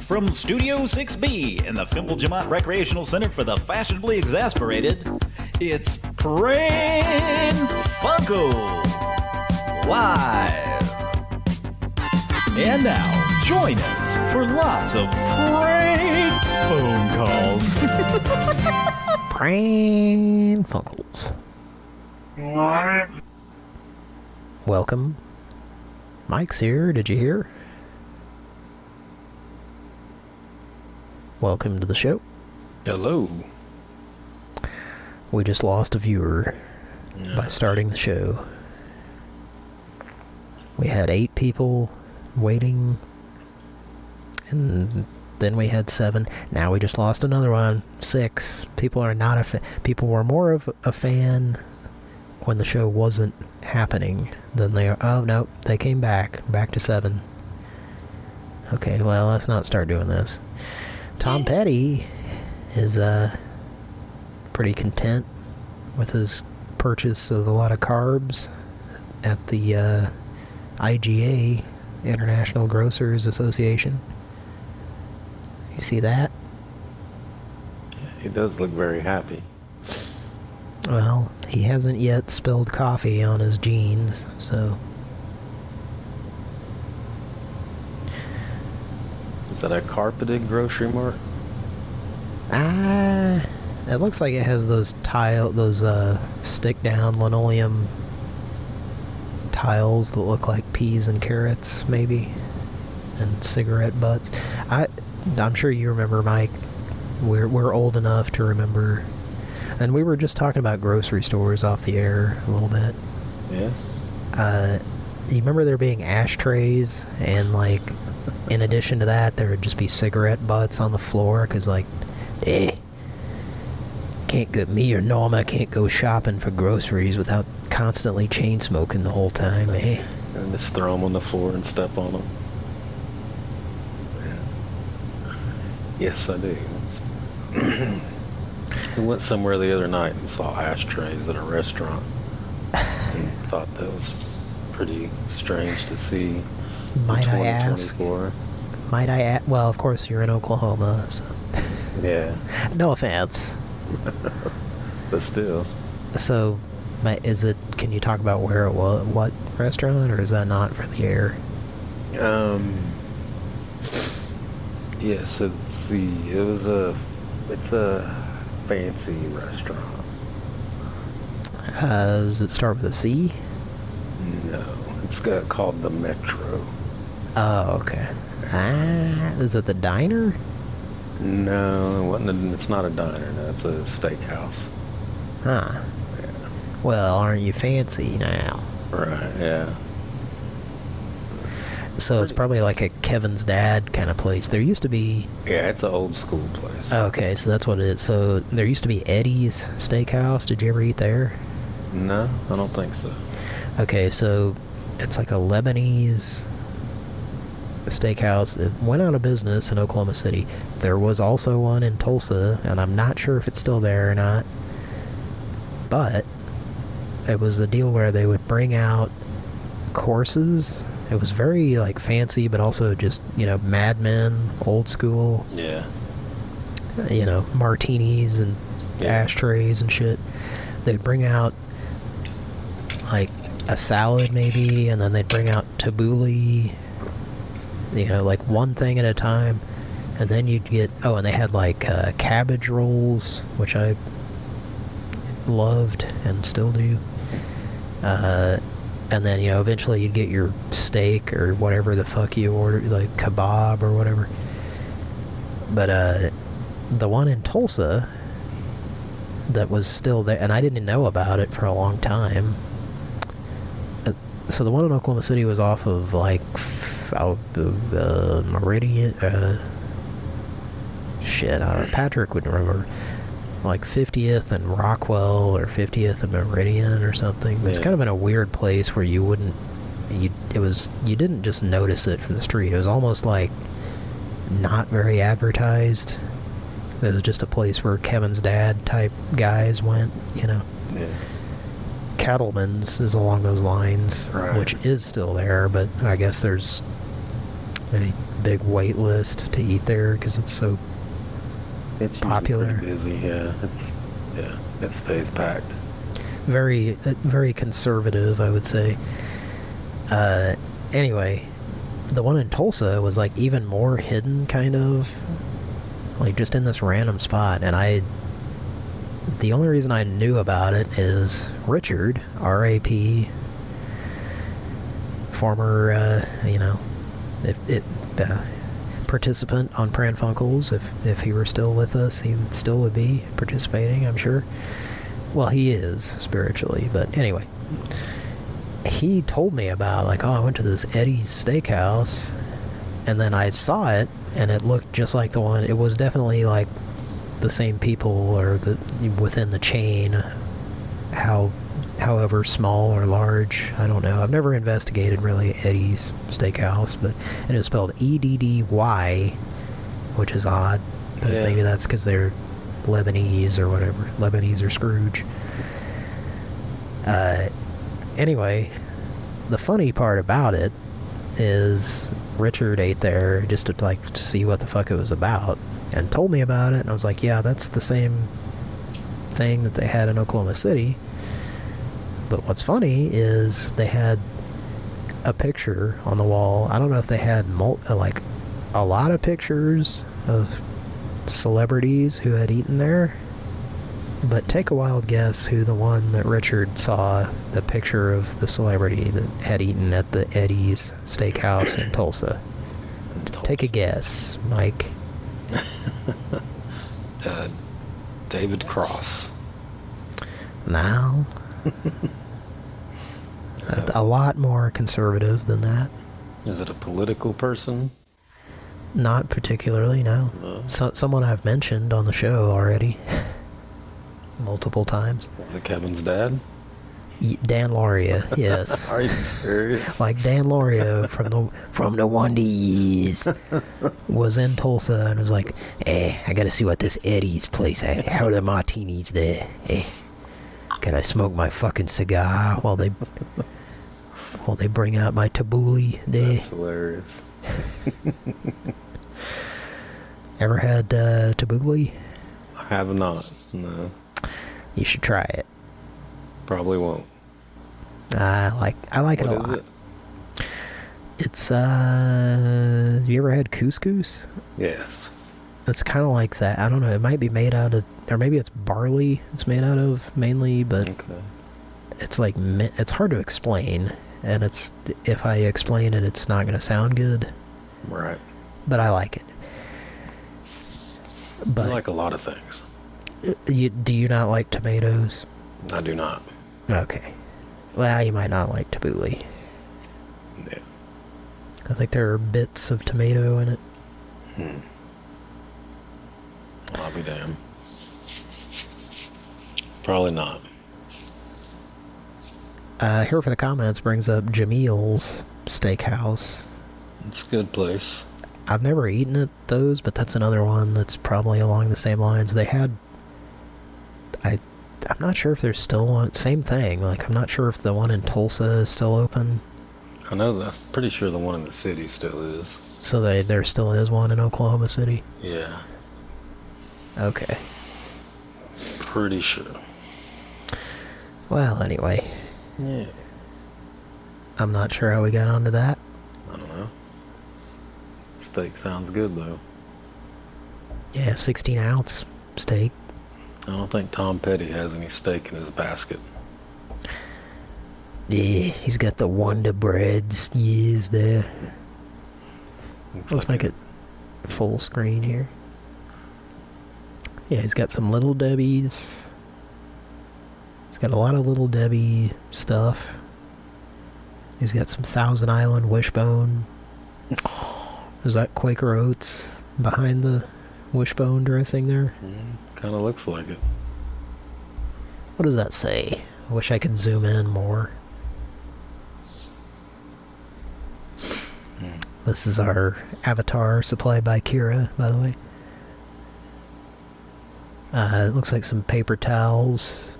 from Studio 6B in the Fimple Jamont Recreational Center for the Fashionably Exasperated, it's Pran Funkels Live. And now, join us for lots of prank phone calls. Pran Funkels. Welcome. Mike's here, did you hear? Welcome to the show. Hello. We just lost a viewer by starting the show. We had eight people waiting, and then we had seven. Now we just lost another one, six. People are not a fa- people were more of a fan when the show wasn't happening than they are. Oh no, they came back, back to seven. Okay, well let's not start doing this. Tom Petty is uh pretty content with his purchase of a lot of carbs at the uh, IGA International Grocers Association. You see that? He does look very happy. Well, he hasn't yet spilled coffee on his jeans, so Is that a carpeted grocery mart? ah, it looks like it has those tile, those uh, stick down linoleum tiles that look like peas and carrots, maybe, and cigarette butts. I, I'm sure you remember, Mike. We're we're old enough to remember, and we were just talking about grocery stores off the air a little bit. Yes. uh, you remember there being ashtrays and like in addition to that there would just be cigarette butts on the floor because like eh can't get me or norma can't go shopping for groceries without constantly chain smoking the whole time eh And just throw them on the floor and step on them. Yes, I do. we went somewhere the other night and saw ashtrays at a restaurant. and thought that was pretty strange to see. Might i ask 2024. might i a- well of course you're in oklahoma so Yeah, no offense but still. so is it can you talk about where it was what restaurant or is that not for the air Um. Yes, it's the. It was a. It's a fancy restaurant. uh, does it start with a c No, it's got called the Metro. Oh, okay. Ah, is it the diner? No, it wasn't. A, it's not a diner. No, it's a steakhouse. Huh. Yeah. Well, aren't you fancy now? Right. Yeah. So it's probably like a Kevin's dad kind of place. There used to be. Yeah, it's an old school place. Okay, so that's what it is. So there used to be Eddy's Steakhouse. Did you ever eat there? No, I don't think so. Okay, so it's like a Lebanese steakhouse. that went out of business in Oklahoma City. There was also one in Tulsa, and I'm not sure if it's still there or not. But it was the deal where they would bring out courses. It was very like fancy, but also just you know Mad Men, old school. Yeah. You know martinis and Yeah. ashtrays and shit. They'd bring out like a salad maybe, and then they'd bring out tabbouleh. You know, like one thing at a time, and then you'd get oh, and they had like uh, cabbage rolls, which I loved and still do. Uh, and then you know eventually you'd get your steak or whatever the fuck you ordered, like kebab or whatever. But uh, the one in Tulsa that was still there, and I didn't know about it for a long time. Uh, so the one in Oklahoma City was off of like out of uh, Meridian. Uh, shit, I don't know. Patrick would remember. Like 50th and Rockwell or 50th and Meridian or something. It's kind of in a weird place where you wouldn't. You it was you didn't just notice it from the street. It was almost like not very advertised. It was just a place where Kevin's dad type guys went, you know. Yeah. Cattleman's is along those lines, Right. which is still there, but I guess there's they big wait list to eat there because it's so It's Popular. busy. Yeah, it's yeah, it stays packed. very uh, very conservative i would say uh anyway the one in tulsa was like even more hidden kind of like just in this random spot and i the only reason i knew about it is richard rap former uh you know if it uh, participant on pran funkels if if he were still with us he still would be participating i'm sure well, he is spiritually, but anyway. He told me about, like, oh, I went to this Eddy's Steakhouse, and then I saw it, and it looked just like the one. It was definitely like the same people or the within the chain. How, however small or large, I don't know. I've never investigated really Eddy's Steakhouse, but and it was spelled E D D Y, which is odd. But Yeah. maybe that's because they're Lebanese or whatever. Lebanese or Scrooge. Uh, anyway, the funny part about it is Richard ate there just to like see what the fuck it was about and told me about it and I was like, yeah, that's the same thing that they had in Oklahoma City. But what's funny is they had a picture on the wall. I don't know if they had uh, like a lot of pictures of celebrities who had eaten there. But take a wild guess who the one that Richard saw the picture of the celebrity that had eaten at the Eddy's Steakhouse in Tulsa. Take a guess, Mike. Uh, David Cross. Now, a, a lot more conservative than that. Is it a political person? Not particularly, no. No. So, someone I've mentioned on the show already, multiple times. It Kevin's dad? Dan Lauria, yes. Are you serious? like Dan Lauria from the from the Wendy's was in Tulsa and was like, "Hey, I gotta see what this Eddy's place had. How are the martinis there? Hey, can I smoke my fucking cigar while they while they bring out my tabbouleh there? That's hilarious. Ever had uh, tabbouleh? I have not. No, You should try it. probably won't. I like I like What it a lot. it? It's uh, have you ever had couscous? Yes. It's kind of like that. I don't know. It might be made out of, or maybe it's barley. It's made out of mainly, but Okay. it's like it's hard to explain. And it's if I explain it, it's not gonna sound good. Right. But I like it. I But like a lot of things. you, do you not like tomatoes? I do not. Okay. Well, you might not like tabbouleh. Yeah. I think there are bits of tomato in it. Hmm. I'll be damned. Probably not. Uh, here for the comments brings up Jamil's Steakhouse. It's a good place. I've never eaten at those, but that's another one that's probably along the same lines. They had, I, I'm not sure if there's still one. Same thing. Like I'm not sure if the one in Tulsa is still open. I know that. Pretty sure the one in the city still is. So they there still is one in Oklahoma City. Yeah. Okay. Pretty sure. Well, anyway, Yeah. I'm not sure how we got onto that. I don't know. Steak sounds good though. Yeah, 16 ounce steak. I don't think Tom Petty has any steak in his basket. Yeah, he's got the Wonder Breads. Yes, there. Looks Let's like make it full screen here. Yeah, he's got some Little Debbie's. He's got a lot of Little Debbie stuff. He's got some Thousand Island Wishbone. Is that Quaker Oats behind the wishbone dressing there? Kind of looks like it. What does that say? I wish I could zoom in more. This is our avatar supplied by Kira, by the way. Uh, it looks like some paper towels.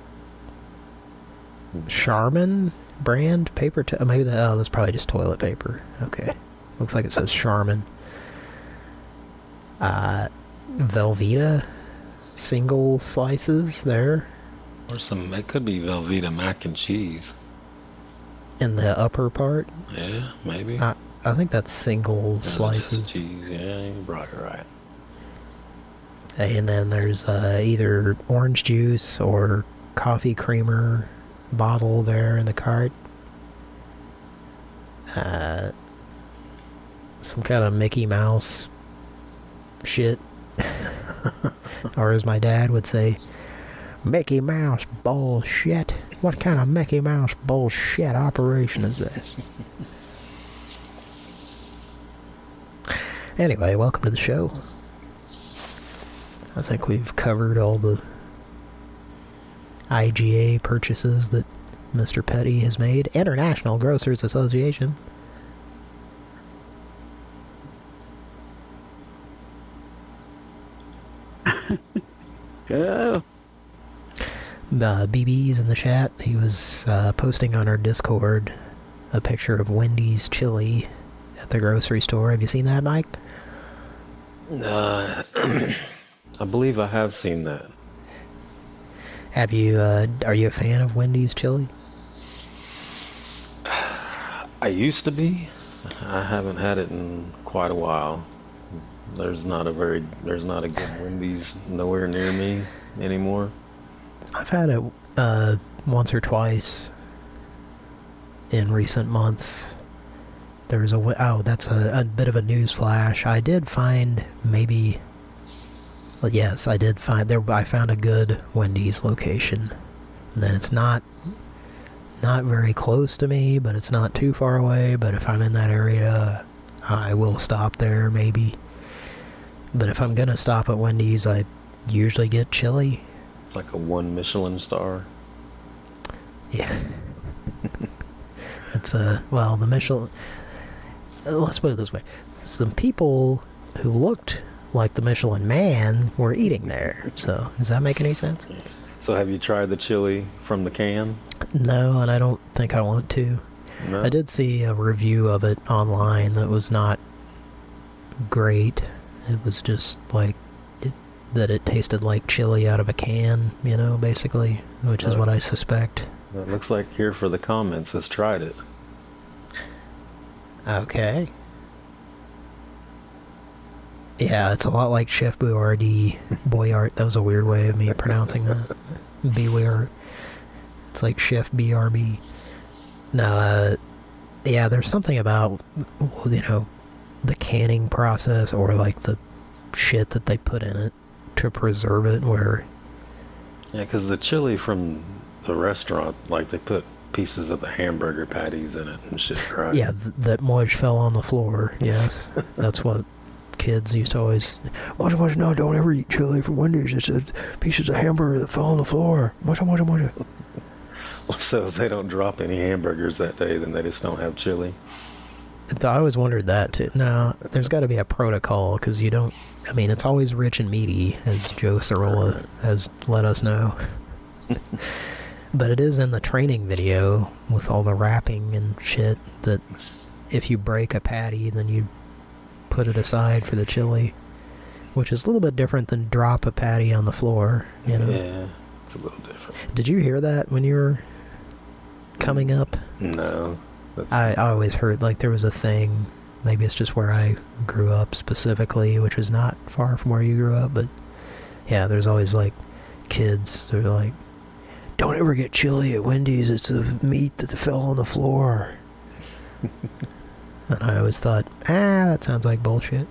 Charmin brand paper towel. Maybe that. Oh, that's probably just toilet paper. Okay. Looks like it says Charmin. Uh, Velveeta single slices there Or some, it could be Velveeta mac and cheese. in the upper part. Yeah, maybe. I, I think that's single Yeah, that's slices. cheese, yeah, you're right, right. And then there's uh, either orange juice or coffee creamer bottle there in the cart. Uh, some kind of Mickey Mouse shit. or as my dad would say, Mickey Mouse bullshit. What kind of Mickey Mouse bullshit operation is this? anyway, welcome to the show. I think we've covered all the IGA purchases that Mr. Petty has made. International Grocers Association. Yeah. Uh, BB's in the chat. He was uh, posting on our Discord a picture of Wendy's chili at the grocery store. Have you seen that, Mike? Uh, I believe I have seen that. Have you? Uh, are you a fan of Wendy's chili? I used to be. I haven't had it in quite a while. There's not a very, there's not a good Wendy's nowhere near me anymore. I've had it uh, once or twice in recent months. There was a oh, that's a, a bit of a news flash. I did find maybe, well, yes, I did find there. I found a good Wendy's location. And then it's not not very close to me, but it's not too far away. But if I'm in that area, I will stop there maybe. But if I'm gonna stop at Wendy's, I usually get chili. It's like a one Michelin star. Yeah. it's a well, the Michelin. uh, Let's put it this way: some people who looked like the Michelin Man were eating there. So, does that make any sense? So have you tried the chili from the can? No, and I don't think I want to. No. I did see a review of it online that was not great. It was just like it, that it tasted like chili out of a can, you know, basically, which is what I suspect. It looks like here for the comments has tried it. Okay. Yeah, it's a lot like Chef Boyardee. Boyard. That was a weird way of me pronouncing that. Beware. It's like Chef BRB. No, uh, yeah, there's something about, you know, the canning process or like the shit that they put in it to preserve it where, Yeah, because the chili from the restaurant, like they put pieces of the hamburger patties in it and shit, right? yeah, th- that Mudge fell on the floor. Yes. That's what kids used to always, Mudge, Mudge, no, don't ever eat chili from Wendy's. It's a pieces of hamburger that fell on the floor. Mudge, Mudge, Mudge. So if they don't drop any hamburgers that day, then they just don't have chili. I always wondered that too. Now, there's got to be a protocol because you don't. I mean, it's always rich and meaty, as Joe Cirola has let us know. but it is in the training video with all the wrapping and shit that if you break a patty, then you put it aside for the chili, which is a little bit different than drop a patty on the floor. You know. Yeah, it's a little different. Did you hear that when you were coming up? No. I, I always heard like there was a thing. Maybe it's just where I grew up specifically, which was not far from where you grew up. But yeah, there's always like kids. They're like, "Don't ever get chili at Wendy's. It's the meat that fell on the floor." and I always thought, ah, that sounds like bullshit.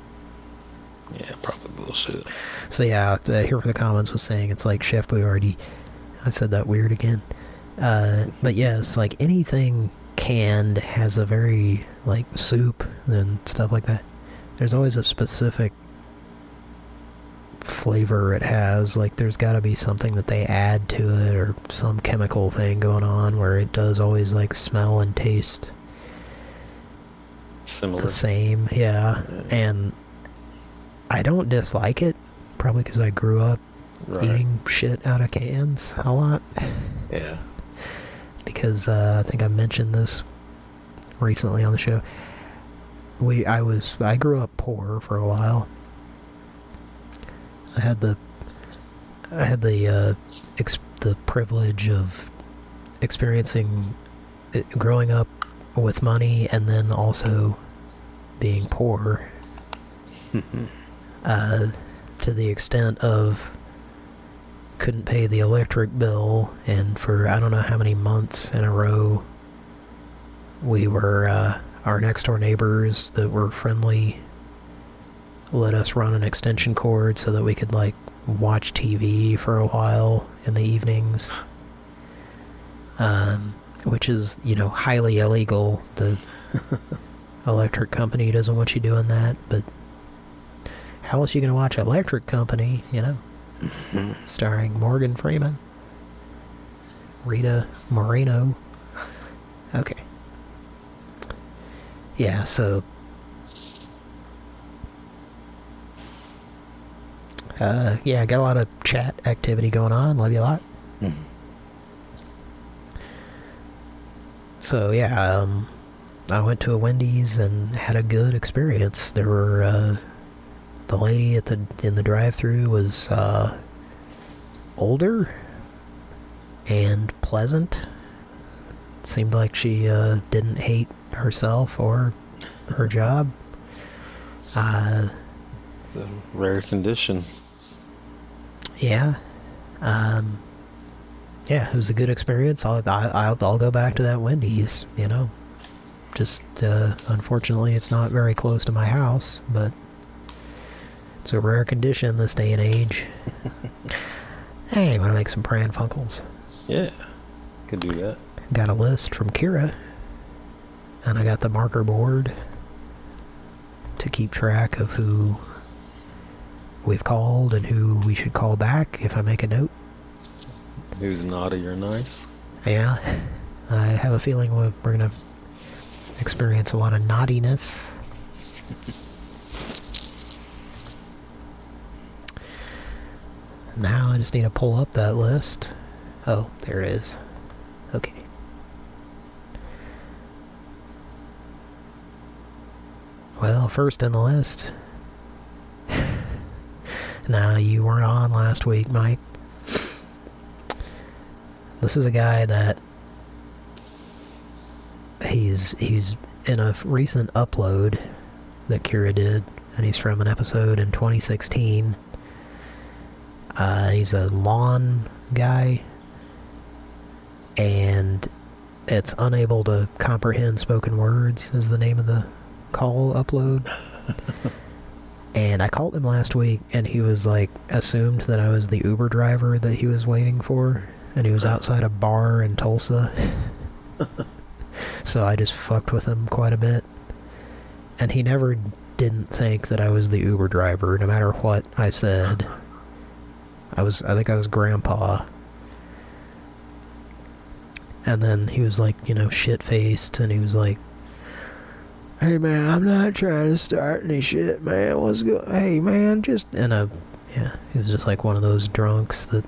yeah, probably bullshit. So yeah, uh, here for the comments was saying it's like Chef Boyardee. I said that weird again. Uh, but yes, like anything canned has a very like soup and stuff like that. There's always a specific flavor it has. Like there's got to be something that they add to it or some chemical thing going on where it does always like smell and taste Similar. the same. Yeah, and I don't dislike it. Probably because I grew up Right. eating shit out of cans a lot Yeah. because uh, I think I mentioned this recently on the show. We I was I grew up poor for a while, I had the I had the uh, the privilege of experiencing it, uh, growing up with money and then also being poor uh, to the extent of couldn't pay the electric bill and for I don't know how many months in a row we were uh, our next door neighbors that were friendly let us run an extension cord so that we could like watch TV for a while in the evenings. Um, which is you know highly illegal the electric company doesn't want you doing that but how else are you going to watch electric company you know starring Morgan Freeman, Rita Moreno. Okay. Yeah, so uh, yeah, got a lot of chat activity going on. Love you a lot. Mm -hmm. So yeah, um, I went to a Wendy's and had a good experience. There were uh, the lady at the in the drive-through was uh, older and pleasant. It seemed like she uh, didn't hate herself or her job. Uh, a rare condition. Yeah. Um, yeah, it was a good experience. I'll, I, will I'll go back to that Wendy's, you know. Just, uh, unfortunately, it's not very close to my house, but it's a rare condition this day and age. hey, want to make some Pran Funkels? Yeah, could do that. Got a list from Kira. And I got the marker board to keep track of who we've called and who we should call back if I make a note. Who's naughty or nice? Yeah. I have a feeling we're going to experience a lot of naughtiness. Now I just need to pull up that list. Oh, there it is. Okay. Well, first in the list. now, you weren't on last week, Mike. This is a guy that he's he's in a recent upload that Kira did, and he's from an episode in 2016 uh, he's a lawn guy, and it's unable to comprehend spoken words is the name of the call upload. and I called him last week, and he was like, assumed that I was the Uber driver that he was waiting for, and he was outside a bar in Tulsa. so I just fucked with him quite a bit. And he never didn't think that I was the Uber driver, no matter what I said. I was, I think I was grandpa. And then he was like, you know, shit-faced, and he was like, Hey man, I'm not trying to start any shit, man. What's good? Hey man, just, and a, yeah, he was just like one of those drunks that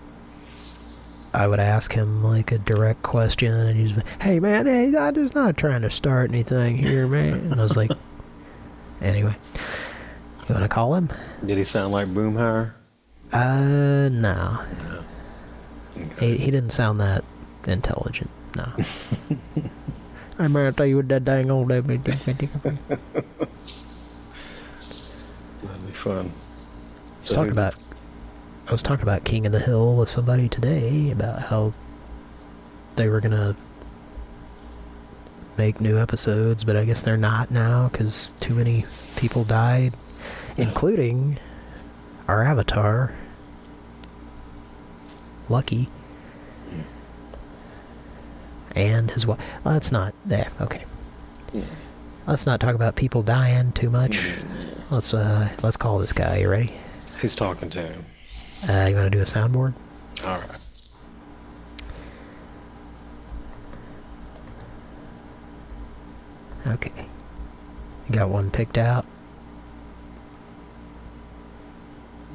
I would ask him like a direct question, and he's like, Hey man, hey, I'm just not trying to start anything here, man. And I was like, Anyway, you want to call him? Did he sound like Boomhauer? Uh, no. Okay. He, he didn't sound that intelligent, no. I'm gonna tell you what that dang old That'd be fun. So talking about I was talking about King of the Hill with somebody today about how they were gonna make new episodes, but I guess they're not now because too many people died, including our avatar, Lucky, and his wife. Let's not. Yeah, okay. Yeah. Let's not talk about people dying too much. Let's uh, let's call this guy. You ready? Who's talking to him? Uh, you want to do a soundboard? All right. Okay. You got one picked out?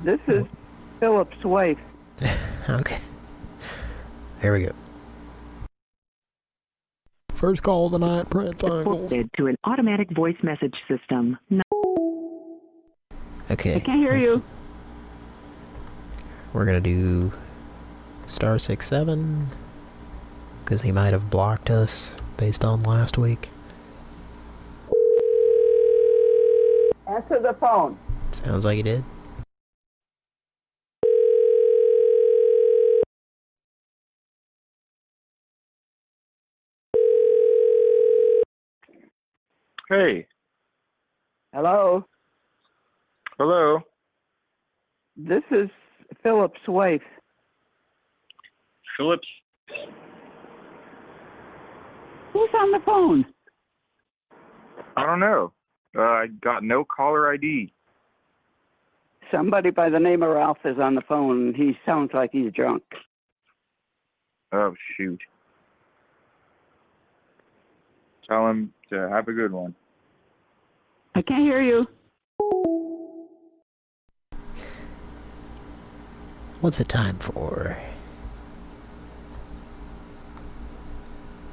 This is Philip's wife. okay. Here we go. First call of the night, Pran Funkels. to an automatic voice message system. No. Okay. I can't hear you. we're gonna do star six seven because he might have blocked us based on last week. Answer the phone. Sounds like he did. Hey, Hello. hello. This is Philip's wife. Phillips. Who's on the phone? I don't know. Uh, I got no caller ID. Somebody by the name of Ralph is on the phone. He sounds like he's drunk. Oh shoot. Tell him to have a good one. I can't hear you. What's the time for?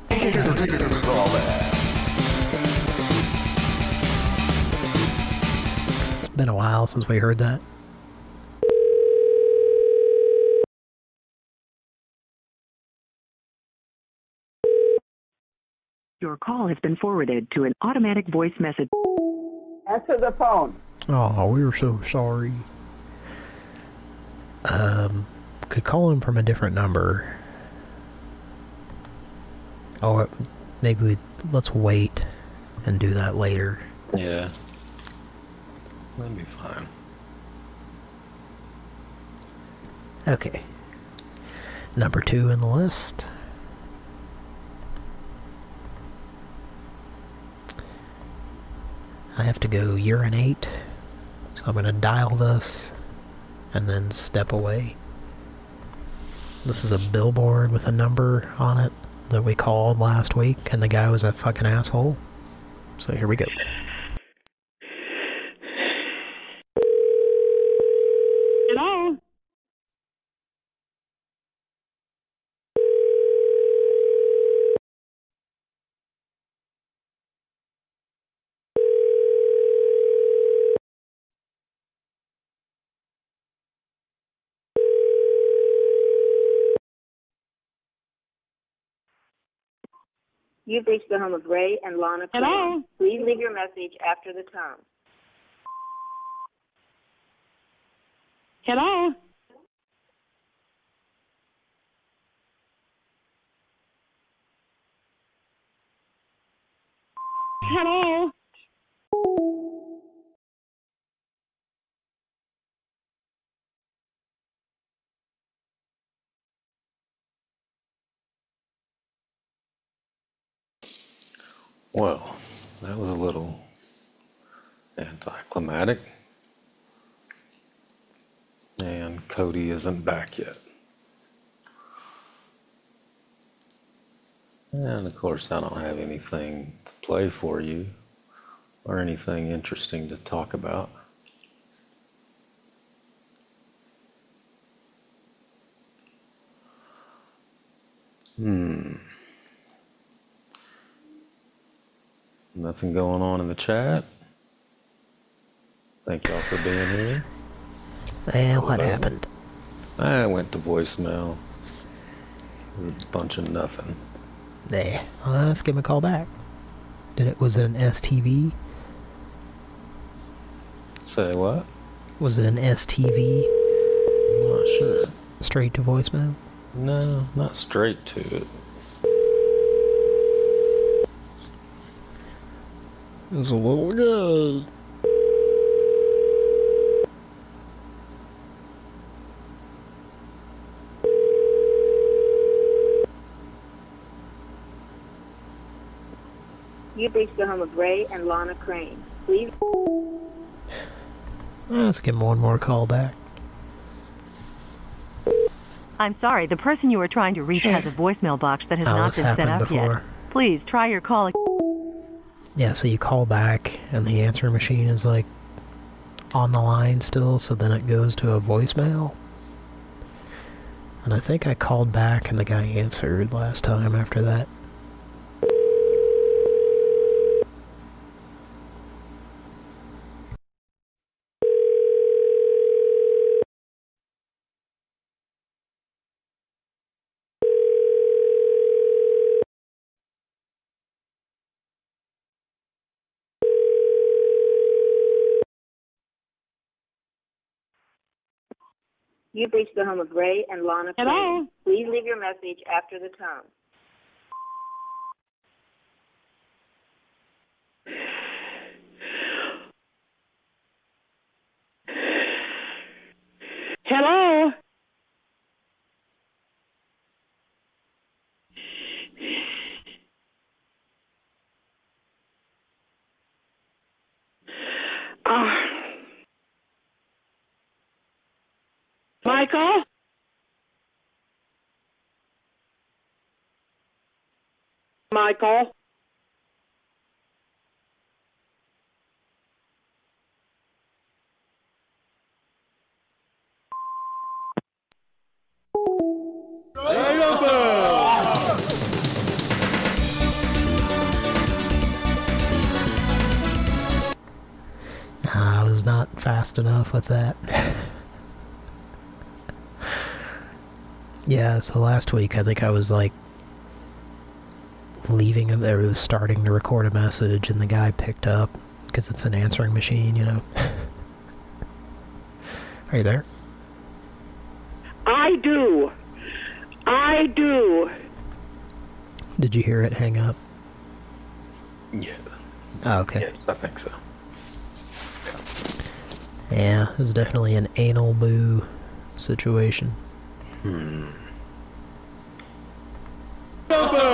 It's been a while since we heard that. Your call has been forwarded to an automatic voice message. Answer the phone. Oh, we are so sorry. Um, could call him from a different number. Or maybe we, let's wait and do that later. Yeah. That'd be fine. Okay. Number two in the list. I have to go urinate, so I'm going to dial this and then step away. This is a billboard with a number on it that we called last week, and the guy was a fucking asshole. So here we go. Hello. You've reached the home of Ray and Lana Crane. Hello? Please leave your message after the tone. Hello. Hello. Well, that was a little anticlimactic. And Cody isn't back yet. And of course, I don't have anything to play for you or anything interesting to talk about. Hmm. Nothing going on in the chat. Thank y'all for being here. Eh, what Hello? happened? I went to voicemail. A bunch of nothing. Nah. Well, let's give him a call back. Did it? Was it an STV? Say what? Was it an STV? I'm not sure. Straight to voicemail? No, not straight to it. It was a little good. You've reached the home of Ray and Lana Crane. Please Let's give him one more call back. I'm sorry, the person you are trying to reach has a voicemail box that has Oh, not been set up before. yet. Please try your call ag- Yeah, so you call back and the answering machine is like on the line still, so then it goes to a voicemail. And I think I called back and the guy answered last time after that. You've reached the home of Ray and Lana Hello? Please leave your message after the tone. Hello? Uh, Michael? Michael? I was not fast enough with that. yeah, so last week I think I was like leaving, a, or was starting to record a message and the guy picked up because it's an answering machine, you know. Are you there? I do. I do. Did you hear it hang up? Yeah. Oh, okay. Yes, I think so. Yeah, it was definitely an anal boo situation. Hmm. Okay.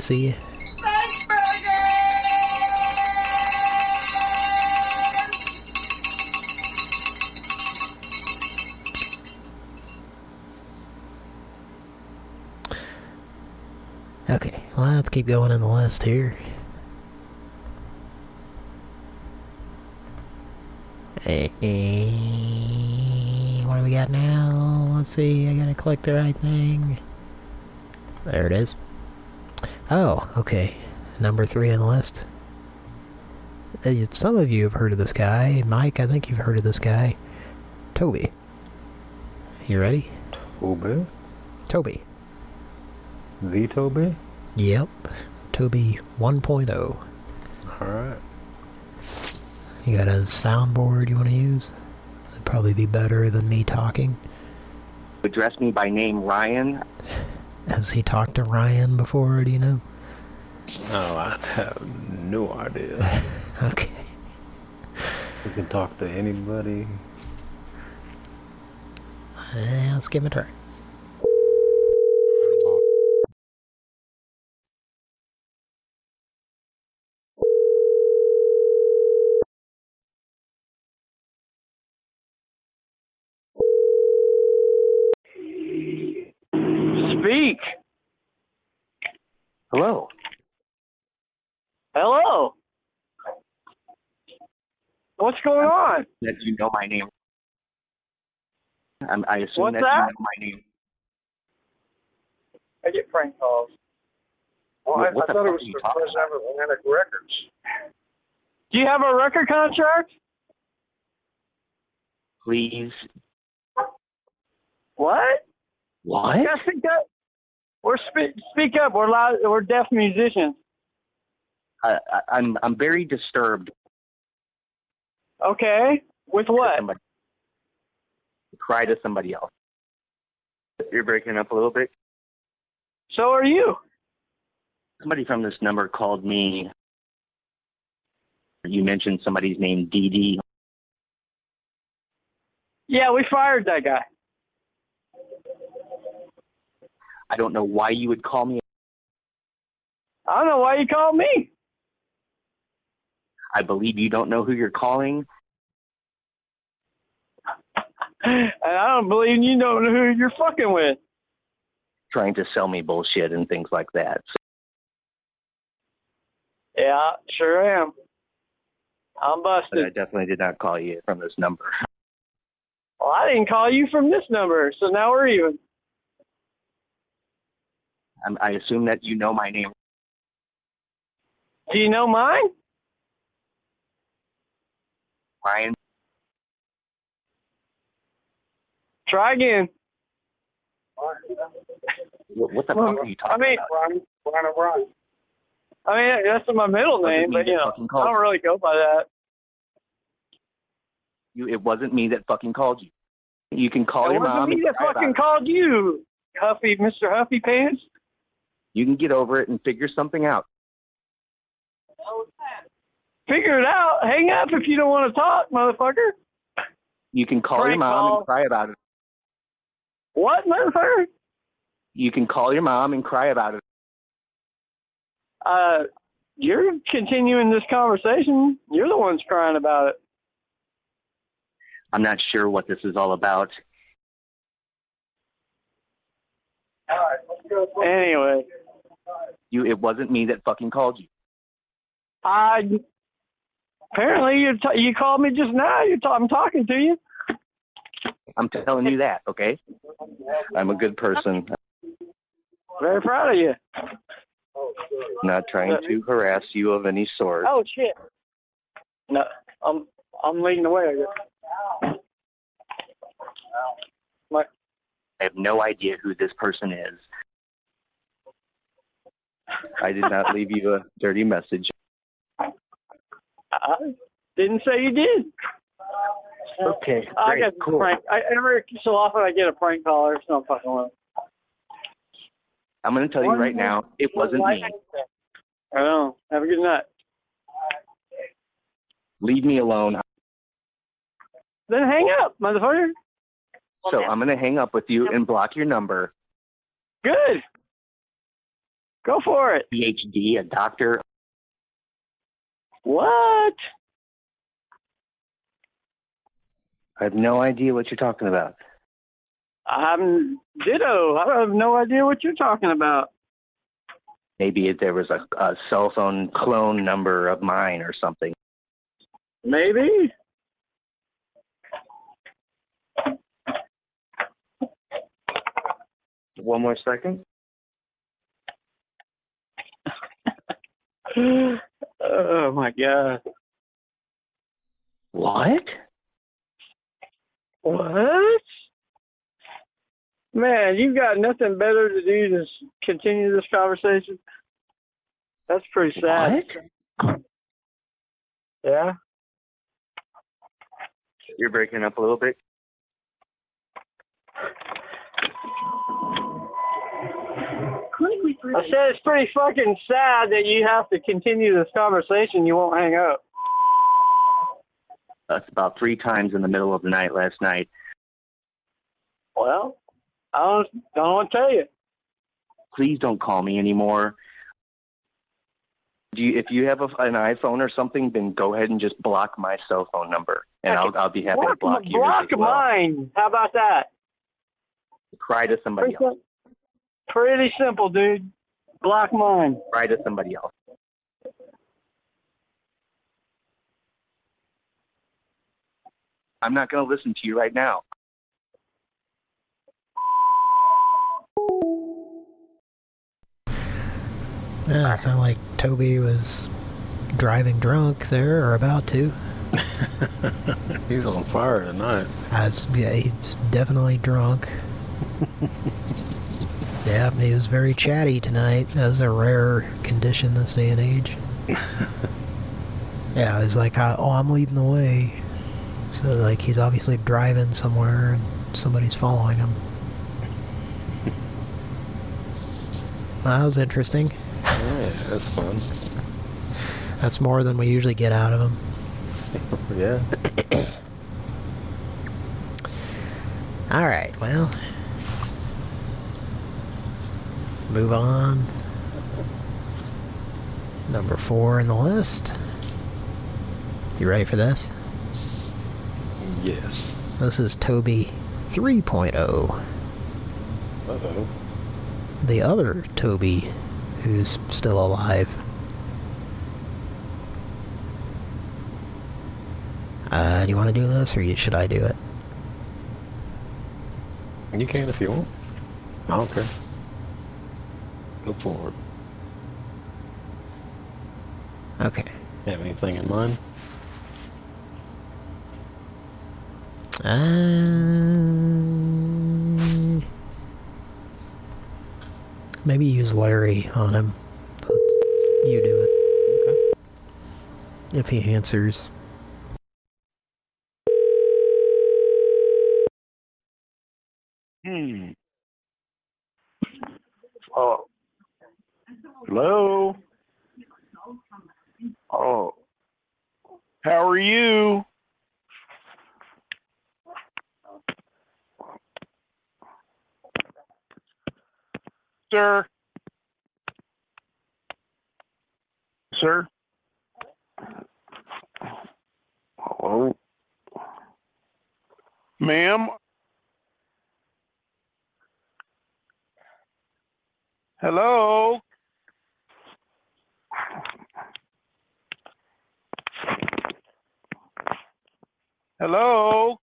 See you. Okay, well, let's keep going in the list here. Hey, what do we got now? Let's see, I gotta click the right thing. There it is. Oh, okay. Number three on the list. Some of you have heard of this guy. Mike, I think you've heard of this guy. Toby. You ready? Toby? Toby. The Toby? Yep. Toby oh. 1.0. Alright. You got a soundboard you want to use? That'd probably be better than me talking. address me by name Ryan. Has he talked to Ryan before, do you know? Oh, I have no idea. okay. We can talk to anybody. Eh, let's give him a try. Speak. Hello. Hello. What's going on? That you know my name. I'm, I assume What's that, that? you know my name. I get prank calls. Well, I- What I thought it was the president of Atlantic Records. Do you have a record contract? Please. What? What? Yeah, speak up. We're spe- speak up. We're loud. We're deaf musicians. I, I, I'm I'm very disturbed. Okay. With what? Somebody, cry to somebody else. You're breaking up a little bit. So are you. Somebody from this number called me. You mentioned somebody's name, Dee Dee. Yeah, we fired that guy. I don't know why you would call me. I don't know why you called me. I believe you don't know who you're calling. And I don't believe you know who you're fucking with. trying to sell me bullshit and things like that. So. Yeah, sure am. I'm But I definitely did not call you from this number. Well, I didn't call you from this number, so now we're even. I'm, I assume that you know my name. Do you know mine? Ryan. Try again. What, what the fuck are you I talking mean, about? I mean, that's my middle name, but you know, I don't really go by that. You, it wasn't me that fucking called you. You can call it your wasn't me that fucking called you, Huffy, Mr. Huffy Pants. You can get over it and figure something out. Figure it out. Hang up if you don't want to talk, motherfucker. You can call your mom call. and cry about it. What, motherfucker? You can call your mom and cry about it. Uh, you're continuing this conversation. You're the ones crying about it. I'm not sure what this is all about. Anyway, You, it wasn't me that fucking called you. I apparently you t- you called me just now. You t- I'm talking to you. I'm telling you that, okay? I'm a good person. Very proud of you. Not trying to harass you of any sort. Oh shit. No, I'm I'm leading the way. I guess. My, I have no idea who this person is. I did not leave you a dirty message. I didn't say you did. Okay, I great, got cool. prank. I, every so often I get a prank caller. It's no fucking one. I'm going to tell you right now, it wasn't me. I know. Have a good night. Leave me alone. Then hang up, motherfucker. So I'm going to hang up with you and block your number. Good. Go for it. PhD, a doctor. What? I have no idea what you're talking about. I'm ditto. I have no idea what you're talking about. Maybe if there was a, a cell phone clone number of mine or something. Maybe. One more second. oh my god. What? What? Man, you've got nothing better to do than continue this conversation. That's pretty sad. What? Yeah. You're breaking up a little bit. I said it's pretty fucking sad that you have to continue this conversation. You won't hang up. That's about three times in the middle of the night last night. Well, I don't, I don't want to tell you. Please don't call me anymore. Do you, if you have a, an iPhone or something, then go ahead and just block my cell phone number, and I'll, I'll be happy to block yours block well. mine. How about that? Cry to somebody Pretty, else. pretty simple, dude. Block mine. Cry to somebody else. I'm not going to listen to you right now. Yeah, it sounded like Toby was driving drunk there, or about to. He's on fire tonight. As, yeah, he's definitely drunk. yeah, he was very chatty tonight. That was a rare condition this day and age. yeah, it's like, oh, I'm leading the way. So, like, he's obviously driving somewhere and somebody's following him. That was interesting. Yeah, that's fun. That's more than we usually get out of him. Yeah. All right, well, move on. Number four in the list. You ready for this? Yes. This is Toby 3.0. Uh-oh. The other Toby who's still alive. Uh, do you want to do this, or should I do it? You can if you want. I don't care. Go forward. Okay. Have anything in mind? Uh, maybe use Larry on him. You do it. Okay. If he answers. Hmm. Oh. Hello. Oh. How are you? Sir. Sir. Hello. Ma'am. Hello. Hello.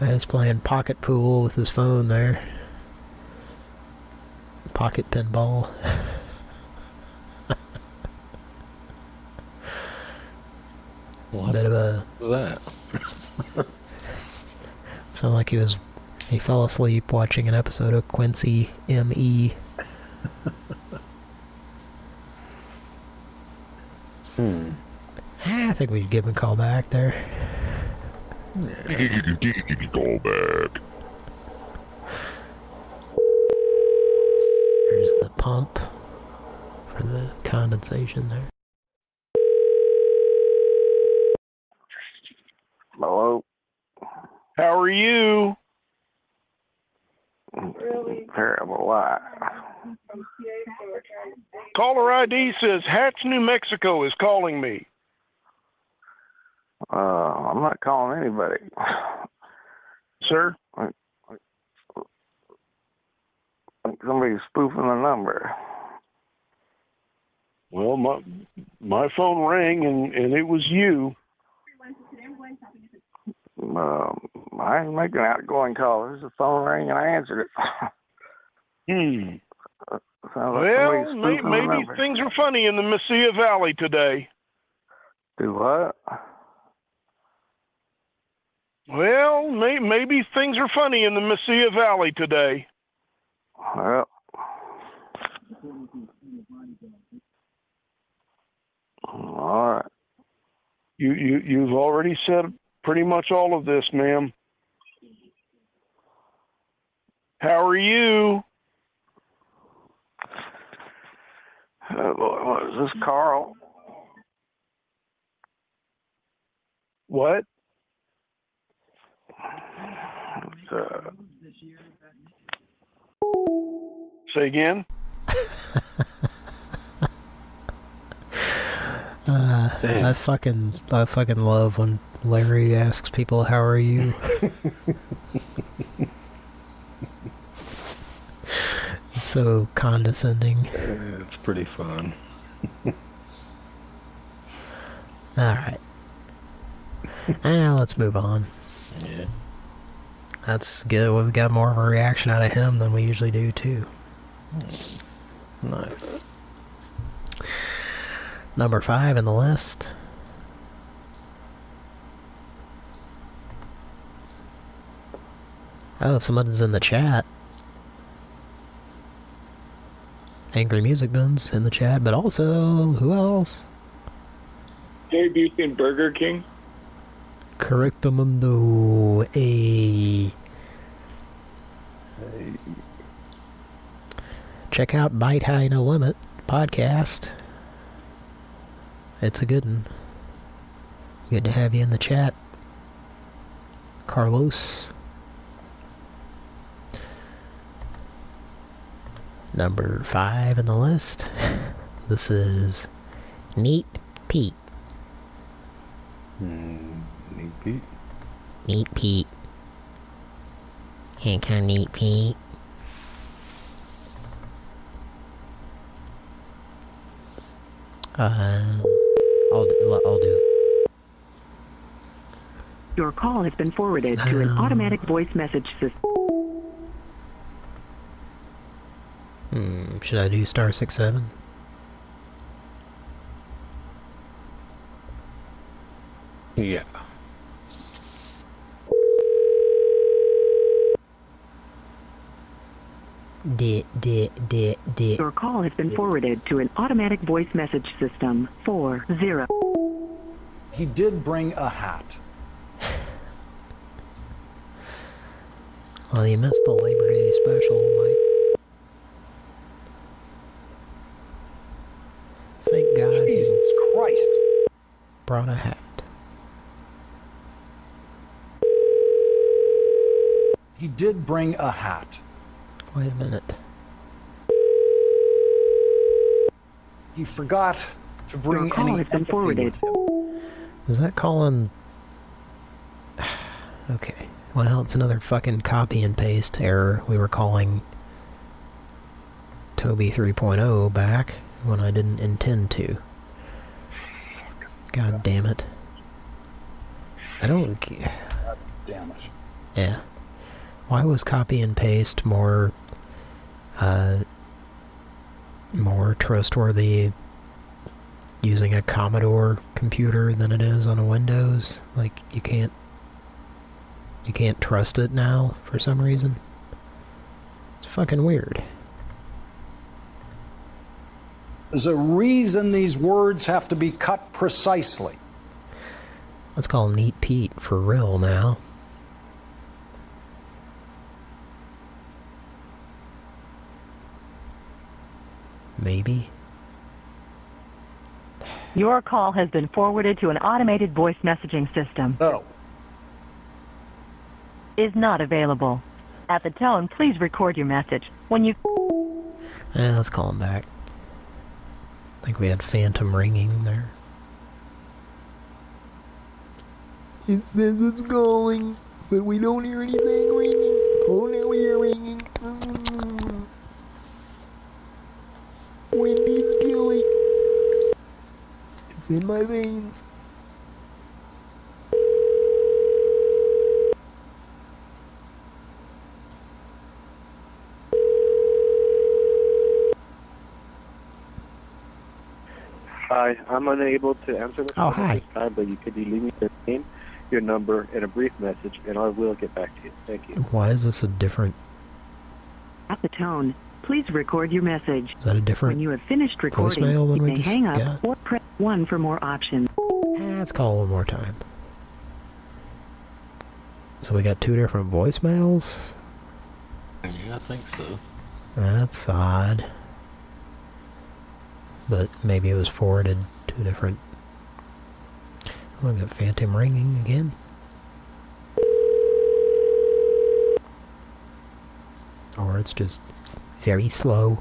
I was playing pocket pool with his phone there. Pocket pinball. What Bit of a that? sound like he was he fell asleep watching an episode of Quincy M.E. Hmm. I think we should give him a call back there. Call back. There's the pump for the condensation there. Hello. How are you? Terrible. Why? Caller ID says Hatch, New Mexico is calling me. Uh, I'm not calling anybody. Sir? Somebody's spoofing the number. Well, my my phone rang and and it was you. Um, I ain't making outgoing calls. The phone rang and I answered it. hmm. Well, somebody's may, maybe things are funny in the Mesilla Valley today. Do what? Well, may, maybe things are funny in the Mesilla Valley today. Well. All right. You you you've already said pretty much all of this, ma'am. How are you? Uh, what what is this, Carl? What? Uh, Say again. Uh, I fucking I fucking love when Larry asks people how are you. it's so condescending. It's pretty fun. All right. Ah, let's move on. Yeah. That's good. We've got more of a reaction out of him than we usually do too. Hmm. Nice. Number five in the list. Oh, someone's in the chat. Angry Music Bins in the chat, but also, who else? Hey, Busey and Burger King. Correctamundo. A. Check out Bite High No Limit podcast. It's a good one. Good to have you in the chat. Carlos. Number five in the list. This is Neat Pete. Hmm. Neat Pete. Neat Pete. Kind of neat Pete. Uh, I'll do, I'll do it. Your call has been forwarded to an automatic voice message system. Hmm, should I do star six seven? Yeah. Di, di, di, di. Your call has been forwarded to an automatic voice message system. Four zero. He did bring a hat. Well, you missed the Labor Day special, Mike. Thank God Jesus Christ. brought a hat. He did bring a hat. Wait a minute. He forgot to bring Your call any has been empathy forwarded. with him. Is that calling... Okay. Well, it's another fucking copy and paste error. We were calling Toby 3.0 back when I didn't intend to. God damn it. I don't... g- Damn it. Yeah. Why was copy and paste more, uh, more trustworthy using a Commodore computer than it is on a Windows? Like, you can't, you can't trust it now for some reason? It's fucking weird. There's a reason these words have to be cut precisely. Let's call Neat Pete for real now. Maybe. Your call has been forwarded to an automated voice messaging system. No. Is not available. At the tone, please record your message. When you Eh, let's call him back. I think we had phantom ringing there. It says it's calling, but we don't hear anything ringing. Oh, now we hear ringing. Mm. Wendy's chili. It's in my veins. Hi, I'm unable to answer the Oh, hi. this time, but you could leave me your name, your number, and a brief message, and I will get back to you. Thank you. Why is this a different... At the tone, please record your message. Is that a different When you have finished recording, voicemail than you we may just hang up got? or press 1 for more options. Eh, let's call one more time. So we got two different voicemails? Yeah, I think so. That's odd. But maybe it was forwarded to different... Oh, I got phantom ringing again. Or it's just very slow.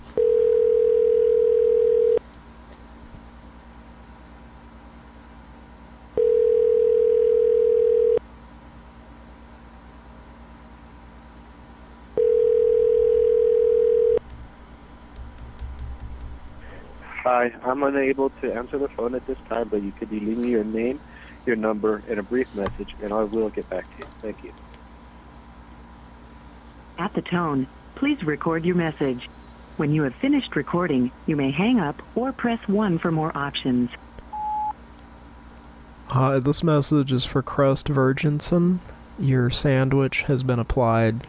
Hi, I'm unable to answer the phone at this time, but you could leave me your name, your number, and a brief message, and I will get back to you. Thank you. At the tone, please record your message. When you have finished recording, you may hang up or press 1 for more options. Hi, this message is for Crust Virginson. Your sandwich has been applied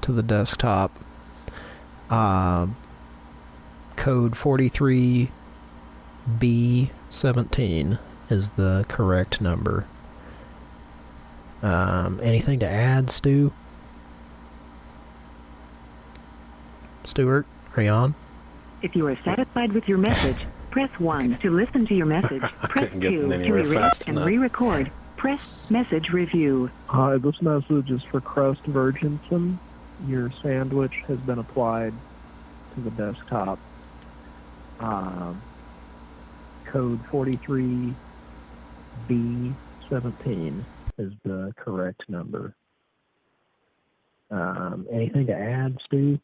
to the desktop. Uh, code 43B17 is the correct number. Um, anything to add, Stu? Stuart, are you on? If you are satisfied with your message, press 1 to listen to your message. Press 2 to erase and re-record. Press message review. Hi, this message is for Crest Virginson. Your sandwich has been applied to the desktop. Um, code 43B17 is the correct number. Um, anything to add, Stu?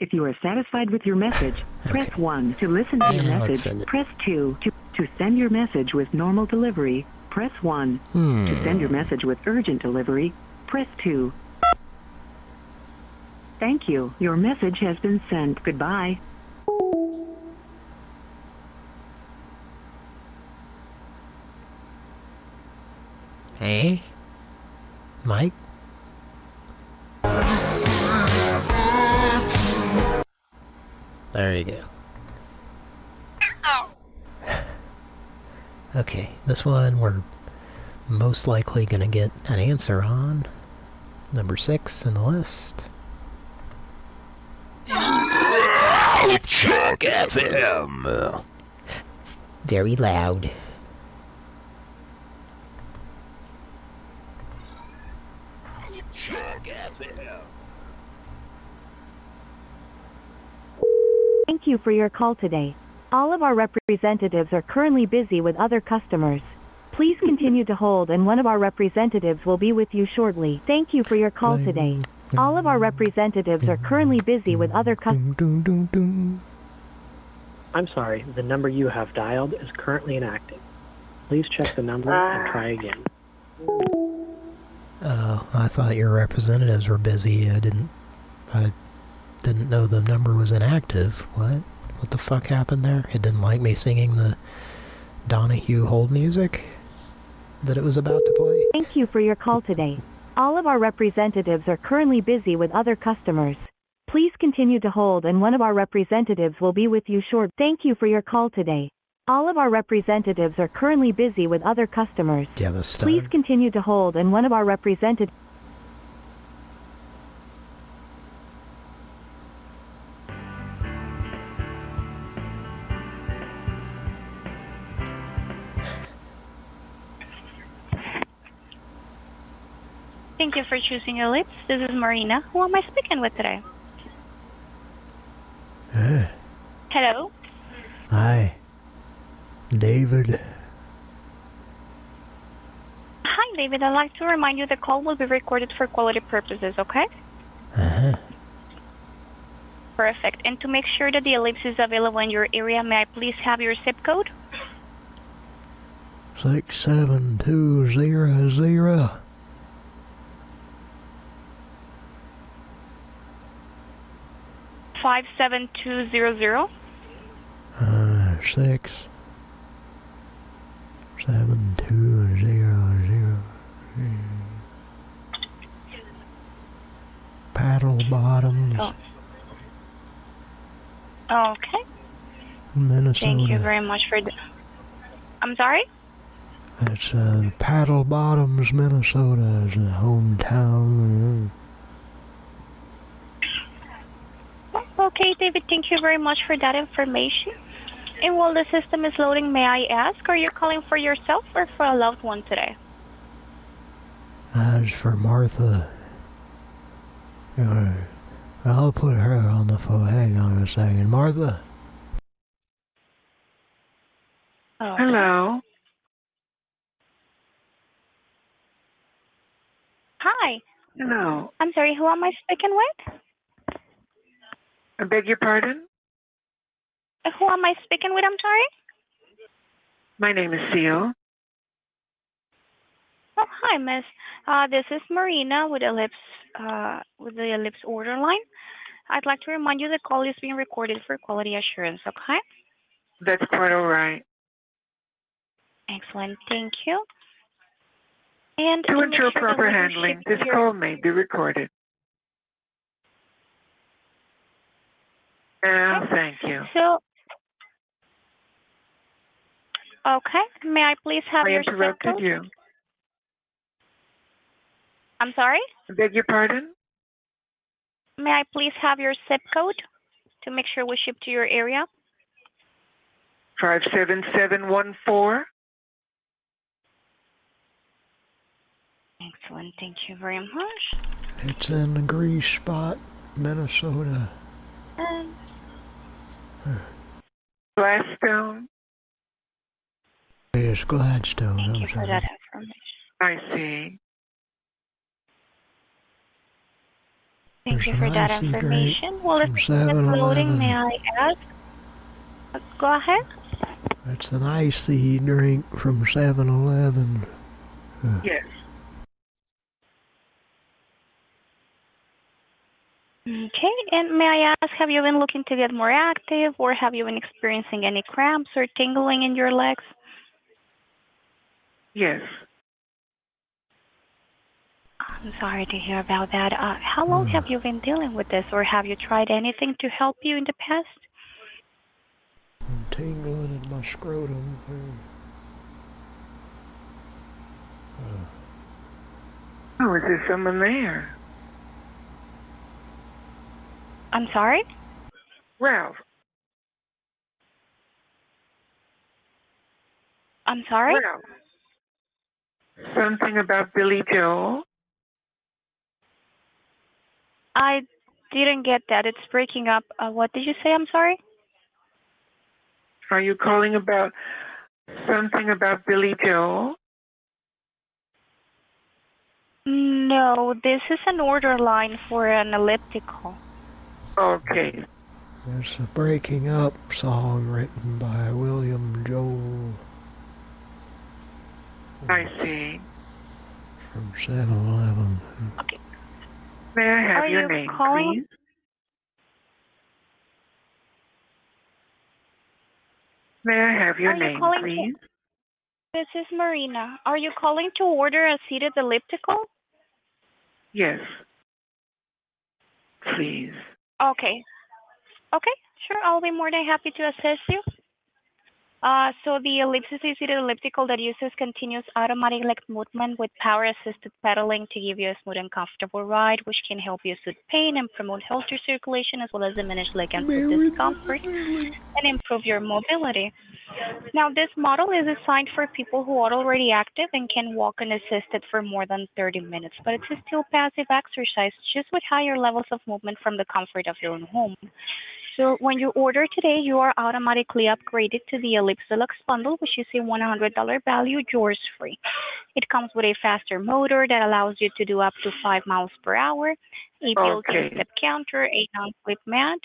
If you are satisfied with your message, press 1 to listen to your message. Press 2 to, to send your message with normal delivery. Press 1. Hmm. To send your message with urgent delivery, press 2. Thank you. Your message has been sent. Goodbye. Hey? Mike? There you go. Okay, this one we're most likely gonna get an answer on. Number six in the list. Chuck FM. Very loud. Chuck FM. Thank you for your call today. All of our representatives are currently busy with other customers. Please continue to hold and one of our representatives will be with you shortly. Thank you for your call today. All of our representatives are currently busy with other customers. I'm sorry, the number you have dialed is currently inactive. Please check the number and try again. Oh, I thought your representatives were busy. I didn't. I didn't know the number was inactive. What? What the fuck happened there? It didn't like me singing the Donahue hold music that it was about to play. Thank you for your call today. All of our representatives are currently busy with other customers. Please continue to hold and one of our representatives will be with you short. Thank you for your call today. All of our representatives are currently busy with other customers. Yeah, the stuff. Please continue to hold and one of our representatives Thank you for choosing lips. This is Marina. Who am I speaking with today? Hey. Hello? Hi. David. Hi, David. I'd like to remind you the call will be recorded for quality purposes, okay? Uh-huh. Perfect. And to make sure that the ellipse is available in your area, may I please have your zip code? Six seven two zero zero. Five seven two zero zero. Uh, six seven two zero zero. Paddle bottoms, Oh. Okay. Minnesota. Thank you very much for. I'm sorry? It's uh, Paddle Bottoms, Minnesota is the hometown. Okay, David, thank you very much for that information. And while the system is loading, may I ask, are you calling for yourself or for a loved one today? As for Martha, uh, I'll put her on the phone. Hang on a second. Martha? Hello. Hi. Hello. I'm sorry, who am I speaking with? I beg your pardon? Who am I speaking with? I'm sorry. My name is Seal. Oh, hi, Miss. Uh, this is Marina with Ellipse, uh, with the Ellipse order line. I'd like to remind you the call is being recorded for quality assurance. Okay. That's quite all right. Excellent. Thank you. And To ensure sure proper handling, this call may be recorded. Uh, thank you. So. Okay. May I please have I your zip interrupted code? you. I'm sorry. I beg your pardon? May I please have your zip code to make sure we ship to your area? 57714? Excellent. Thank you very much. It's in the grease spot, Minnesota. Um, Gladstone? It's Gladstone, thank I'm you for that information. I see. Thank There's you for that information. Well, if from it's loading, 7-Eleven. may I ask? Uh, Go ahead. It's an icy drink from 7-Eleven. Uh, Yes. Okay, and may I ask, have you been looking to get more active, or have you been experiencing any cramps or tingling in your legs? Yes. I'm sorry to hear about that. Uh, how long have you been dealing with this, or have you tried anything to help you in the past? I'm tingling in my scrotum. Uh, Oh, is there someone there? I'm sorry? Ralph. I'm sorry? Ralph. Something about Billy Joel? I didn't get that. It's breaking up. Uh, what did you say? I'm sorry? Are you calling about something about Billy Joel? No, this is an order line for an elliptical. Okay. It's a breaking up song written by William Joel I see. from 7-Eleven. Okay. May I have Are your you name, calling- please? May I have your Are you name, calling please? This is Marina. Are you calling to order a seated elliptical? Yes. Please. Okay. Okay, sure. I'll be more than happy to assist you. Uh, so the ellipsis is seated elliptical that uses continuous automatic leg movement with power assisted pedaling to give you a smooth and comfortable ride, which can help you soothe pain and promote healthy circulation as well as diminish leg and foot discomfort and improve your mobility. Now, this model is designed for people who are already active and can walk unassisted for more than 30 minutes, but it's still passive exercise just with higher levels of movement from the comfort of your own home. So when you order today, you are automatically upgraded to the Ellipse Deluxe bundle, which is a $100 value, yours free. It comes with a faster motor that allows you to do up to 5 miles per hour, a built-in step counter, a non-slip mat,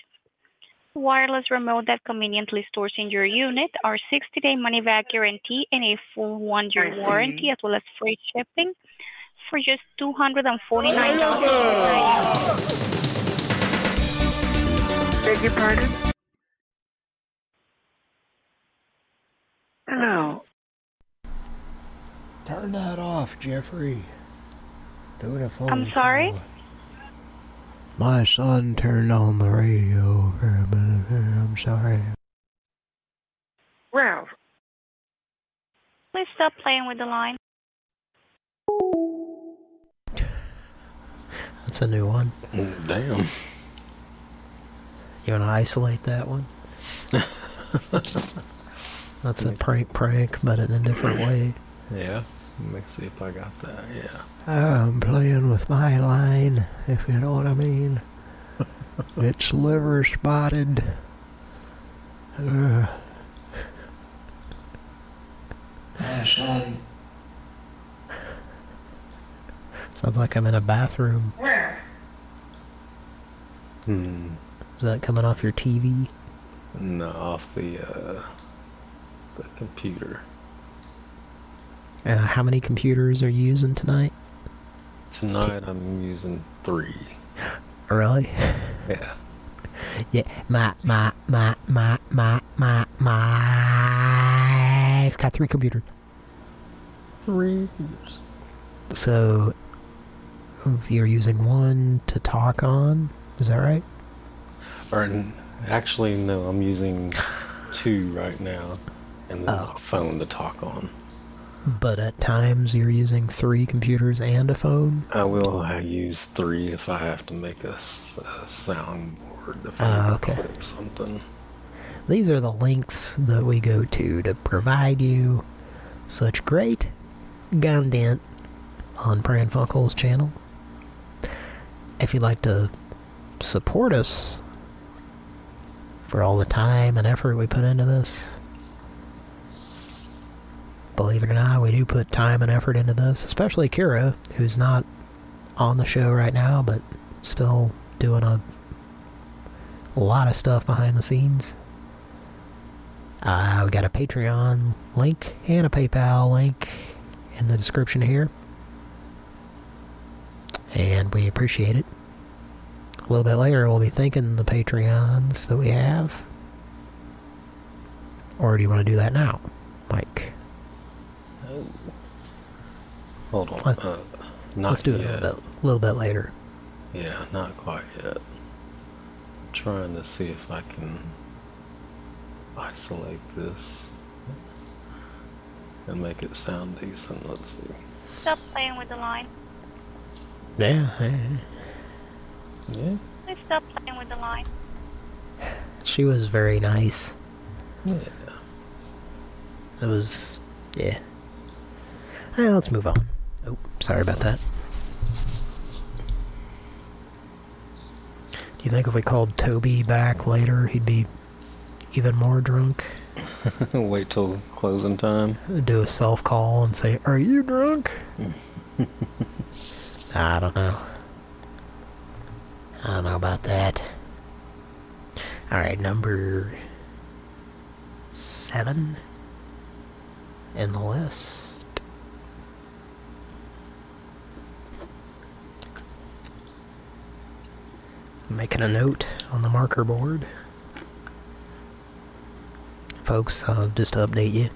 wireless remote that conveniently stores in your unit, our 60-day money-back guarantee, and a full one-year warranty, as well as free shipping for just $249. Beg your pardon? Hello. Turn that off, Jeffrey. Doing a phone I'm sorry? call. My son turned on the radio for a minute there. I'm sorry. Ralph. Please stop playing with the line. That's a new one. Damn. You want to isolate that one? That's a prank prank, but in a different way. Yeah. Let me see if I got that. Yeah. I'm playing with my line, if you know what I mean. it's liver spotted. Uh, my. Sounds like I'm in a bathroom. Where? Hmm. Is that coming off your TV? No, off the uh, the computer. Uh, how many computers are you using tonight? Tonight I'm using three. Really? Yeah. Yeah, my, my, my, my, my, my, my. Got three computers. Three. So, you're using one to talk on? Is that right? Or actually, no, I'm using two right now, and then a phone to talk on. But at times you're using three computers and a phone? I will uh, use three if I have to make a soundboard. If Ah, okay. something. These are the links that we go to to provide you such great content on Pran Funkels channel. If you'd like to support us for all the time and effort we put into this, believe it or not, we do put time and effort into this, especially Kira, who's not on the show right now, but still doing a, lot of stuff behind the scenes. Uh, we got a Patreon link and a PayPal link in the description here. And we appreciate it. A little bit later, we'll be thanking the Patreons that we have. Or do you want to do that now, Mike? Hold on. Let- uh, not Let's do it a little bit, little bit later. Yeah, not quite yet. I'm trying to see if I can isolate this and make it sound decent. Let's see. Stop playing with the line. Yeah, yeah. Yeah. Please stop playing with the line. She was very nice. Yeah. It was, yeah. Let's move on. Oh, sorry about that. Do you think if we called Toby back later, he'd be even more drunk? Wait till closing time. Do a self-call and say, are you drunk? I don't know. I don't know about that. Alright, number seven in the list. Making a note on the marker board. Folks, uh, just to update you,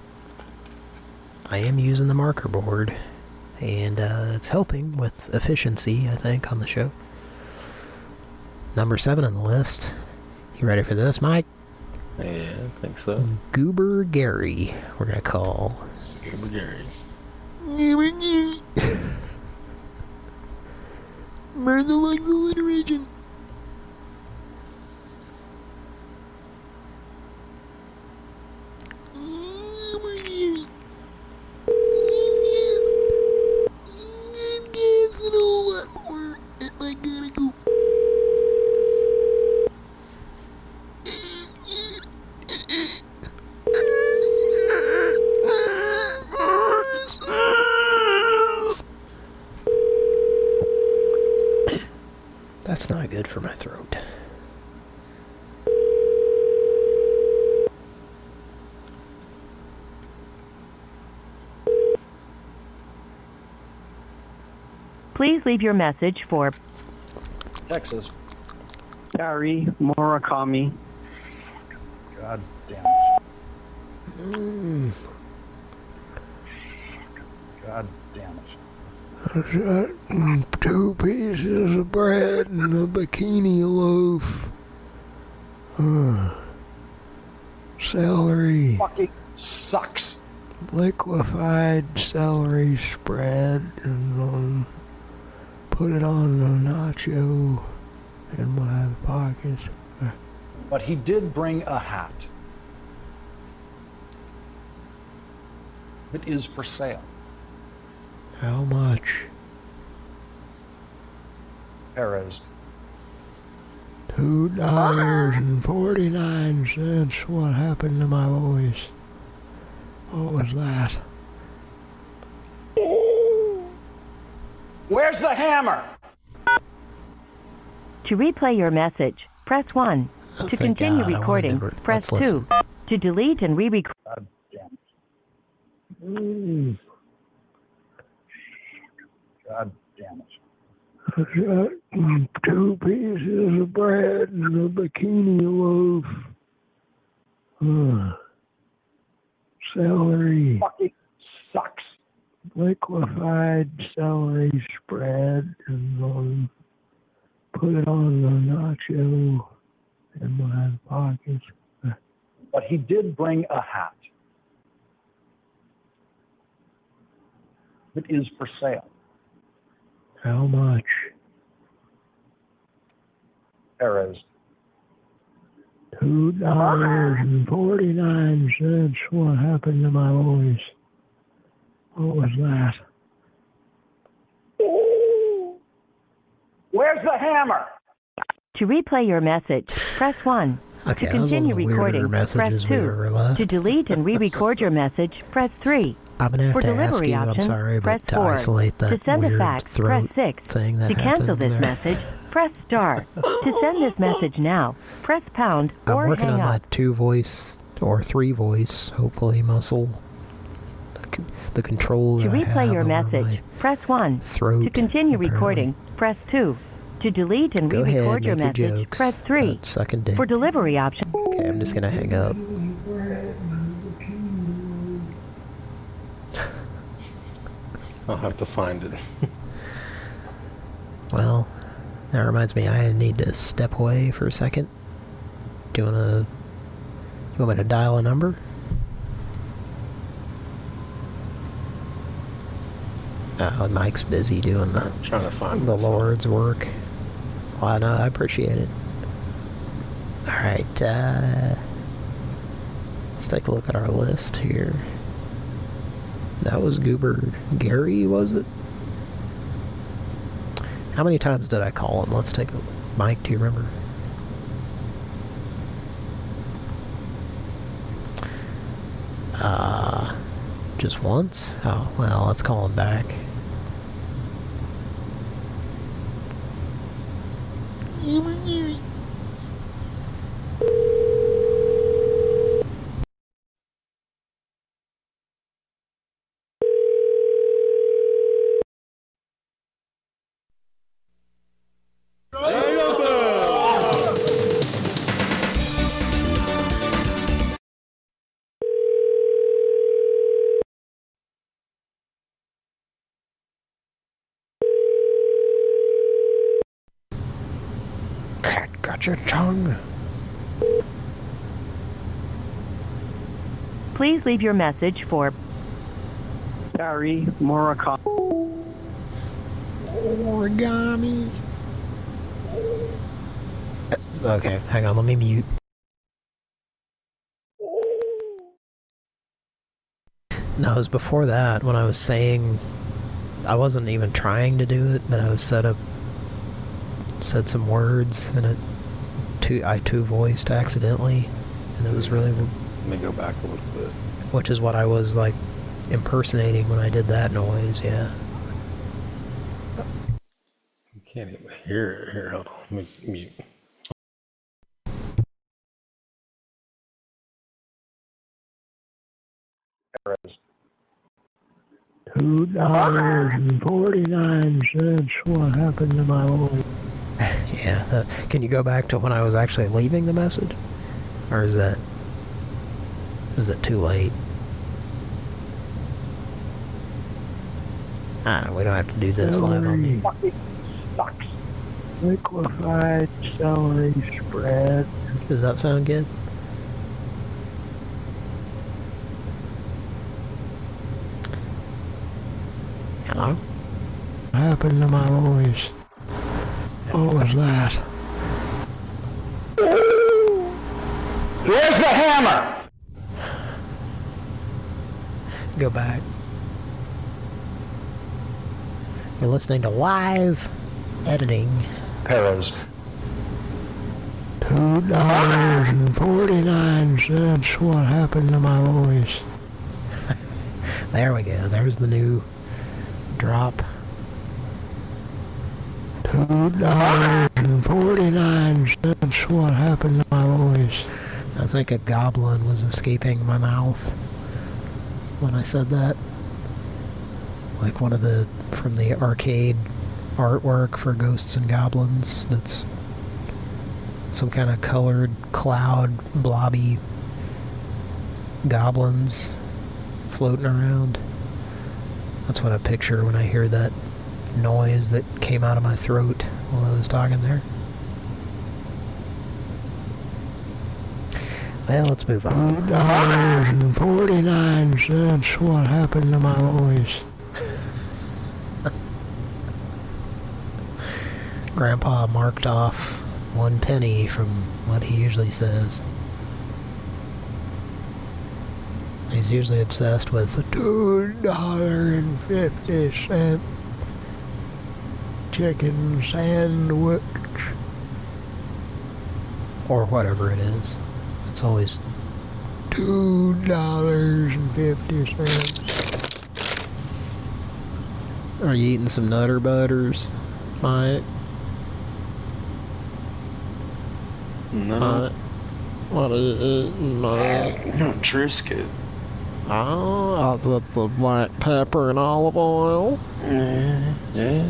I am using the marker board, and uh, it's helping with efficiency, I think, on the show. Number seven on the list. You ready for this, Mike? Yeah, I think so. Goober Gary, we're gonna call. Goober Gary. Murder like the alliteration. That's not good for my throat. Please leave your message for Texas. Gary Murakami. God damn it. Mm. God damn it. I got two pieces of bread and a bikini loaf. Uh, celery. Fucking sucks. Liquefied celery spread and um, put it on the nacho in my pocket. But he did bring a hat. It is for sale. How much? Perez. Two dollars and forty-nine cents. What happened to my voice? What was that? Where's the hammer? To replay your message, press 1. Oh, to continue God, recording, to- press 2. listen. To delete and re-record. God damn it. Mm. God damn it. I got two pieces of bread and a bikini loaf. Uh, celery. Fucking sucks. Liquefied celery spread and um, put it on the nacho in my pocket. But he did bring a hat. It is for sale. How much? Perez. Two dollars and forty-nine cents. What happened to my voice? What was that? Where's the hammer? To replay your message, press 1. Okay, to that was one of continue recording, press 2. we. To delete and re-record your message, press 3. I'm gonna have For to ask delivery you. I'm options, sorry, press but to isolate that to send weird a fax, throat press 6. thing that to cancel happened this there. message, press star. to send this message now, press pound I'm or working on my two voice or three voice, hopefully muscle. The, con- control To that I replay have your message, press 1. throat, to continue apparently. recording, press 2. To delete and Go re-record your make your message, jokes. press 3. Uh, but sucking dick. For delivery option. Okay, I'm just gonna hang up. I'll have to find it. Well, that reminds me, I need to step away for a second. Do you wanna... You want me to dial a number? Uh, Mike's busy doing the trying to find the Lord's work. Well, no, I appreciate it. All right, uh, let's take a look at our list here. That was Goober Gary, was it? How many times did I call him? Let's take a Mike. Do you remember? Uh, just once? Oh, well, let's call him back. 因为因为 got your tongue. Please leave your message for Sorry, Morikawa. Origami. Okay, hang on, let me mute. No, it was before that when I was saying I wasn't even trying to do it, but I was set up said some words and it two I two voiced accidentally and it was really Let me go back a little bit. which is what I was like impersonating when I did that noise, yeah. You can't even hear it. Here, hold on. Let me mute. Two dollars and forty-nine cents. What happened to my voice? Yeah. uh, can you go back to when I was actually leaving the message? Or is that is it too late? I don't know, we don't have to do this live on the sucks. Liquefied celery spread. Does that sound good? Hello? What happened to my voice? What was that? Where's the hammer? Go back. You're listening to live editing. Perez. Two dollars and forty-nine cents. What happened to my voice? There we go. There's the new drop. Two dollars and forty-nine cents. What happened to my voice? I think a goblin was escaping my mouth when I said that. Like one of the from the arcade artwork for Ghosts and Goblins that's some kind of colored cloud blobby goblins floating around. That's what I picture when I hear that noise that came out of my throat while I was talking there. Well, let's move on. $1.49 cents. What happened to my voice? Grandpa marked off one penny from what he usually says. He's usually obsessed with $2.50 chicken sandwich. Or whatever it is. It's always two dollars and fifty cents. Are you eating some Nutter Butters, Mike? No. What are you eating, mate? No, Triscuit. Oh, is it the black pepper and olive oil? Yeah, yeah,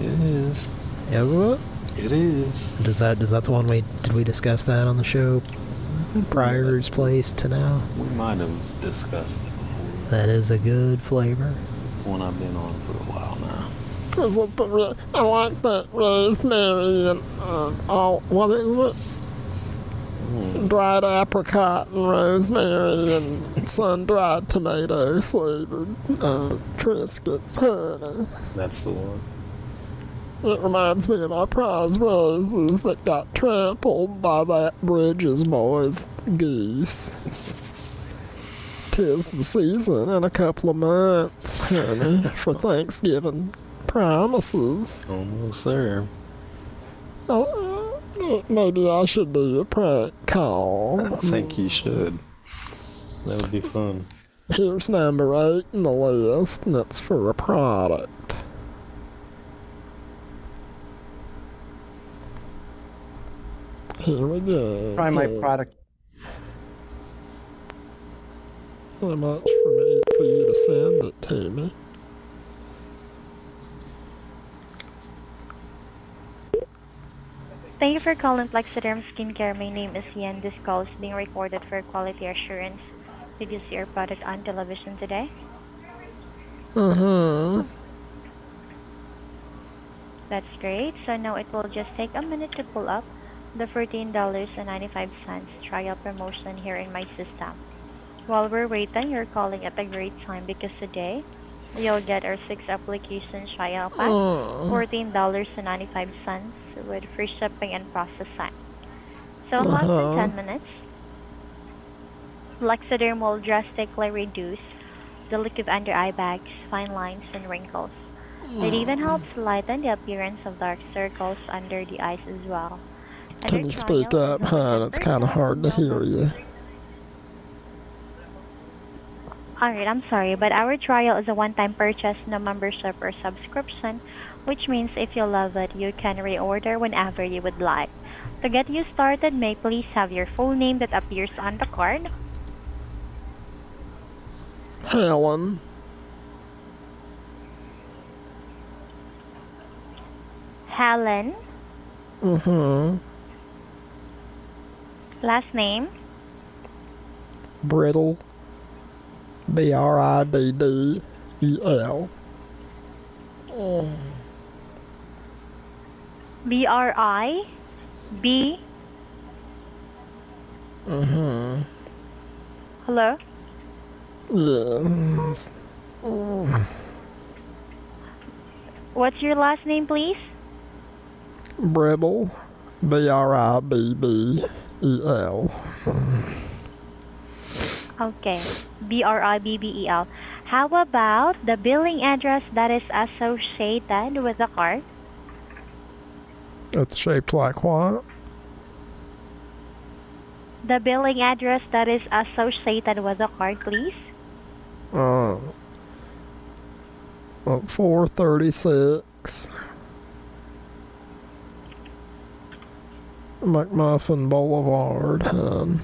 it is. Is it? It is. Does that is that the one we did we discuss that on the show? Prior's place to now. We might have discussed it. Before. That is a good flavor. It's one I've been on for a while now. Is it the re- I like that rosemary and uh, all. What is it? Dried apricot and rosemary and sun-dried tomato flavored uh, Triscuits, honey. That's the one. It reminds me of my prize roses that got trampled by that Bridges boys geese. Tis the season in a couple of months, honey, for Thanksgiving promises. Almost there. Uh, maybe I should do a prank call. I think you should. That would be fun. Here's number eight in the list, and it's for a product. Here we go. Try my product. How much for me for you to send it to me? Thank you for calling Plexaderm Skincare. My name is Yen. This call is being recorded for quality assurance. Did you see your product on television today? Uh-huh. That's great. So now it will just take a minute to pull up the $14.95 trial promotion here in my system. While we're waiting, you're calling at a great time because today you'll get our six application trial pack, Oh. $14.95 with free shipping and processing. So in less than Uh-huh. 10 minutes, Lexiderm will drastically reduce the look of under eye bags, fine lines, and wrinkles. It even helps lighten the appearance of dark circles under the eyes as well. Can you speak up, hon? It's kind of hard to hear you. Alright, I'm sorry, but our trial is a one-time purchase, no membership or subscription, which means if you love it, you can reorder whenever you would like. To get you started, may please have your full name that appears on the card. Helen. Helen, Mm-hmm. Last name, Brittle. B R I D D E L. B R I B. Mm-hmm. Hello? Yes. What's your last name, please? Bribble. B R I B B E L. Okay, B R I B B E L. How about the billing address that is associated with the card? It's shaped like what? The billing address that is associated with the card, please. Uh, well, 436 McMuffin Boulevard, hun.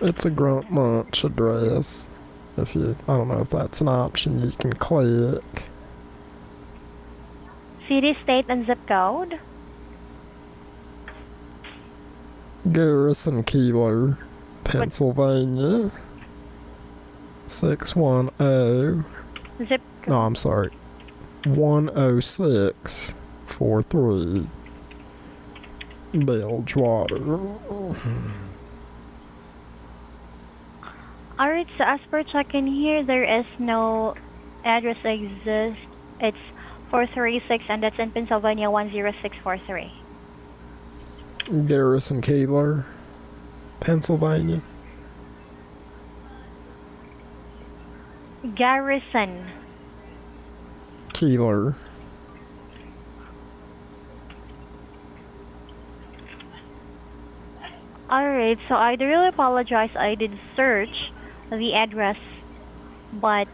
It's a Grunt Munch address. If you, I don't know if that's an option you can click. City, state, and zip code. Garrison Keillor, Pennsylvania. 610. Zip. No, I'm sorry. 10643. Bilgewater. Alright, so as per checking here, there is no address exists. It's 436, and that's in Pennsylvania 10643. Garrison Keillor, Pennsylvania. Garrison. Keillor. Alright, so I really apologize. I did search the address, but...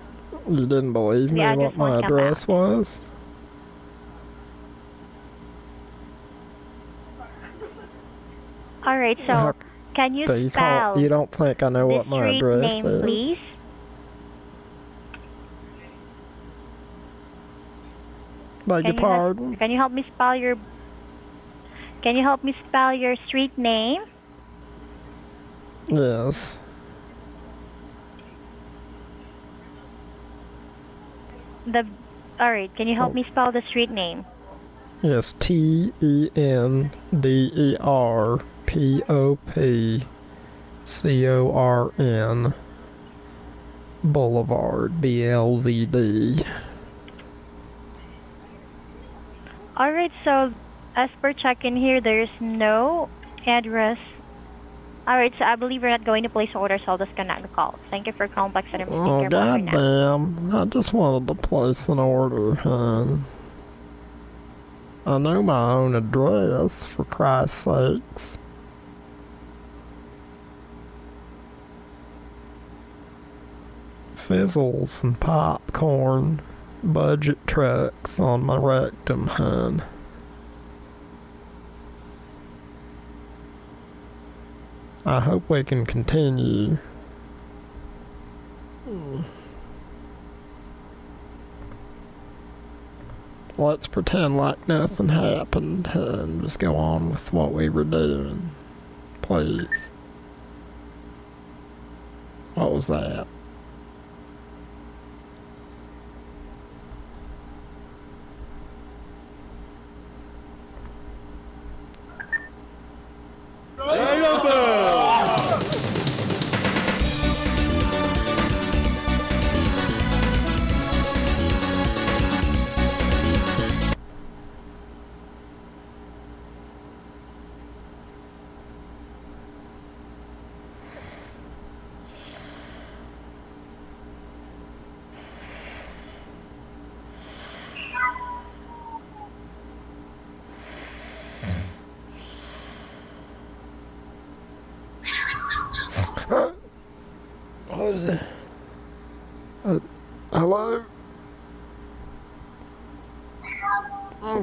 You didn't believe me what my address was? Alright, so How can you spell... You don't think I know what my address name, is? Please? Beg your Can you, help- pardon? can you help me spell your Can you help me spell your street name? Yes. The All right, can you help me oh. spell the street name? Yes. T E N D E R P O P C O R N Boulevard B L V D. All right, so as per check-in here, there's no address. All right, so I believe we're not going to place orders. So I'll disconnect the call. Thank you for calling Black Center. Oh goddamn! I just wanted to place an order, hon. I know my own address, for Christ's sakes. Fizzles and popcorn, budget trucks on my rectum, hun. I hope we can continue. Hmm. Let's pretend like nothing happened and just go on with what we were doing. Please. What was that?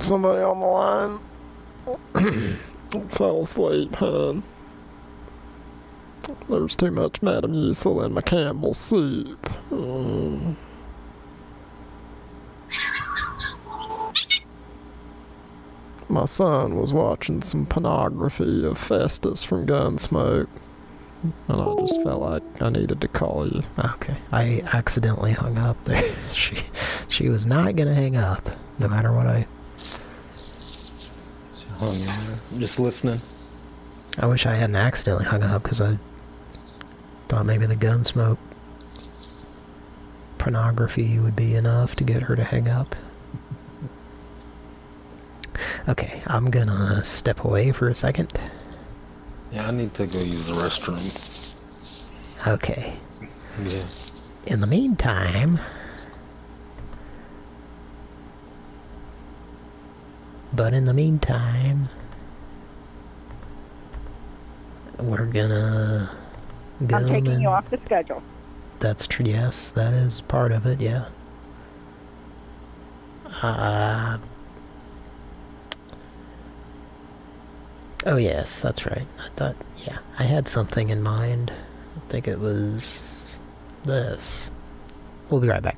Somebody on the line? Fell asleep, hun. There's too much Madam Metamucil in my Campbell soup. Mm. My son was watching some pornography of Festus from Gunsmoke. And I just felt like I needed to call you. Okay. I accidentally hung up there. she she was not gonna hang up, no matter what I Hung in just listening. I wish I hadn't accidentally hung up because I thought maybe the Gunsmoke pornography would be enough to get her to hang up. Okay, I'm gonna step away for a second. Yeah, I need to go use the restroom. Okay. Yeah. In the meantime, but in the meantime, we're gonna go I'm taking you off the schedule. That's true. Yes, that is part of it. Yeah. Uh. Oh yes, that's right. I thought, yeah, I had something in mind. I think it was this. We'll be right back.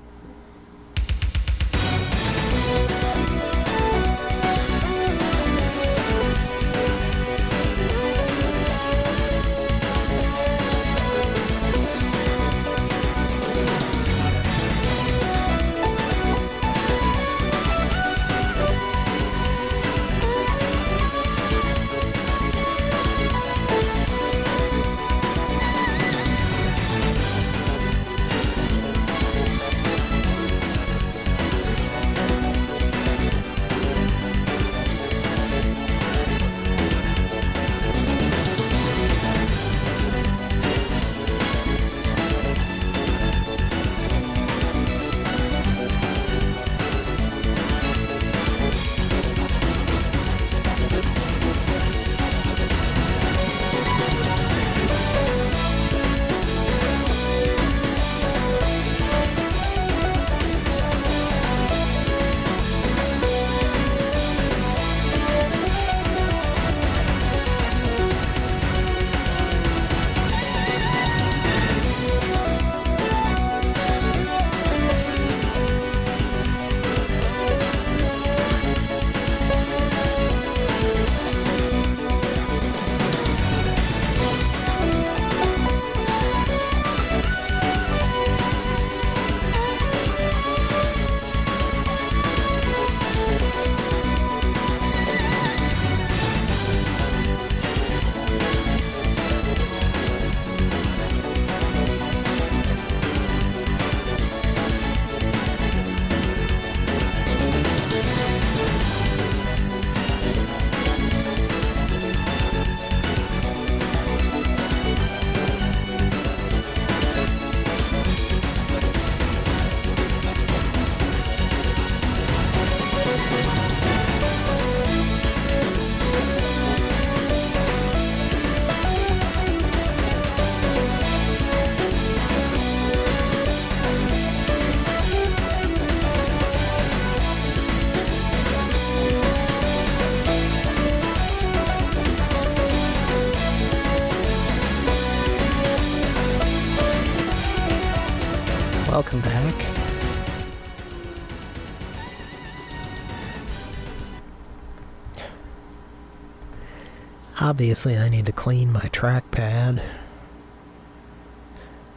Obviously, I need to clean my trackpad.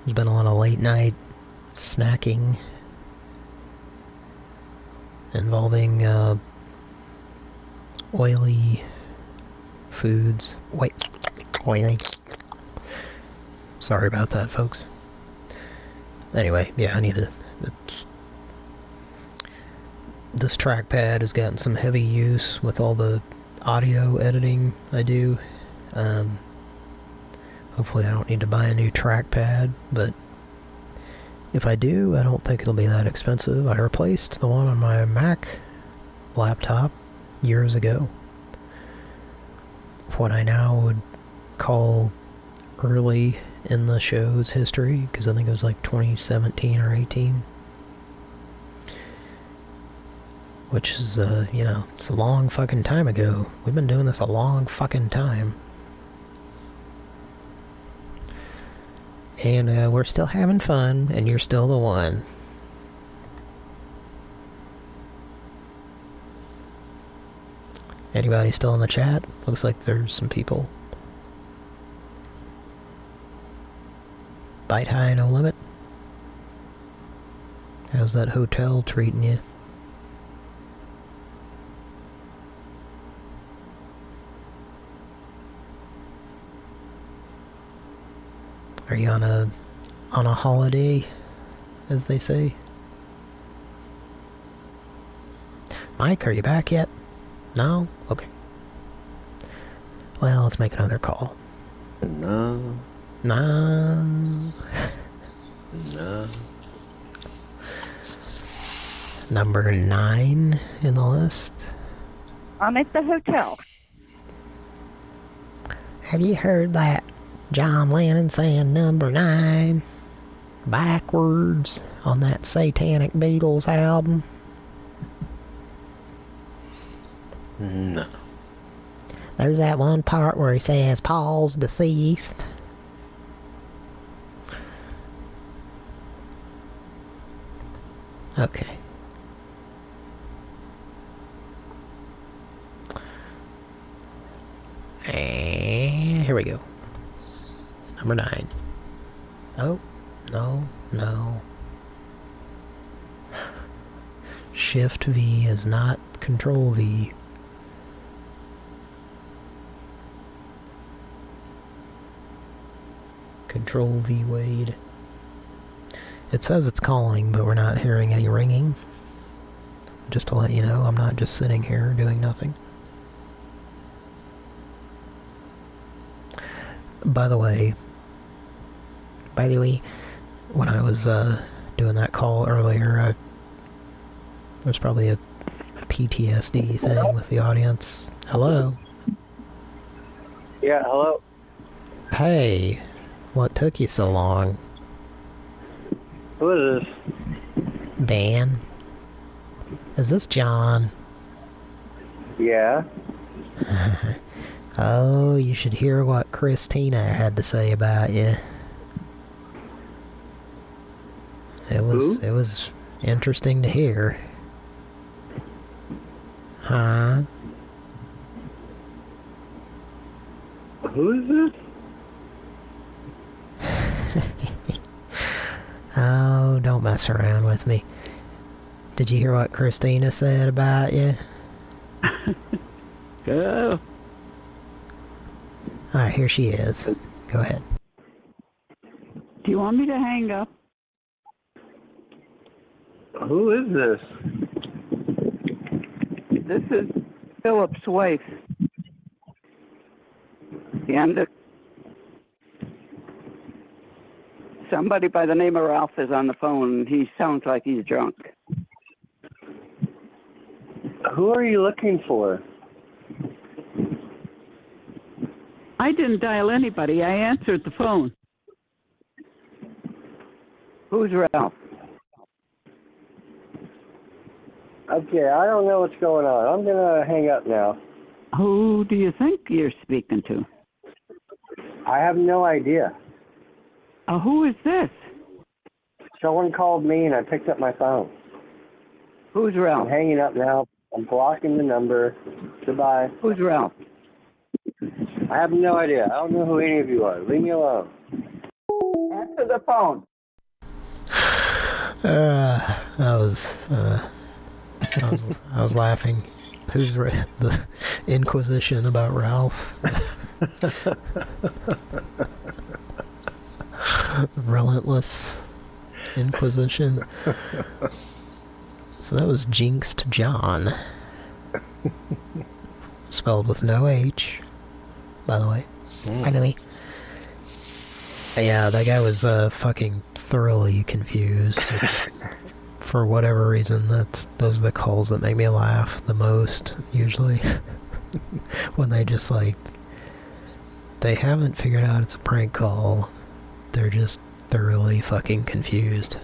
There's been a lot of late night snacking involving uh, oily foods. Wait, oily. Sorry about that, folks. Anyway, yeah, I need to... This trackpad has gotten some heavy use with all the audio editing I do. Um, hopefully I don't need to buy a new trackpad, but if I do, I don't think it'll be that expensive. I replaced the one on my Mac laptop years ago. What I now would call early in the show's history, because I think it was like 2017 or 18. Which is, uh, you know, it's a long fucking time ago. We've been doing this a long fucking time. And uh, we're still having fun, and you're still the one. Anybody still in the chat? Looks like there's some people. Bite high, no limit. How's that hotel treating you? Are you on a on a holiday, as they say? Mike, are you back yet? No? Okay. Well, let's make another call. No. No. No. Number nine in the list. I'm at the hotel. Have you heard that John Lennon saying number nine backwards on that Satanic Beatles album? No. There's that one part where he says Paul's deceased. Okay. And here we go. Number nine. Oh, no, no. Shift V is not Control V. Control V Wade. It says it's calling, but we're not hearing any ringing. Just to let you know, I'm not just sitting here doing nothing. By the way, by the way, when I was uh, doing that call earlier, I, there was probably a PTSD thing with the audience. Hello? Yeah, hello. Hey, what took you so long? Who is this? Dan? Is this John? Yeah. oh, you should hear what Christina had to say about you. It was Who? it was interesting to hear. Huh? Who is this? Oh, don't mess around with me. Did you hear what Christina said about you? Go. Alright, here she is. Go ahead. Do you want me to hang up? Who is this? This is Philip's wife. The. Somebody by the name of Ralph is on the phone. He sounds like he's drunk. Who are you looking for? I didn't dial anybody. I answered the phone. Who's Ralph? Okay, I don't know what's going on. I'm gonna hang up now. Who do you think you're speaking to? I have no idea. Uh, who is this? Someone called me and I picked up my phone. Who's Ralph? I'm hanging up now. I'm blocking the number. Goodbye. Who's Ralph? I have no idea. I don't know who any of you are. Leave me alone. Answer the phone. Uh, I was, uh, I was, I was laughing. Who's re the Inquisition about Ralph? Relentless Inquisition. So that was Jinxed John. Spelled with no H, by the way. By the way. Yeah, that guy was uh, fucking thoroughly confused. Which, for whatever reason, that's those are the calls that make me laugh the most, usually. when they just, like... They haven't figured out it's a prank call. They're just thoroughly fucking confused.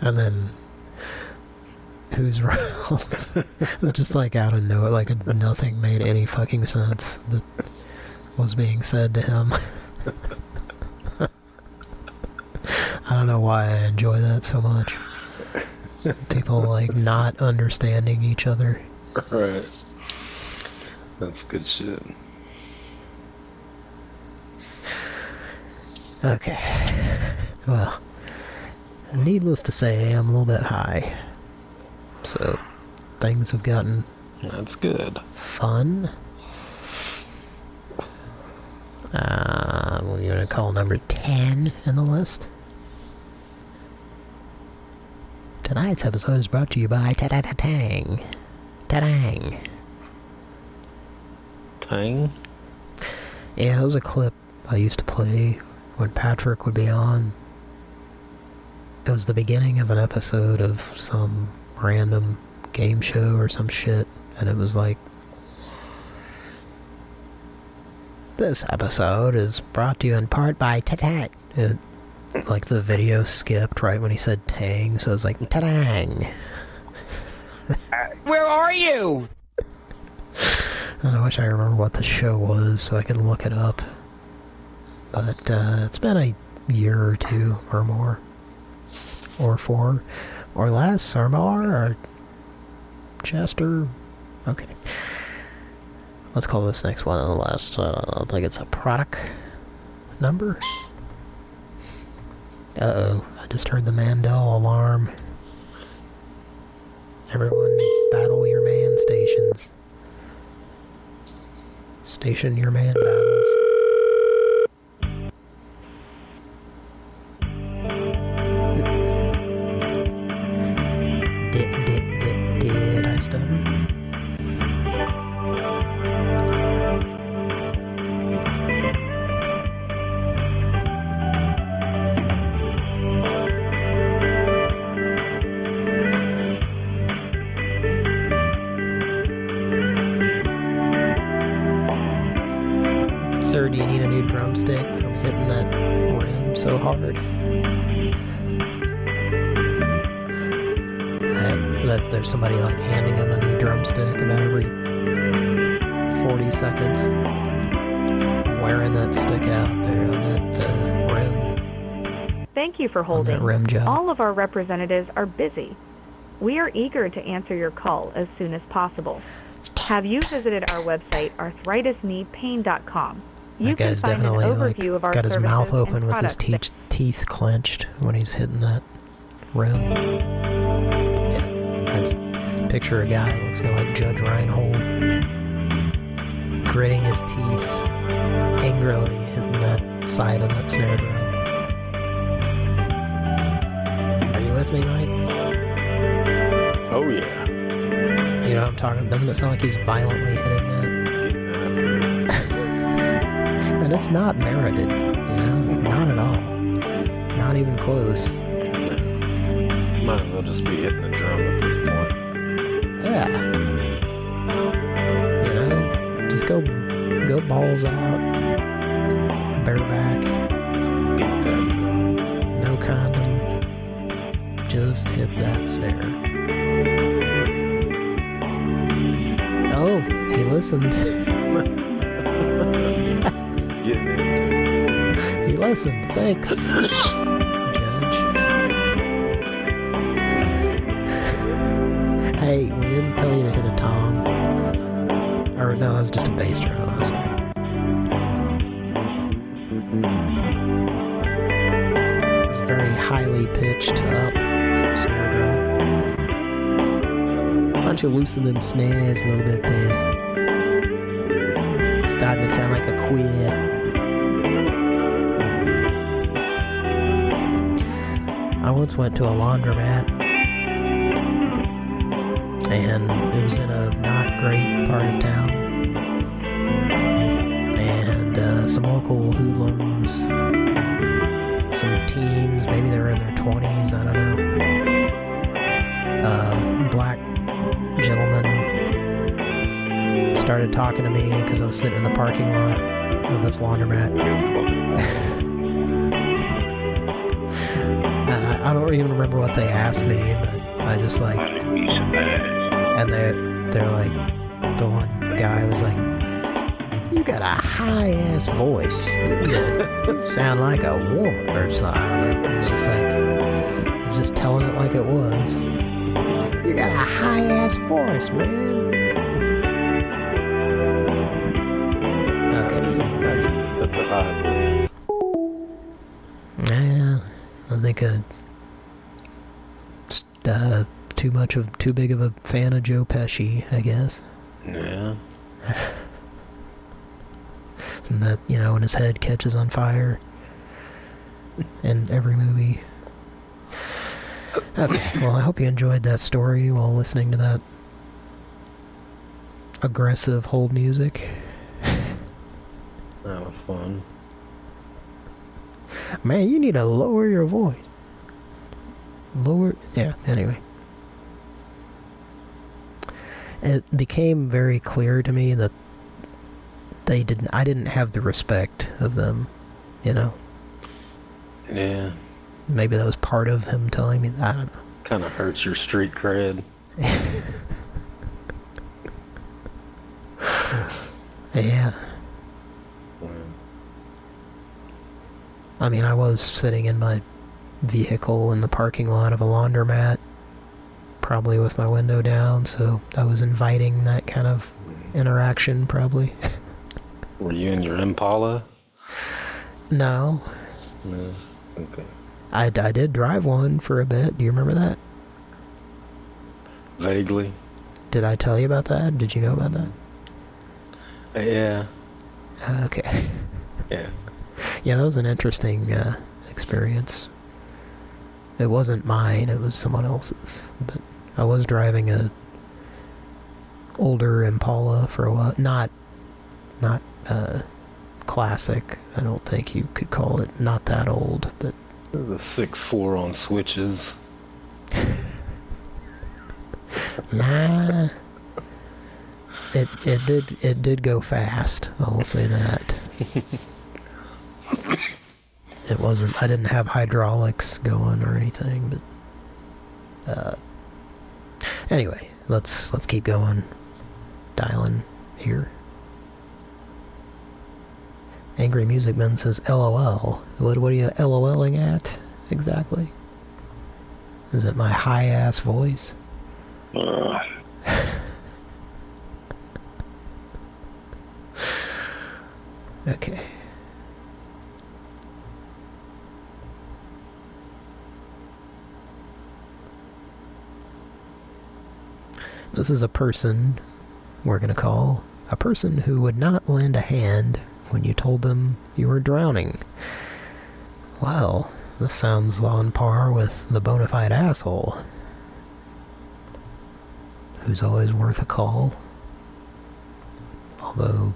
and then who's Ralph? it's just like out of nowhere, like nothing made any fucking sense that was being said to him. I don't know why I enjoy that so much. People like not understanding each other. Right. That's good shit. Okay. Well, needless to say, I'm a little bit high. So, things have gotten... That's good. Fun. Uh, we're going to call number 10 in the list. Tonight's episode is brought to you by Ta-Ta-Ta-Tang. Ta-Tang. Tang? Yeah, it was a clip I used to play when Patrick would be on. It was the beginning of an episode of some random game show or some shit, and it was like, This episode is brought to you in part by Tatat. It, like the video skipped right when he said Tang, so it was like Tatang. Where are you? And I wish I remember what the show was so I could look it up. But uh, it's been a year or two or more. Or four. Or less or more. Or Chester. Okay. Let's call this next one the last. Uh, I think it's a product number. Uh-oh. I just heard the Mandel alarm. Everyone battle your man stations. Station your man battles. There's somebody like handing him a new drumstick about every 40 seconds. Wearing that stick out there on that uh, rim. Thank you for holding. rim job. All of our representatives are busy. We are eager to answer your call as soon as possible. Have you visited our website, arthritis.kneepain.com? You That can guy's find an definitely like overview of our got his mouth open with his teeth teeth clenched when he's hitting that rim. That's picture a guy that looks like Judge Reinhold gritting his teeth, angrily hitting that side of that snare drum. Are you with me, Mike? Oh yeah. You know what I'm talking? Doesn't it sound like he's violently hitting that? and it's not merited, you know, not at all, not even close. Might as well just be hitting the drum at this point. Yeah. You know, just go, go balls out, bareback, no condom, just hit that snare. Oh, he listened. He listened. Thanks, you loosen them snares a little bit there? Starting to sound like a queer. I once went to a laundromat and it was in a not great part of town. And uh, some local hoodlums, some teens, maybe they were in their 20s, I don't know. Uh, black gentleman started talking to me because I was sitting in the parking lot of this laundromat. and I, I don't even remember what they asked me, but I just like and they're they're like the one guy was like you got a high ass voice you, sound like a woman or something I. He was just like he was just telling it like it was you got a high ass voice man okay Such a high yeah I think uh just uh too much of too big of a fan of Joe Pesci, I guess. Yeah. and that, you know, when his head catches on fire in every movie. Okay, well, I hope you enjoyed that story while listening to that aggressive hold music. That was fun. Man, you need to lower your voice. Lower... Yeah, anyway. It became very clear to me that they didn't... I didn't have the respect of them, you know? Yeah. Maybe that was part of him telling me that. I don't know. Kind of hurts your street cred. Yeah. I mean, I was sitting in my vehicle in the parking lot of a laundromat, probably with my window down, so I was inviting that kind of interaction, probably. Were you in your Impala? no. No. Okay. I, I did drive one for a bit. Do you remember that? Vaguely. Did I tell you about that? Did you know about that? Uh, yeah. Okay. Yeah. Yeah, that was an interesting uh, experience. It wasn't mine, it was someone else's. But I was driving a older Impala for a while. Not, not uh, classic, I don't think you could call it. Not that old, but... Was a 6'4 on switches. Nah. It it did it did go fast. I will say that. it wasn't. I didn't have hydraulics going or anything, but uh. Anyway, let's let's keep going. Dialing here. Angry Music Man says LOL. What what are you LOLing at exactly? Is it my high ass voice? Uh, Okay. This is a person we're going to call a person who would not lend a hand when you told them you were drowning. Well, this sounds on par with the bona fide asshole. Who's always worth a call. Although,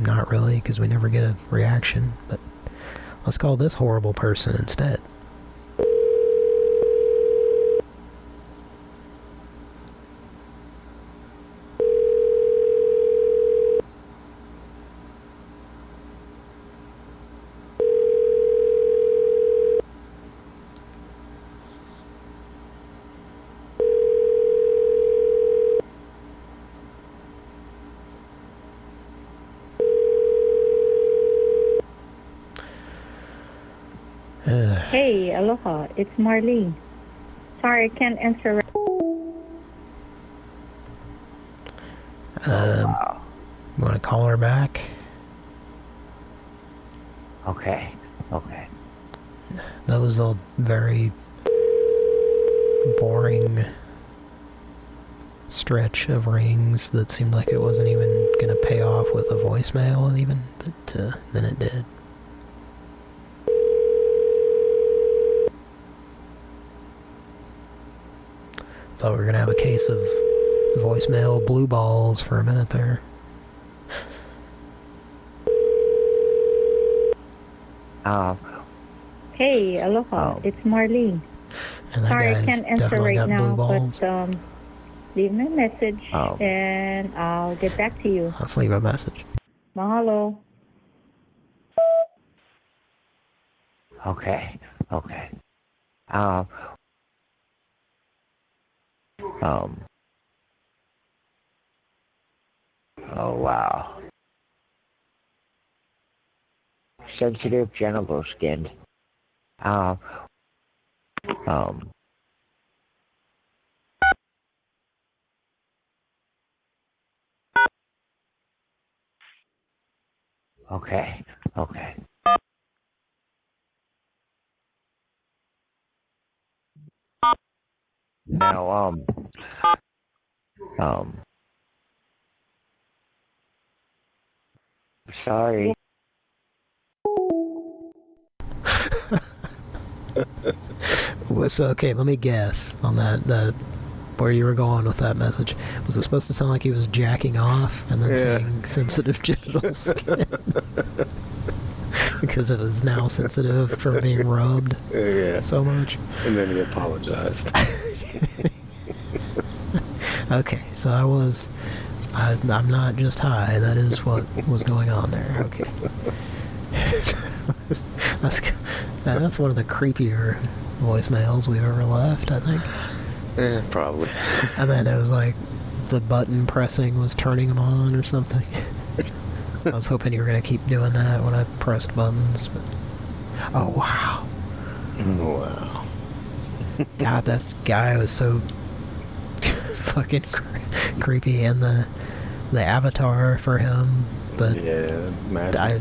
not really, because we never get a reaction. But let's call this horrible person instead. Aloha. It's Marlene. Sorry, I can't answer. Um, want to call her back? Okay. Okay. That was a very boring stretch of rings that seemed like it wasn't even going to pay off with a voicemail even, but uh, then it did. Thought we were going to have a case of voicemail blue balls for a minute there. Um, Hey, aloha. It's Marlene. And that Sorry, I can't answer right now, but um, leave me a message Oh. and I'll get back to you. Let's leave a message. Mahalo. Okay. Okay. Um. Um. Oh wow. Sensitive genital skin. Um. Um. Okay. Okay. Now, um, um, sorry. Well, So okay, let me guess on that that where you were going with that message. Was it supposed to sound like he was jacking off and then Yeah. saying sensitive genital skin because it was now sensitive from being rubbed Yeah. so much? And then he apologized. Okay, so I was. I, I'm not just high. That is what was going on there. Okay. that's that's one of the creepier voicemails we've ever left. I think. Eh, probably. And then it was like the button pressing was turning them on or something. I was hoping you were gonna keep doing that when I pressed buttons. But... Oh wow! Wow. God, that guy was so fucking cre- creepy, and the the avatar for him. The Yeah, magic I,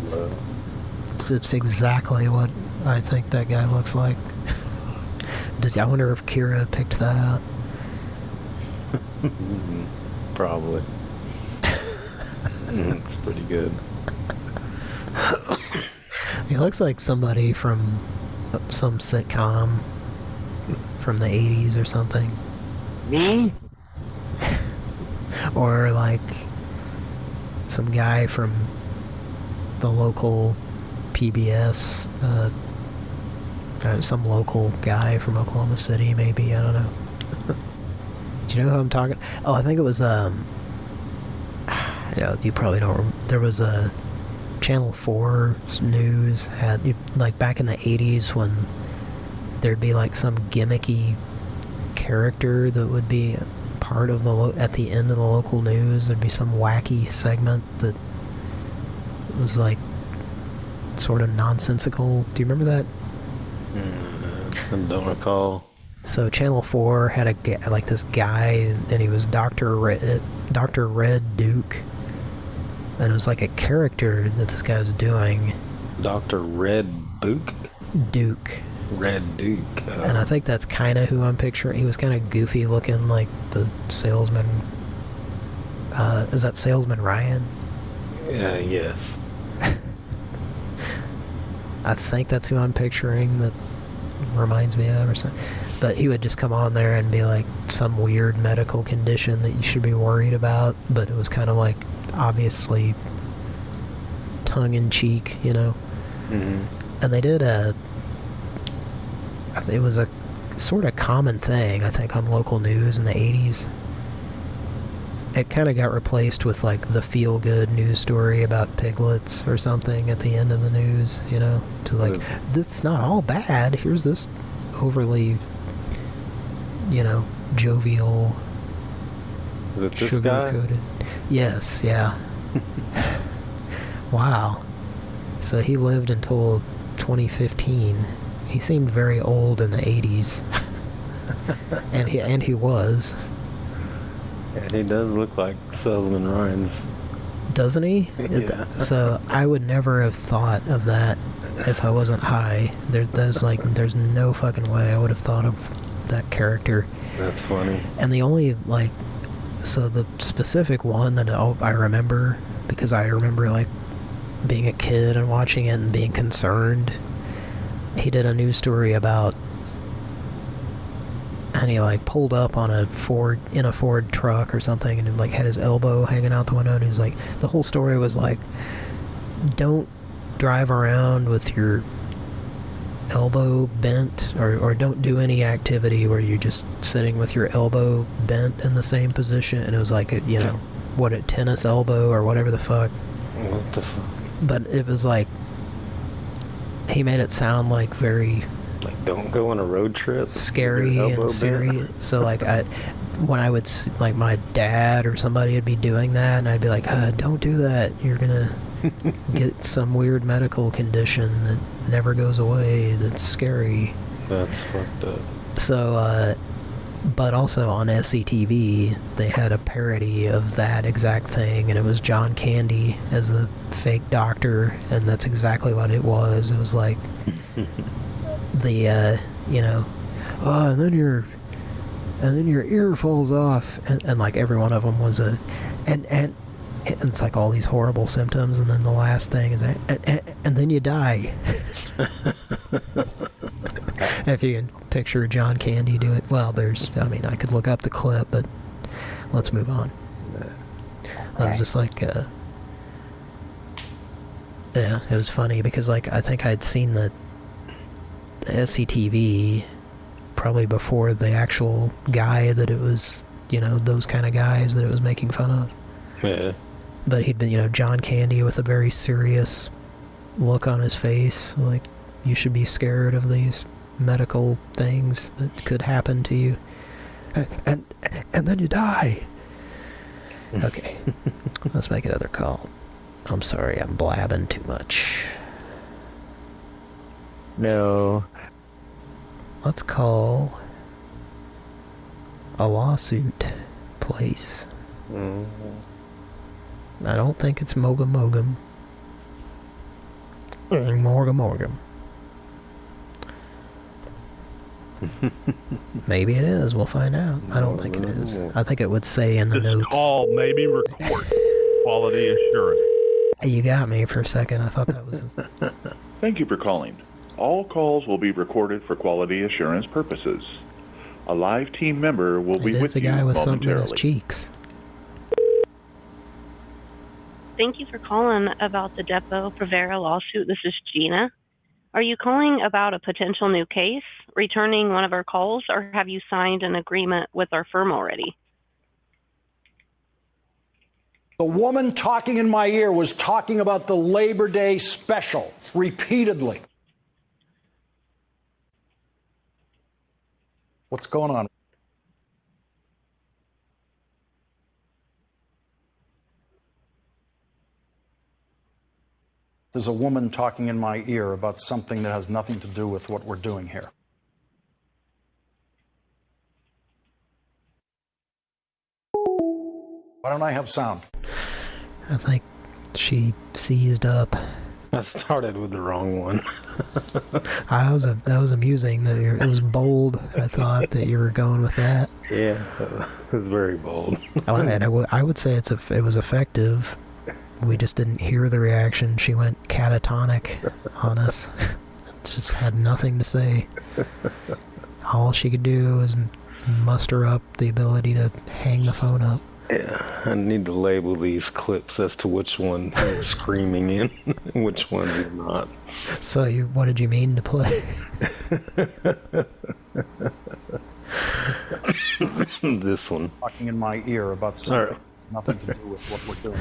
it's, it's exactly what I think that guy looks like. Did I wonder if Kira picked that out? Probably. Mm, it's pretty good. He looks like somebody from some sitcom from the 80s or something. Me? Or like some guy from the local PBS, uh, some local guy from Oklahoma City, maybe, I don't know. Do you know who I'm talking? Oh, I think it was, um, yeah, you probably don't rem- There was a Channel 4 news had, like back in the 80s when there'd be like some gimmicky character that would be part of the, lo- at the end of the local news, there'd be some wacky segment that was like sort of nonsensical. Do you remember that? Mm, I don't recall. So Channel 4 had a like this guy, and he was Doctor Red, Doctor Red Duke, and it was like a character that this guy was doing. Dr. Red Book? Duke. Red Duke. Uh, And I think that's kind of who I'm picturing. He was kind of goofy looking, like the salesman. Uh, is that salesman Ryan? yeah, yes. I think that's who I'm picturing. That reminds me of or something. But he would just come on there and be like some weird medical condition that you should be worried about. But it was kind of like obviously tongue in cheek, you know. hmm And they did a. It was a sort of common thing, I think, on local news in the 80s. It kind of got replaced with like the feel good news story about piglets or something at the end of the news, you know? To like, this not all bad. Here's this overly, you know, jovial, sugar-coated... Yes, yeah. wow. So he lived until 2015. He seemed very old in the 80s. and he and he was, And he does look like Sullivan Rhines. doesn't he? Yeah. So I would never have thought of that if I wasn't high. There, there's like, there's no fucking way I would have thought of that character. That's funny. And the only, like, so the specific one that I remember, because I remember, like, being a kid and watching it and being concerned, he did a news story about, and he, like, pulled up on a Ford, in a Ford truck or something, and, like, had his elbow hanging out the window, and he's like, the whole story was, like, don't drive around with your elbow bent or, or don't do any activity where you're just sitting with your elbow bent in the same position and it was like a, you know what a tennis elbow or whatever the fuck What the fuck? but it was like he made it sound like very Like, don't go on a road trip. scary and serious so like i when i would see, like my dad or somebody would be doing that and i'd be like uh, don't do that you're gonna get some weird medical condition that never goes away that's scary That's fucked up. So, uh, but also on SCTV, they had a parody of that exact thing, and it was John Candy as the fake doctor, and that's exactly what it was. It was like the, uh, you know, oh, and then your, and then your ear falls off, and, and like every one of them was a, and and. and It's like all these horrible symptoms, and then the last thing is, and, and, and then you die. if you can picture John Candy do it. Well, there's, I mean, I could look up the clip, but let's move on. I was just like, uh, yeah, it was funny because, like, I think I'd seen the, the SCTV probably before the actual guy that it was, you know, those kind of guys that it was making fun of. Yeah. But he'd been, you know, John Candy with a very serious look on his face, like, you should be scared of these medical things that could happen to you. And, and, and then you die. Okay, let's make another call. I'm sorry, I'm blabbing too much. No. Let's call a lawsuit place. I don't think it's Mogum Mogum. Mm, Morgum Morgum. Maybe it is. We'll find out. I don't think it is. I think it would say in the notes. Call may be recorded. Quality assurance. Hey, You got me for a second. I thought that was. Thank you for calling. All calls will be recorded for quality assurance purposes. A live team member will be It with is a you guy with something in momentarily. his cheeks. Thank you for calling about the Depo-Provera lawsuit. This is Gina. Are you calling about a potential new case, returning one of our calls, or have you signed an agreement with our firm already? The woman talking in my ear was talking about the Labor Day special repeatedly. What's going on? There's a woman talking in my ear about something that has nothing to do with what we're doing here. Why don't I have sound? I think she seized up. I started with the wrong one. I was a, that was amusing. That you're, it was bold. I thought that you were going with that. Yeah, so it was very bold. Oh, and I would- I would say it's a, it was effective. We just didn't hear the reaction. She went catatonic on us. just had nothing to say. All she could do was muster up the ability to hang the phone up. Yeah, I need to label these clips as to which one he's screaming in, and which one he's not. So you, what did you mean to play? this one. Talking in my ear about something that has nothing to do with what we're doing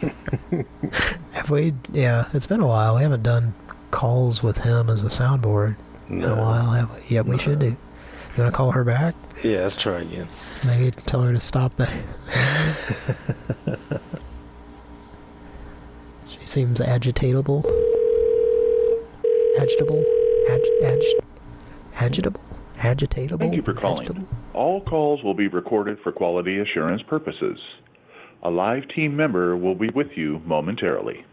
here. Have we? Yeah, it's been a while. We haven't done calls with him as a soundboard in a while, have we? Yeah, we should do. You want to call her back? Yeah, let's try again. Maybe tell her to stop that. she seems agitatable. Agitable? ag, ag, agitable? Agitatable? Thank you for calling. Agitable? All calls will be recorded for quality assurance purposes. A live team member will be with you momentarily.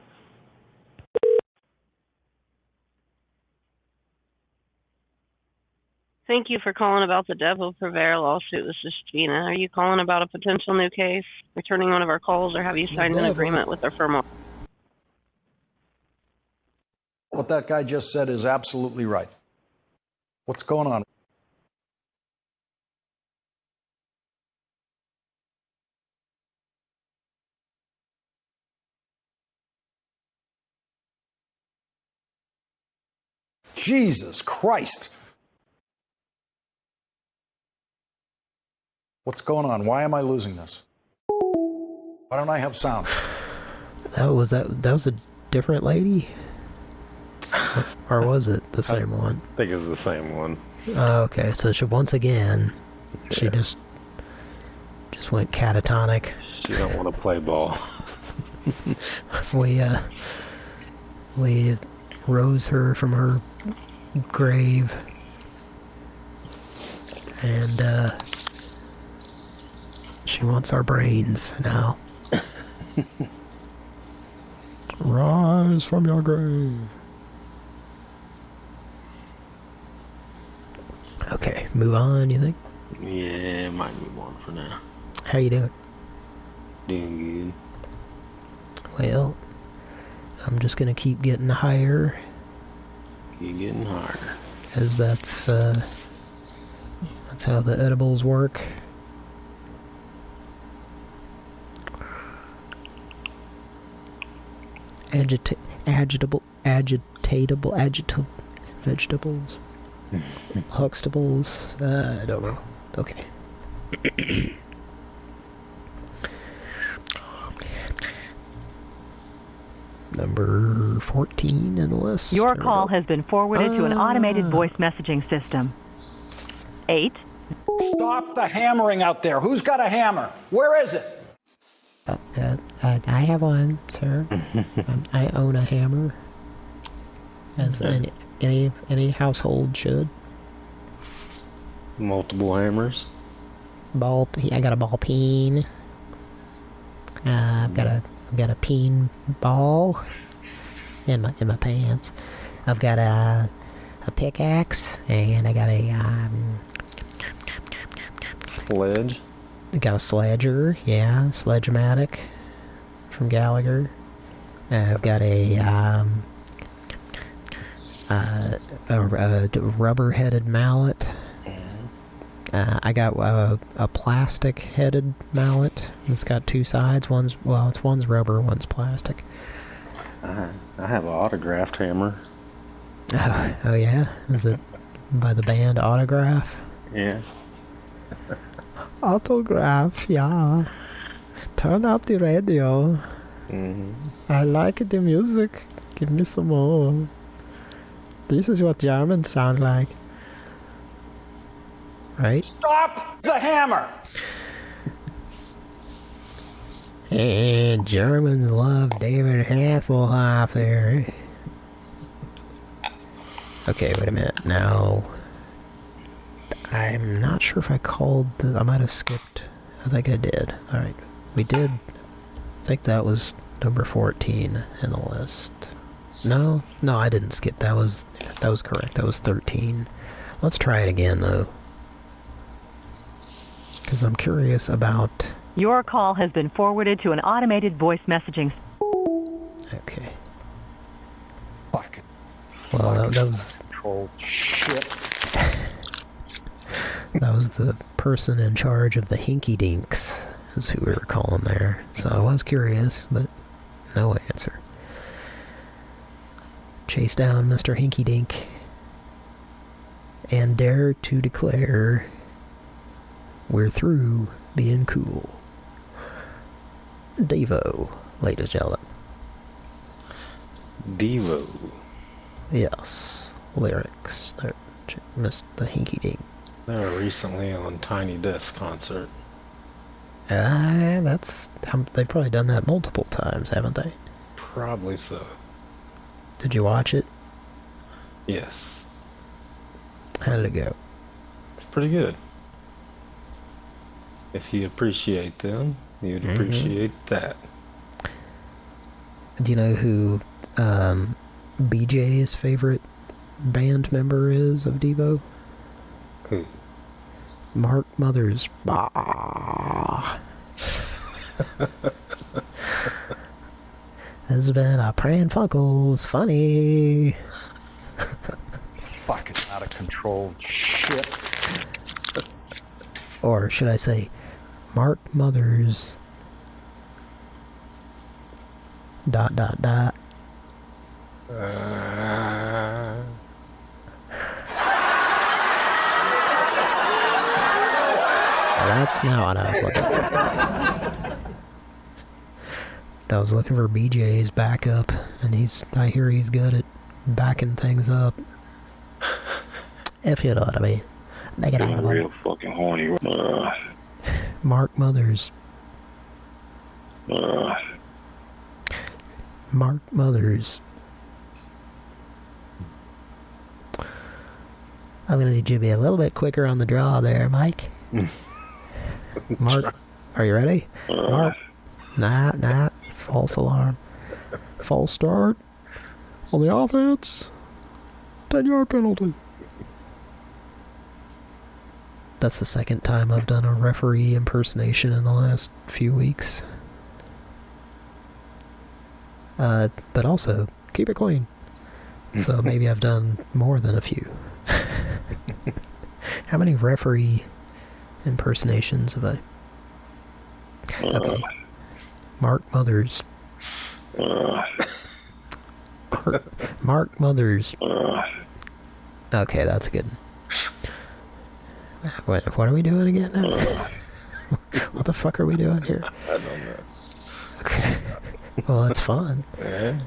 Thank you for calling about the Depo-Provera lawsuit. This is Gina. Are you calling about a potential new case, returning one of our calls, or have you signed an agreement with our firm? What that guy just said is absolutely right. What's going on? Jesus Christ. What's going on? Why am I losing this? Why don't I have sound? That was that. That was a different lady, or was it the same one? I think it's the same one. Oh, okay, so she once again, she just just went catatonic. She don't want to play ball. we uh we rose her from her grave and uh she wants our brains now rise from your grave okay move on you think Yeah, might move on for now. how you doing Doing good. well i'm just gonna keep getting higher good. Keep getting higher. as that's uh that's how the edibles work Agita agitable agitatable agitable vegetables huxtables uh, I don't know okay number 14 in the list Your call has been forwarded to an automated Ah. voice messaging system. Eight. Stop the hammering out there. Who's got a hammer? Where is it? Uh, uh, I have one, sir. um, I own a hammer, as Okay. any any any household should. Multiple hammers. Ball. I got a ball peen. Uh, I've got a I've got a peen ball in my in my pants. I've got a a pickaxe and I got a um Sledge. Got a sledger, yeah, sledge-matic from Gallagher. Uh, I've got a um, uh, a, a rubber-headed mallet. Uh, I got a, a plastic-headed mallet. It's got two sides. One's well, it's one's rubber, one's plastic. I, I have an autographed hammer. Oh, oh yeah, is it by the band Autograph? Yeah. Autograph, yeah. Turn up the radio. hmm I like the music. Give me some more. This is what Germans sound like. Right? Stop the hammer. And Germans love David Hasselhoff there. Okay, wait a minute. Now, I'm not sure if I called the. I might have skipped. I think I did. Alright. We did. I think that was number 14 in the list. No, no, I didn't skip. That was that was correct. That was 13. Let's try it again though. Because I'm curious about. Your call has been forwarded to an automated voice messaging. Okay. Fuck. Well, that, that was Shit. That was the person in charge of the Hinky Dinks, is who we were calling there. So I was curious, but no answer. Chase down Mr. Hinky Dink and dare to declare we're through being cool. Devo, ladies and gentlemen. Devo. Yes, lyrics. They're Mr. Hinky Dink. They were recently on Tiny Desk concert. Ah, that's um, they've probably done that multiple times, haven't they? Probably so. Did you watch it? Yes. How did it go? It's pretty good. If you appreciate them, you'd Mhm. appreciate that. Do you know who um, BJ's favorite band member is of Devo? Mark Mothers. Bah. this has been a Pran Funkels funny. Fucking out of control shit. Or should I say, Mark Mothers. Dot dot dot. Uh, That's not what I was looking for. I was looking for BJ's backup, and he's. I hear he's good at backing things up. If you know what I mean. Make it animal. real fucking horny. Uh, Mark Mothers. uh, Mark Mothers. I'm gonna need you to be a little bit quicker on the draw there, Mike. Mark, are you ready? Mark, nah, nah, false alarm. False start on the offense. 10 yard penalty. That's the second time I've done a referee impersonation in the last few weeks. Uh, but also, keep it clean. So maybe I've done more than a few. How many referee impersonations have I? Okay. Mark Mothers. Mark, Mark Mothers. Okay, that's good. What, what are we doing again now? what the fuck are we doing here? I don't know. Okay. Well, that's fun. Yeah.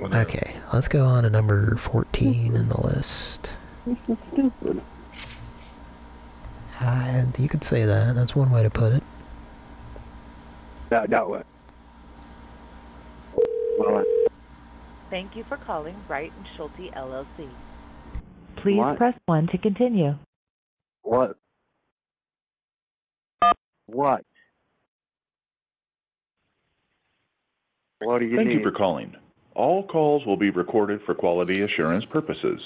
Okay, let's go on to number 14 in the list. Stupid. Uh, you could say that. That's one way to put it. No, no, what? Well, Thank you for calling Wright and Schulte LLC. Please What? press 1 to continue. what? What? What do you Thank need? you for calling. All calls will be recorded for quality assurance purposes.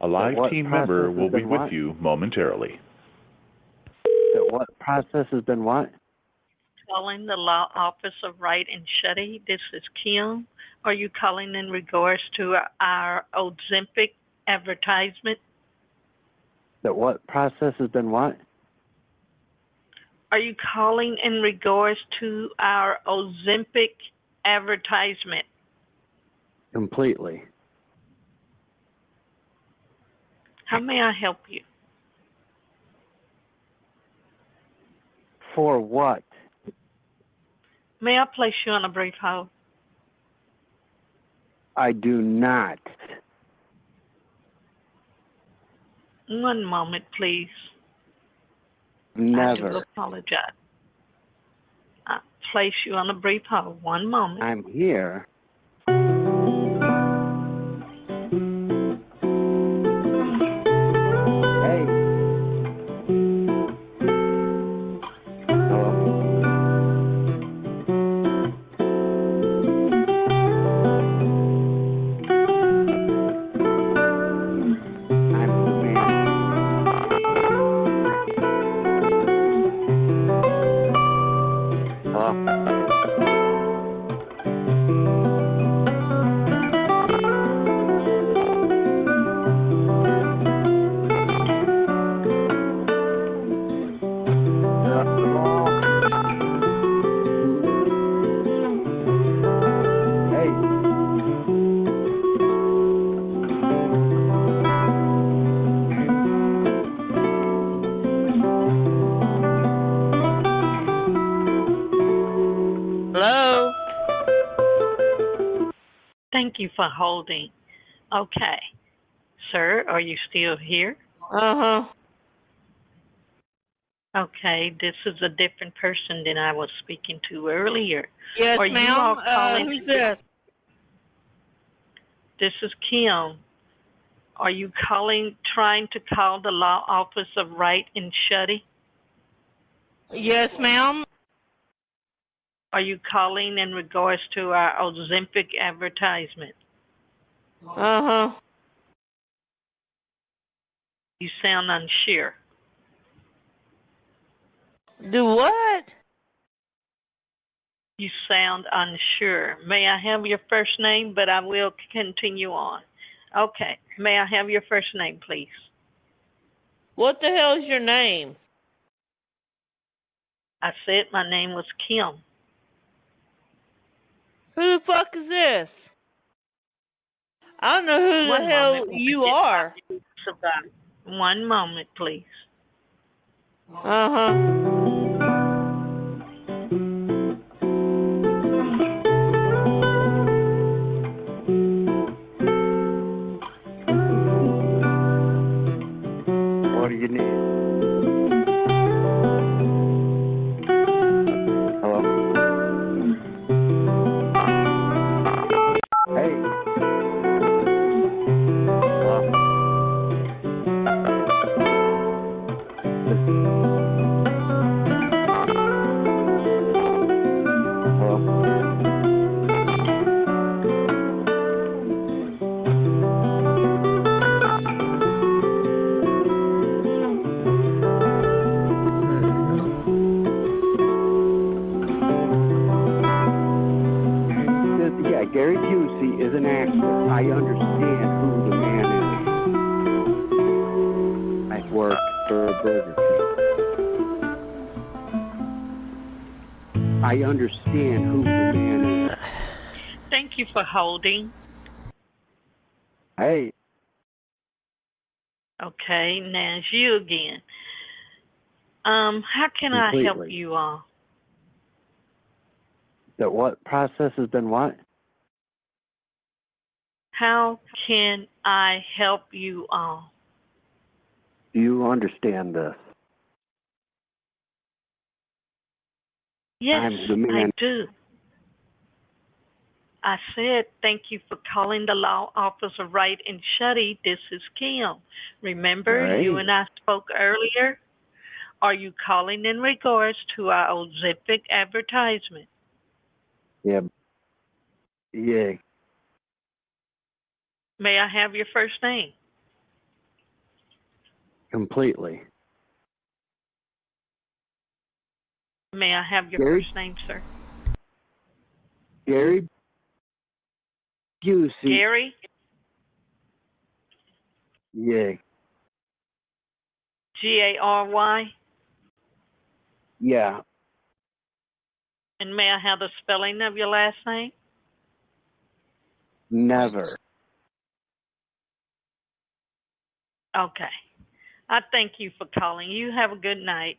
A live team member will be with what? you momentarily. What process has been what? Calling the law office of Wright and Schulte. This is Kim. Are you calling in regards to our Ozempic advertisement? That what process has been what? Are you calling in regards to our Ozempic advertisement? Completely. How may I help you? For what? May I place you on a brief hold? I do not. One moment, please. Never. I do apologize. I place you on a brief hold. One moment. I'm here. Okay. Sir, are you still here? Uh huh. Okay, this is a different person than I was speaking to earlier. Yes, are you ma'am. all Uh, calling? who's this? This is Kim. Are you calling, trying to call the law office of Wright and Schulte? Yes, ma'am. Are you calling in regards to our Ozempic advertisement? Uh huh. You sound unsure. Do what? You sound unsure. May I have your first name? But I will continue on. Okay. May I have your first name, please? What the hell is your name? I said my name was Kim. Who the fuck is this? I don't know who One the hell moment, you are. my news about it. One moment, please. Uh huh. Holding. Hey, Okay, now it's you again. Um, how can I help you all? That what process has been what? How can I help you all? Do you understand this? Yes, I do. I said thank you for calling the law office of Wright and Schulte. This is Kim. Remember, you and I spoke earlier. Are you calling in regards to our Ozempic advertisement? Yeah. Yeah. May I have your first name? Completely. May I have your Gary? first name, sir? Gary Busey. Gary? Yeah. G A R Y? Yeah. And may I have the spelling of your last name? Never. Okay. I thank you for calling. You have a good night.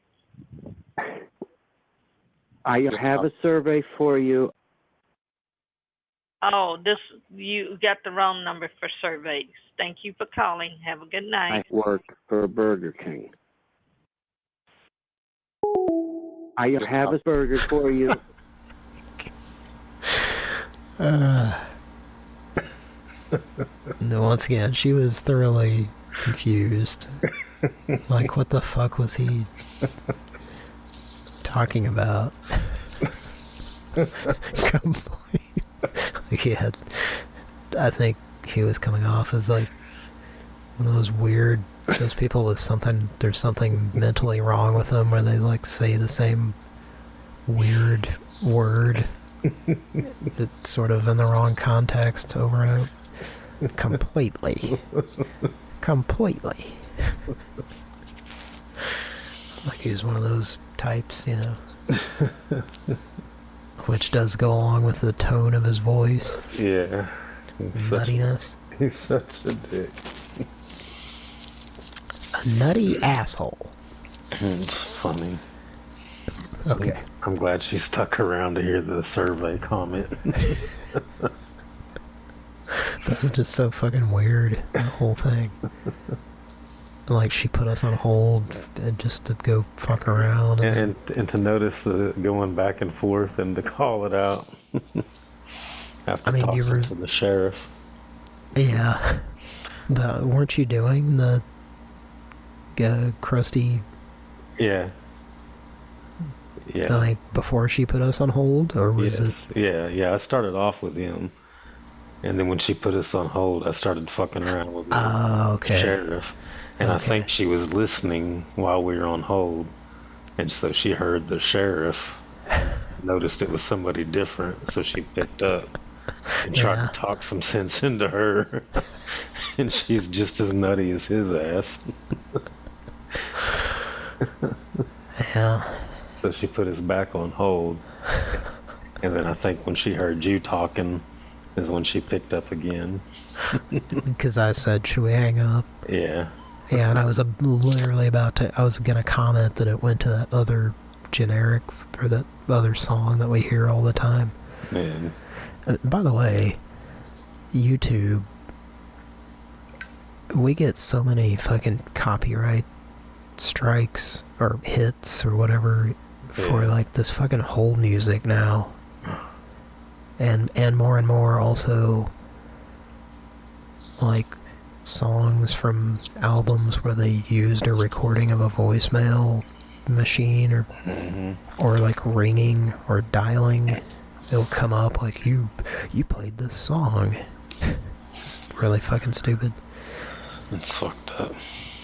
I have a survey for you. Oh, this you got the wrong number for surveys. Thank you for calling. Have a good night. I night. work for Burger King. I have a burger for you. Uh, once again, she was thoroughly confused. like, what the fuck was he talking about? Complete. yeah, I think he was coming off as like one of those weird, those people with something, there's something mentally wrong with them where they like say the same weird word. that's sort of in the wrong context over and over. Completely. Completely. like he's one of those types, you know. Which does go along with the tone of his voice. Yeah. He's such, Nuttiness. he's such a dick. A nutty asshole. It's funny. Okay. I'm glad she stuck around to hear the survey comment. That was just so fucking weird, the whole thing. like, she put us on hold and just to go fuck around. And, and, and and to notice the going back and forth and to call it out. I mean, you were- to the sheriff. yeah. But weren't you doing the uh, crusty Yeah. Yeah. like before she put us on hold, or was yeah. it? Yeah, yeah. I started off with him, and then when she put us on hold, I started fucking around with the Oh, okay. sheriff, and I think she was listening while we were on hold, and so she heard the sheriff, noticed it was somebody different, so she picked up and tried Yeah. to talk some sense into her, and she's just as nutty as his ass. Yeah. So she put us back on hold. And then I think when she heard you talking is when she picked up again. Because I said, should we hang up? Yeah. Yeah, and I was uh, literally about to. I was gonna comment that it went to that other generic or that other song that we hear all the time. Man. Uh, by the way, YouTube, we get so many fucking copyright strikes or hits or whatever for like this fucking whole music now. And and more and more also like songs from albums where they used a recording of a voicemail machine or mm-hmm. or like ringing or dialing it'll come up like you you played this song. It's really fucking stupid. It's fucked up.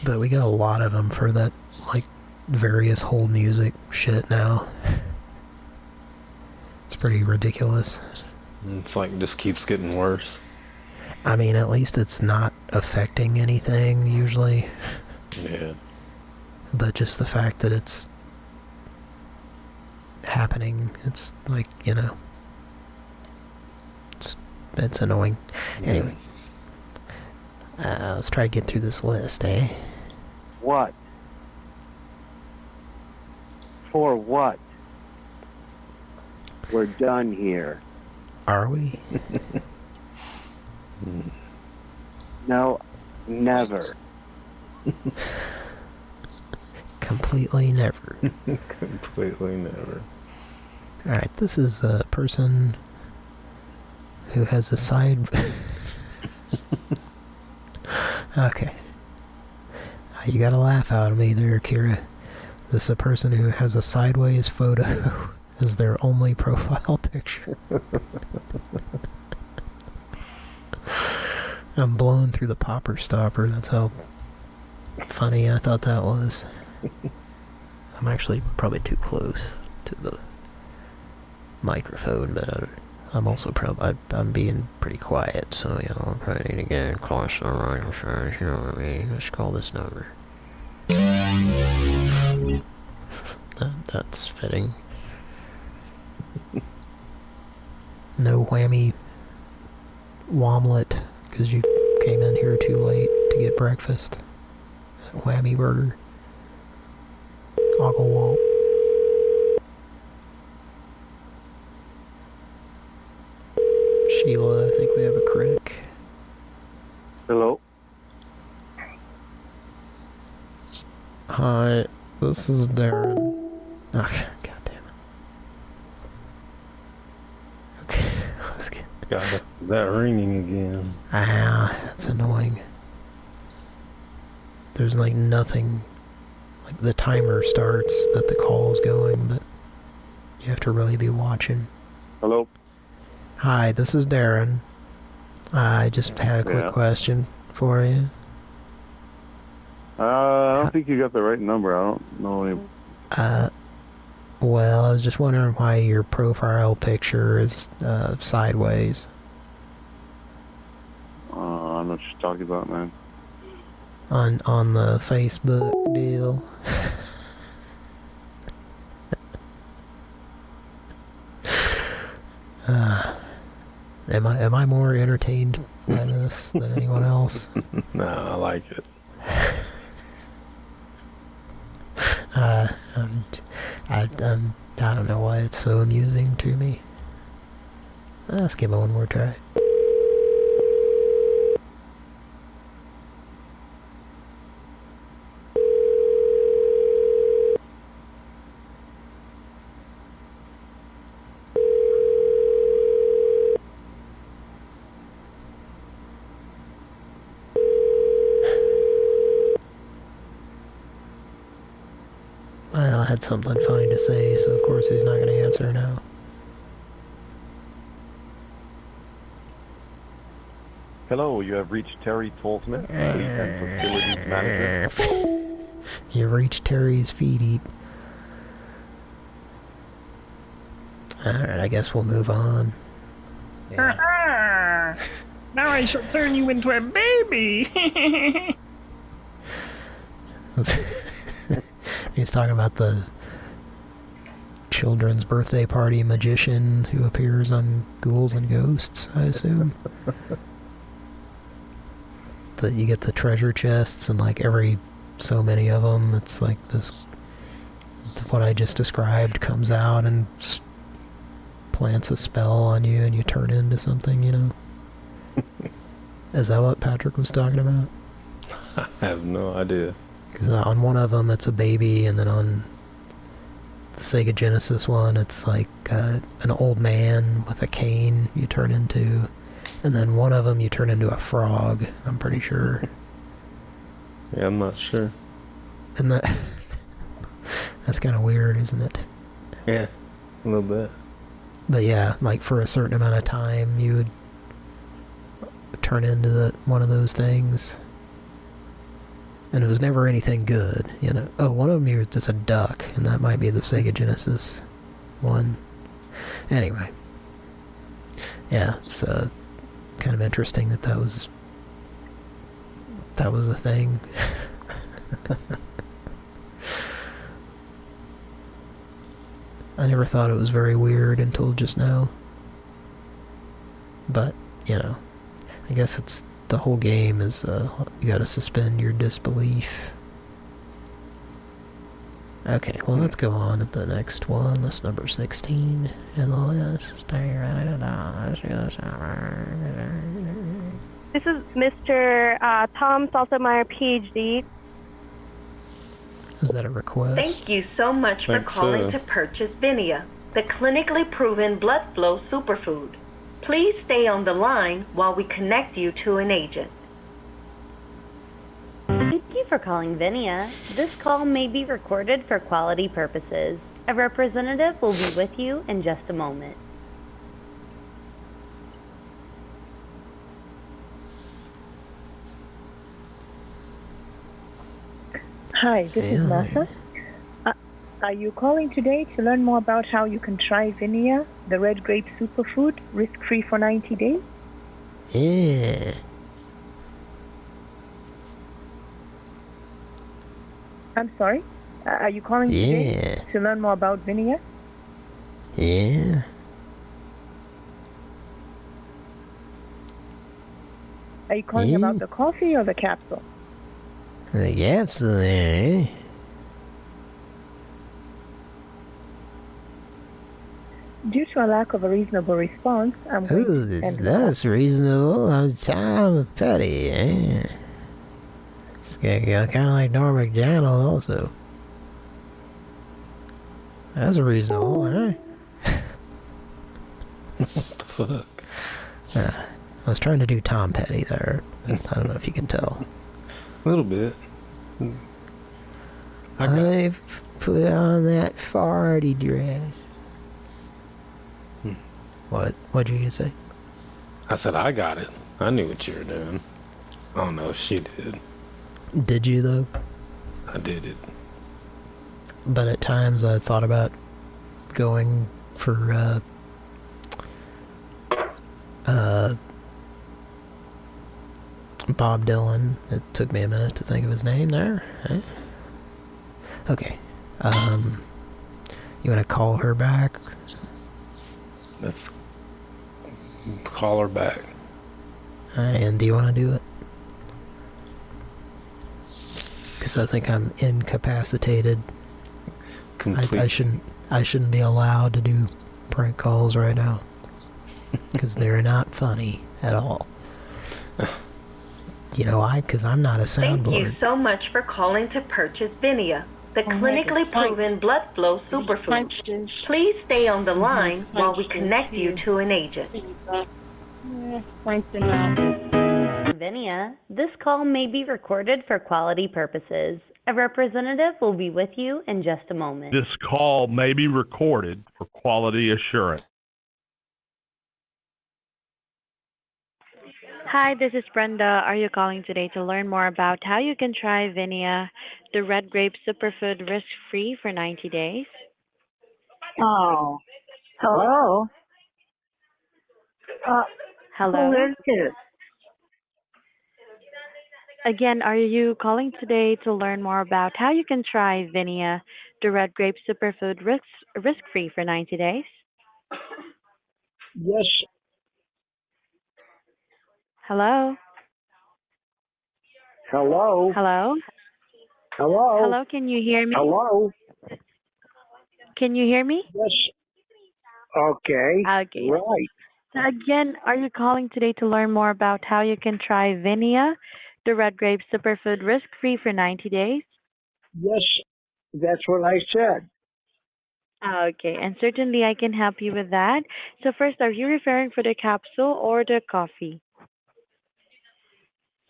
but we get a lot of them for that like various whole music shit now. It's pretty ridiculous. It's like just keeps getting worse. I mean, at least it's not affecting anything usually. Yeah. But just the fact that it's happening, it's like, you know, it's, it's annoying. Anyway, uh, let's try to get through this list, eh? What? For what? We're done here. Are we? No, never. Completely never. Completely never. Alright, this is a person who has a side... okay. Uh, You gotta laugh out of me there, Kira. This is a person who has a sideways photo as their only profile picture. I'm blown through the popper stopper. That's how funny I thought that was. I'm actually probably too close to the microphone, but I, I'm also probably I'm being pretty quiet, so you know I'm probably need to get close to the microphone. You know what I mean? Let's call this number. That, that's fitting. No whammy womlet because you came in here too late to get breakfast. Whammy burger. Ogle Walt. Sheila, I think we have a critic. Hello? Hi, this is Darren. Oh, God damn it. Okay, let's get. Got that, that ringing again. Ah, that's annoying. There's like nothing. Like the timer starts that the call is going, but you have to really be watching. Hello? Hi, this is Darren. I just had a quick Yeah. question for you. Uh, I don't think you got the right number. I don't know any. Uh, well, I was just wondering why your profile picture is uh, sideways. Uh, I don't know what you're talking about, man. on on the Facebook deal. uh, am I am I more entertained by this than anyone else? no, I like it. Uh, um, I um, I don't know why it's so amusing to me. Let's give it one more try. Well, I had something funny to say, so of course he's not going to answer now. Hello, you have reached Terry Tolsmith, eh. Fleet and Facilities Manager. You reached Terry's feet eat. Alright, I guess we'll move on. now I shall turn you into a baby. He's talking about the children's birthday party magician who appears on Ghouls and Ghosts, I assume. that you get the treasure chests and like every so many of them, it's like this, what I just described comes out and s- plants a spell on you and you turn into something, you know? Is that what Patrick was talking about? I have no idea. Because on one of them it's a baby, and then on the Sega Genesis one it's like uh, an old man with a cane you turn into, and then one of them you turn into a frog. I'm pretty sure. Yeah, I'm not sure. And that that's kind of weird, isn't it? Yeah, a little bit. But yeah, like for a certain amount of time you would turn into the, one of those things. And it was never anything good, you know. Oh, one of them you're just a duck, and that might be the Sega Genesis one. Anyway. Yeah, it's uh, kind of interesting that that was that was a thing. I never thought it was very weird until just now. But, you know, I guess it's the whole game is uh, you gotta suspend your disbelief. Okay, well let's go on to the next one. That's number 16 in the list. This is Mr. Uh, Tom Saltermeyer, PhD. Is that a request? Thank you so much for calling so. to purchase Vinia, the clinically proven blood flow superfood. Please stay on the line while we connect you to an agent. Thank you for calling Vinia. This call may be recorded for quality purposes. A representative will be with you in just a moment. Hi, this is Martha. Uh, are you calling today to learn more about how you can try Vinia, the red grape superfood, risk-free for 90 days? Yeah. I'm sorry? Uh, are you calling today to learn more about Vinia? Yeah. Are you calling Yeah. about the coffee or the capsule? The capsule, eh? Due to a lack of a reasonable response, I'm going Ooh, to that's, end that's reasonable. I'm Tom Petty, Yeah. It's kind of like Norm Macdonald, also. That's reasonable, eh? What the fuck? Uh, I was trying to do Tom Petty there. I don't know if you can tell. A little bit. I've put on that farty dress. What? What'd you gonna say? I said I got it. I knew what you were doing. Oh no, she did. Did you though? I did it. But at times I thought about going for uh uh Bob Dylan. It took me a minute to think of his name there. eh? Okay. Um you wanna call her back? Let's call her back. And do you wanna do it? Because I think I'm incapacitated. I, I shouldn't. I shouldn't be allowed to do prank calls right now. Because they're not funny at all. You know why? Because I'm not a soundboard. Thank you so much for calling to purchase Vinia, the clinically proven blood flow superfood. Please stay on the line while we connect you to an agent. Vinia, this call may be recorded for quality purposes. A representative will be with you in just a moment. This call may be recorded for quality assurance. Hi, this is Brenda. Are you calling today to learn more about how you can try Vinia, the red grape superfood risk-free for 90 days? Oh, hello. Uh, Hello. Who is this? Again, are you calling today to learn more about how you can try Vinia, the red grape superfood risk, risk-free for 90 days? Yes. Hello? Hello. Hello? Hello. Hello, can you hear me? Hello. Can you hear me? Yes. Okay. Okay. Right. So again, are you calling today to learn more about how you can try Vinia, the red grape superfood risk-free for 90 days? Yes. That's what I said. Okay, and certainly I can help you with that. So first, are you referring for the capsule or the coffee?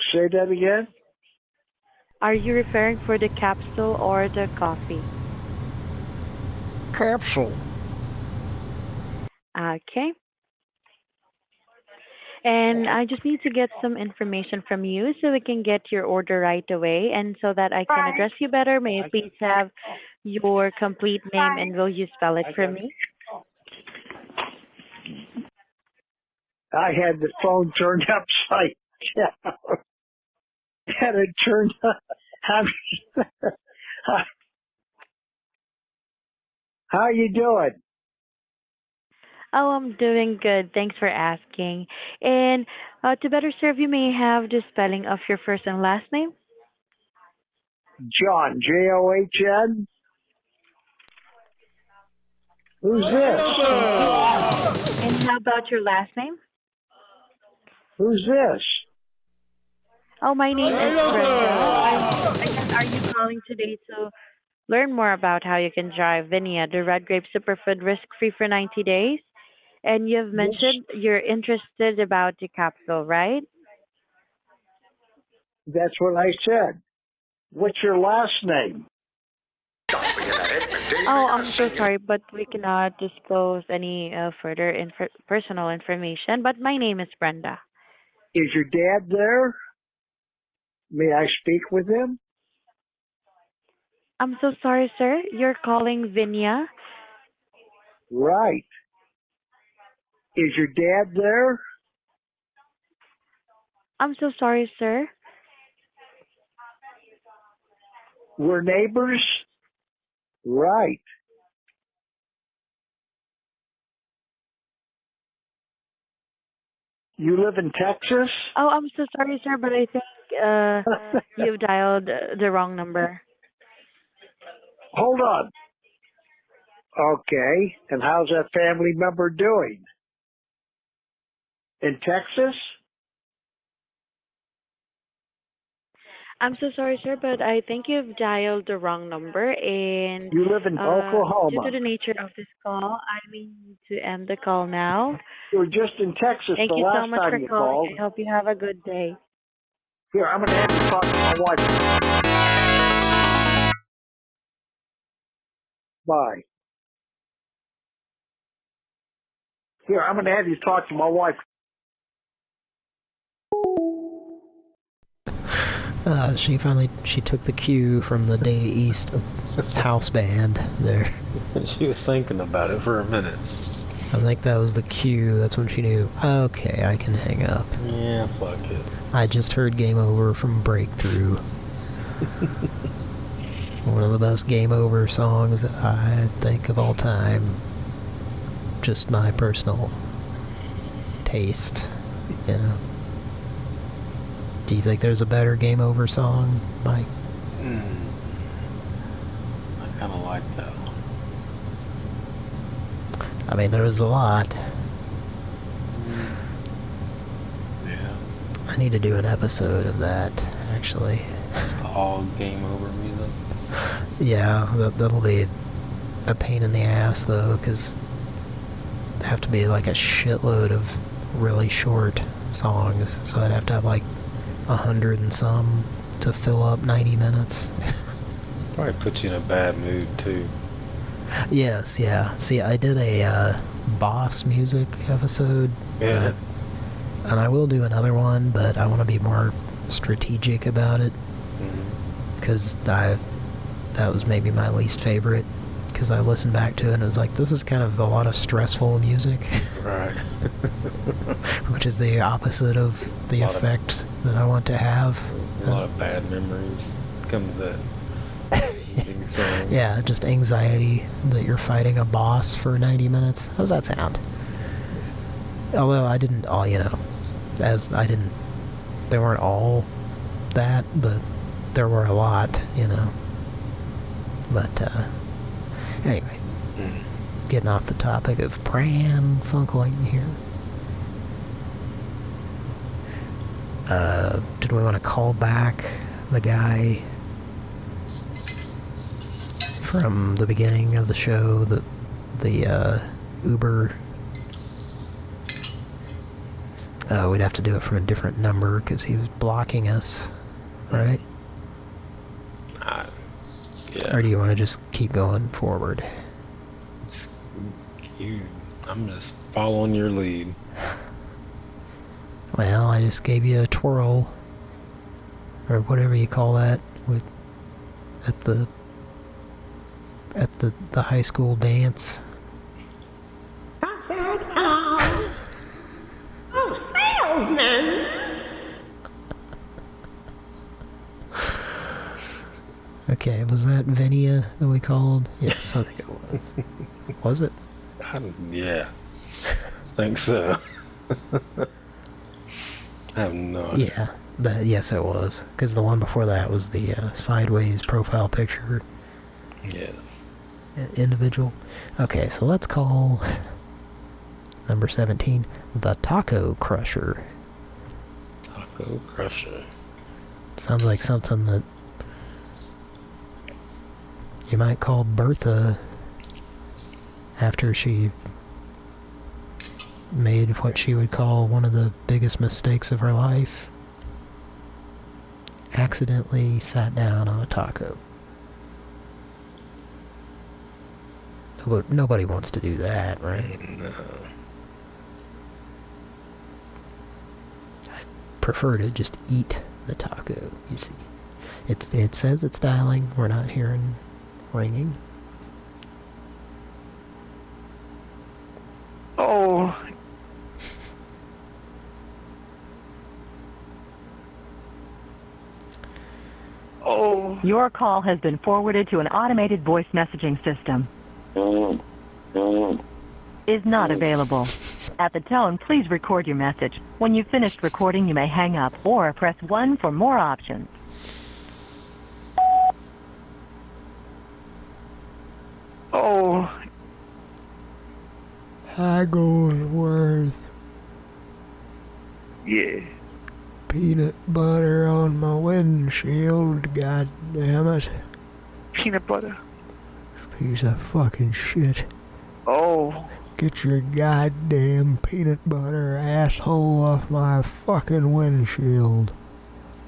Say that again. Are you referring for the capsule or the coffee? Capsule. Okay. And I just need to get some information from you so we can get your order right away. And so that I can address you better, may I please have your complete name and will you spell it for me? I had the phone turned upside down. Had it turned up. How you doing? Oh, I'm doing good. Thanks for asking. And uh, to better serve you, may I have the spelling of your first and last name? John, J O H N. Who's this? And how about your last name? Who's this? Oh, my name is Brenda. Are, again, are you calling today to learn more about how you can try Vinia, the red grape superfood risk-free for 90 days? And you've mentioned you're interested about the capsule, right? That's what I said. What's your last name? Oh, I'm so sorry, but we cannot disclose any uh, further inf- personal information. But my name is Brenda. Is your dad there? May I speak with him? I'm so sorry, sir. You're calling Vinia. Right. Is your dad there? I'm so sorry, sir. We're neighbors? Right. You live in Texas? Oh, I'm so sorry, sir, but I think uh, you've dialed the wrong number. Hold on. Okay. And how's that family member doing? In Texas? I'm so sorry, sir, but I think you've dialed the wrong number. And You live in uh, Oklahoma. Due to the nature of this call, I may need to end the call now. You were just in Texas Thank the you last so much for calling. called. I hope you have a good day. Here, I'm going to have you talk to my wife. Bye. Here, I'm going to have you talk to my wife. Uh, she finally she took the cue from the Data East house band there. she was thinking about it for a minute. I think that was the cue. That's when she knew. Okay, I can hang up. Yeah, fuck it. I just heard "Game Over" from Breakthrough. One of the best Game Over songs I think of all time. Just my personal taste, you know. Do you think there's a better Game Over song, Mike? Mm. I kind of like that one. I mean, there was a lot. Yeah. I need to do an episode of that, actually. All game over music. Yeah, that, that'll be a pain in the ass, though, because have to be like a shitload of really short songs. So I'd have to have like a hundred and some to fill up 90 minutes. Probably puts you in a bad mood too. Yes, yeah. See, I did a uh, boss music episode. Yeah. And I will do another one, but I want to be more strategic about it. Mm-hmm. Because I that was maybe my least favorite. Because I listened back to it and it was like, this is kind of a lot of stressful music. Right. which is the opposite of the Lot of- that I want to have. A lot of bad memories come to that. Yeah, just anxiety that you're fighting a boss for 90 minutes. How's that sound? Although I didn't all, you know, as I didn't, they weren't all that, but there were a lot, you know. But, uh, anyway, getting off the topic of Pran Funkling here. Uh, did we want to call back the guy from the beginning of the show, the the uh, Uber. Uh, we'd have to do it from a different number because he was blocking us, right? Uh, yeah. Or do you want to just keep going forward? You, I'm just following your lead. Well, I just gave you a twirl, or whatever you call that, with at the at the the high school dance. Outside, oh, oh, salesman. Okay, was that Vinia that we called? Yes, I think it was. was it? I, yeah. think so. I have no idea. Yeah, that, yes, it was. Because the one before that was the uh, sideways profile picture Yes. individual. Okay, so let's call number 17 the Taco Crusher. Taco Crusher. Sounds like something that you might call Bertha after she made what she would call one of the biggest mistakes of her life. Accidentally sat down on a taco. Nobody, nobody wants to do that, right? No. Prefer to just eat the taco, you see. It's It says it's dialing. We're not hearing ringing. Oh, oh. Your call has been forwarded to an automated voice messaging system. Mm-hmm. Mm-hmm. Is not available. At the tone, please record your message. When you've finished recording, you may hang up or press 1 for more options. Oh, Hagglesworth. yeah. Peanut butter on my windshield, god damn it. Peanut butter. Piece of fucking shit. Oh, Get your goddamn peanut butter asshole off my fucking windshield.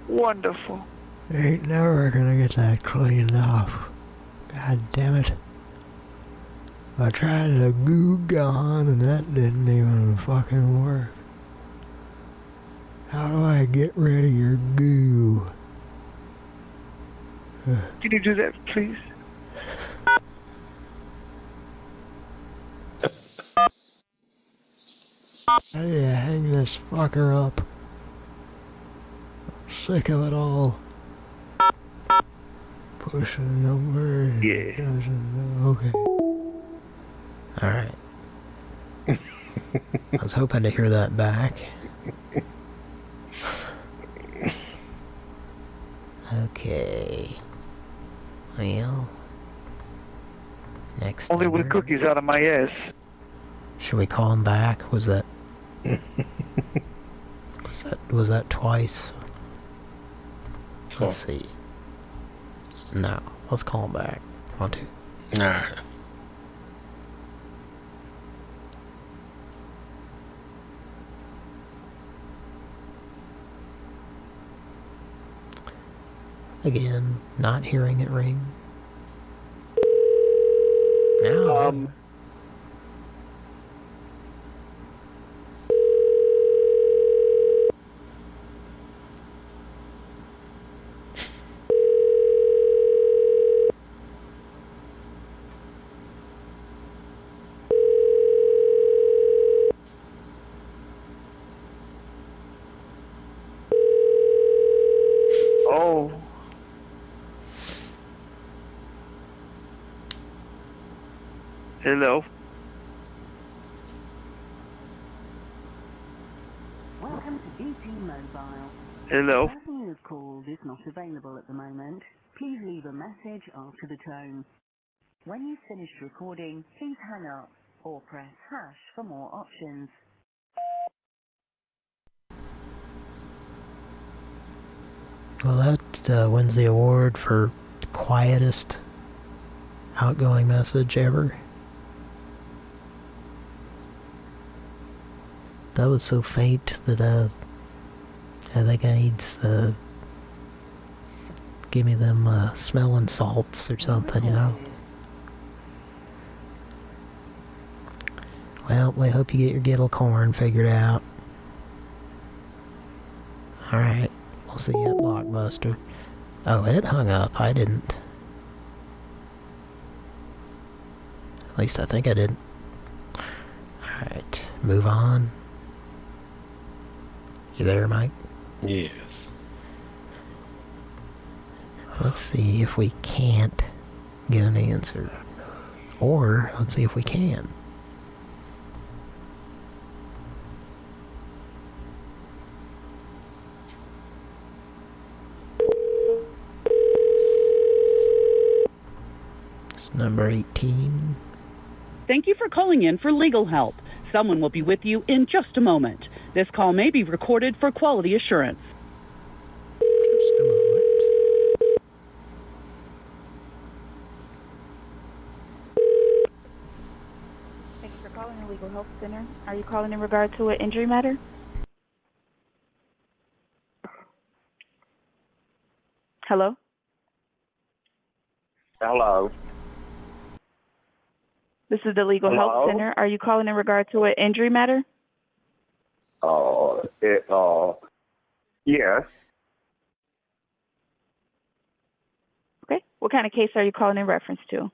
wonderful. Ain't never gonna get that cleaned off. God damn it. I tried the goo gone and that didn't even fucking work. How do I get rid of your goo? Can you do that, please? I need to hang this fucker up. I'm sick of it all. Push the number. Yeah. Okay. Alright. I was hoping to hear that back. Okay. Well. Next. Only with cookies out of my ass. Should we call him back? Was that was that was that twice? Cool. Let's see. No, let's call him back. One two. Nah. Again, not hearing it ring. Now. Um. Hello. The person you have called is not available at the moment. Please leave a message after the tone. When you've finished recording, please hang up or press hash for more options. Well, that uh, wins the award for quietest outgoing message ever. That was so faint that uh, I think I need uh, give me them uh, smelling salts or something, you know. Well, we hope you get your gittle corn figured out. Alright, we'll see you at Blockbuster. Oh, it hung up. I didn't. At least I think I didn't. Alright, move on. You there, Mike? Yes. Let's see if we can't get an answer. Or, let's see if we can. It's number 18. Thank you for calling in for legal help. Someone will be with you in just a moment. This call may be recorded for quality assurance. Thank you for calling the Legal Help Center. Are you calling in regard to an injury matter? Hello? Hello. This is the Legal Hello? Help Center. Are you calling in regard to an injury matter? Uh, it, uh, yes. Okay. What kind of case are you calling in reference to?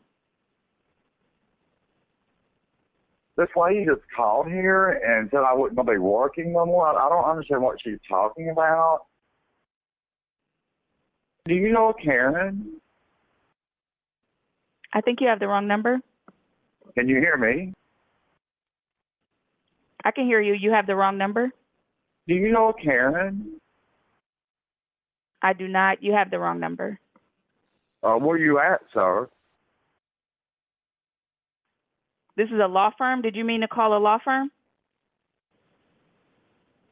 That's why lady just called here and said I wouldn't be working no more. I I don't understand what she's talking about. Do you know Karen? I think you have the wrong number. Can you hear me? I can hear you. You have the wrong number. Do you know Karen? I do not. You have the wrong number. Uh, where are you at, sir? This is a law firm. Did you mean to call a law firm?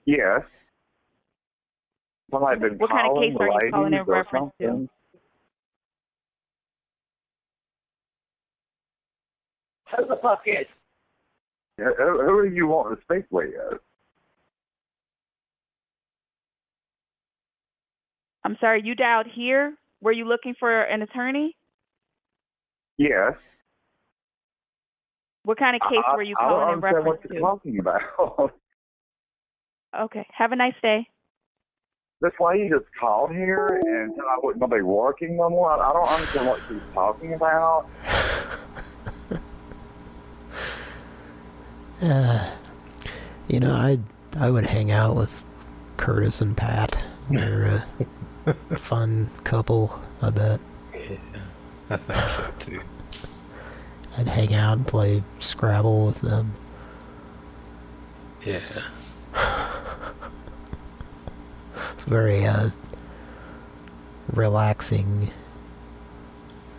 Yes. Well, I've been What kind of calling case are you calling in ladies or reference to? something. Who the fuck is? Who, who are you wanting to speak with? I'm sorry. You dialed here. Were you looking for an attorney? Yes. What kind of case I, were you I don't calling in understand reference what you're to? talking about. Okay. Have a nice day. this lady just called here and said I wouldn't be working no more. I, I don't understand what she's talking about. Uh, you know, I I would hang out with Curtis and Pat. They're a fun couple, I bet. Yeah, I think so too. I'd hang out and play Scrabble with them. Yeah. It's very uh, relaxing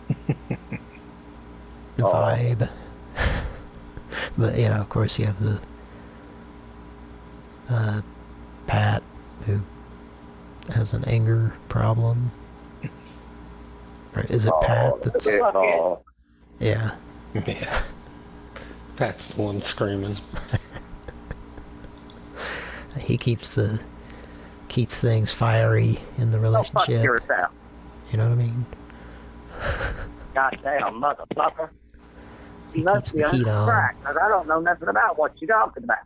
vibe. But you know, of course, you have the uh, Pat who has an anger problem. Or is it Pat that's? It, Yeah. Yeah. Pat's the one screaming. He keeps the keeps things fiery in the Fuck relationship. yourself. You know what I mean? Goddamn motherfucker. He must keeps be the heat under on. crack, 'cause I don't know nothing about what you're talking about.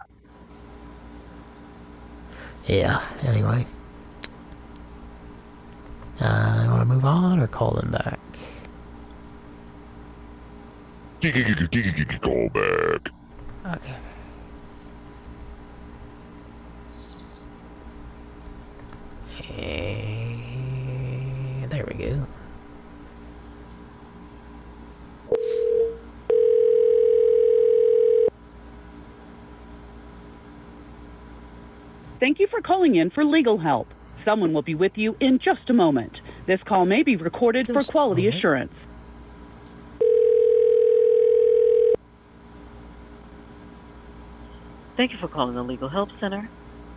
Yeah, anyway. Uh, you want to move on or call them back? Call back. Okay. Eh, There we go. Thank you for calling in for legal help. Someone will be with you in just a moment. This call may be recorded for quality assurance. Thank you for calling the Legal Help Center.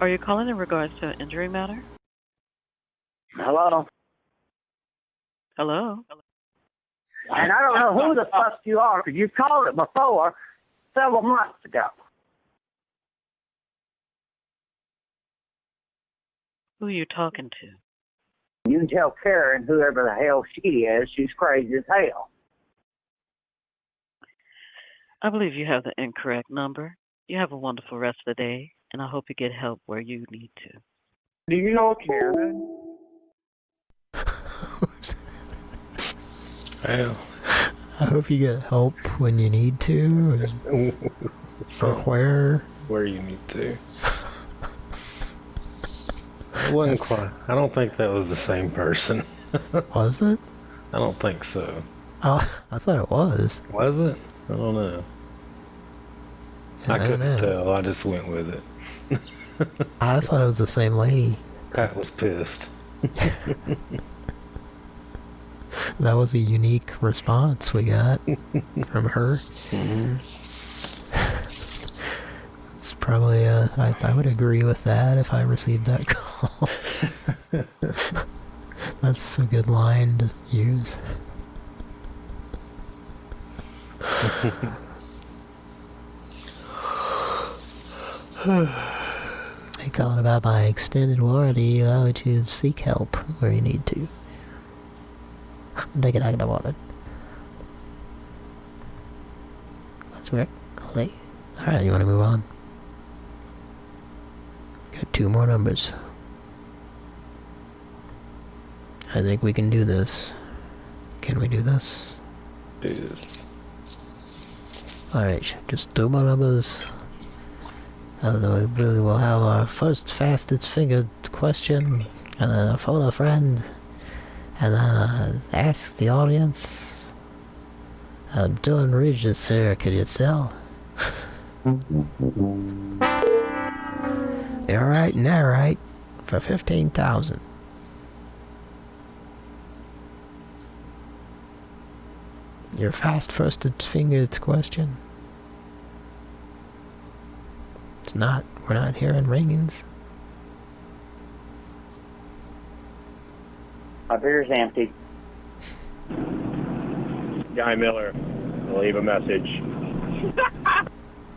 Are you calling in regards to an injury matter? Hello? Hello? And I don't know who the fuck you are, 'cause you called it before several months ago. Who are you talking to? You can tell Karen, whoever the hell she is, she's crazy as hell. I believe you have the incorrect number. You have a wonderful rest of the day, and I hope you get help where you need to. Do you know Karen? Well, I hope you get help when you need to, or, or where. where you need to. It wasn't quite. I don't think that was the same person. Was it? I don't think so. Oh, I thought it was. Was it? I don't know. I, I couldn't know. tell. I just went with it. I thought it was the same lady. Pat was pissed. That was a unique response we got from her. Mm-hmm. It's probably, uh, I, I would agree with that if I received that call. That's a good line to use. Hey, calling about my extended warranty. Why would you seek help where you need to? Take it, I don't want it. That's correct. Alright, you want to move on? Two more numbers. I think we can do this. Can we do this? Alright, just two more numbers. Then we will have our first fastest fingered question, and then a phone a friend, and then uh, ask the audience. I'm doing Regis here, can you tell? You're right and they're right for 15000 Your fast firsted fingered question. It's not, we're not hearing ringings. My beer's empty. Guy Miller, leave a message.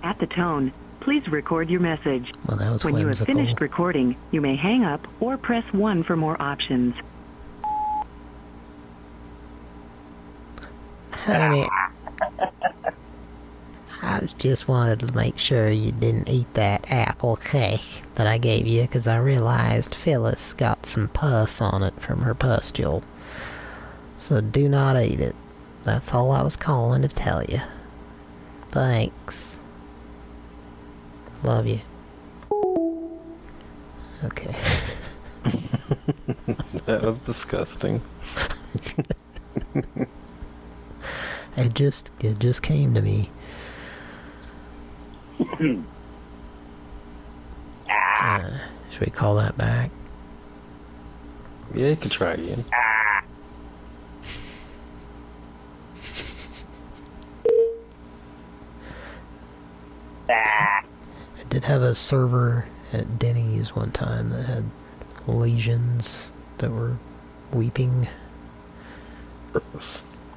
At the tone, please record your message. Well, that was when you have finished recording, you may hang up or press 1 for more options. Honey, I just wanted to make sure you didn't eat that apple cake that I gave you because I realized Phyllis got some pus on it from her pustule. So do not eat it. That's all I was calling to tell you. Thanks. Love you. Okay. that was disgusting. It just it just came to me. Uh, should we call that back? Yeah, you can try again. I did have a server at Denny's one time that had lesions that were weeping,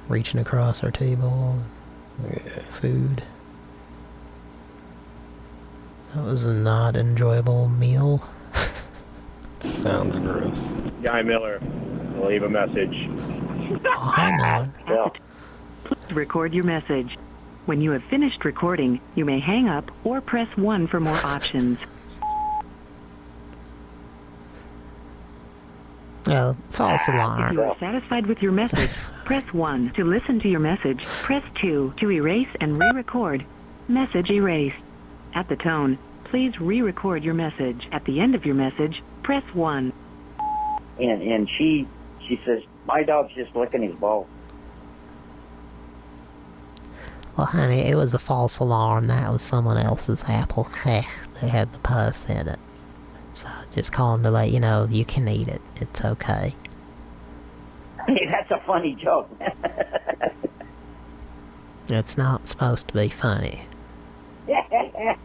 reaching across our table. Food. That was a not enjoyable meal. Sounds gross. Guy Miller, leave a message. Hi, Miller. Yeah. Please record your message. When you have finished recording, you may hang up or press 1 for more options. Oh, false alarm. If you are satisfied with your message, press 1 to listen to your message. Press 2 to erase and re-record. Message erased. At the tone, please re-record your message. At the end of your message, press 1. And and she she says my dog's just licking his balls. Well, honey, it was a false alarm. That was someone else's apple. they had the pus in it. So just calling to let you know you can eat it. It's okay. Hey, that's a funny joke. It's not supposed to be funny.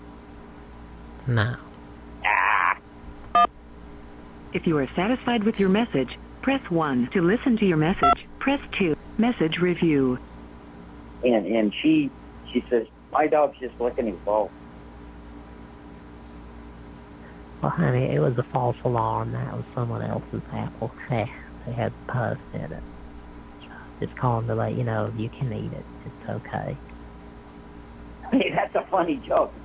No. If you are satisfied with your message, press 1 to listen to your message. Press 2. Message review. And and she she says my dog's just licking his balls. Well, honey, it was a false alarm. That was someone else's apple. they had pus in it. So just calling to let you know you can eat it. It's okay. Hey, that's a funny joke.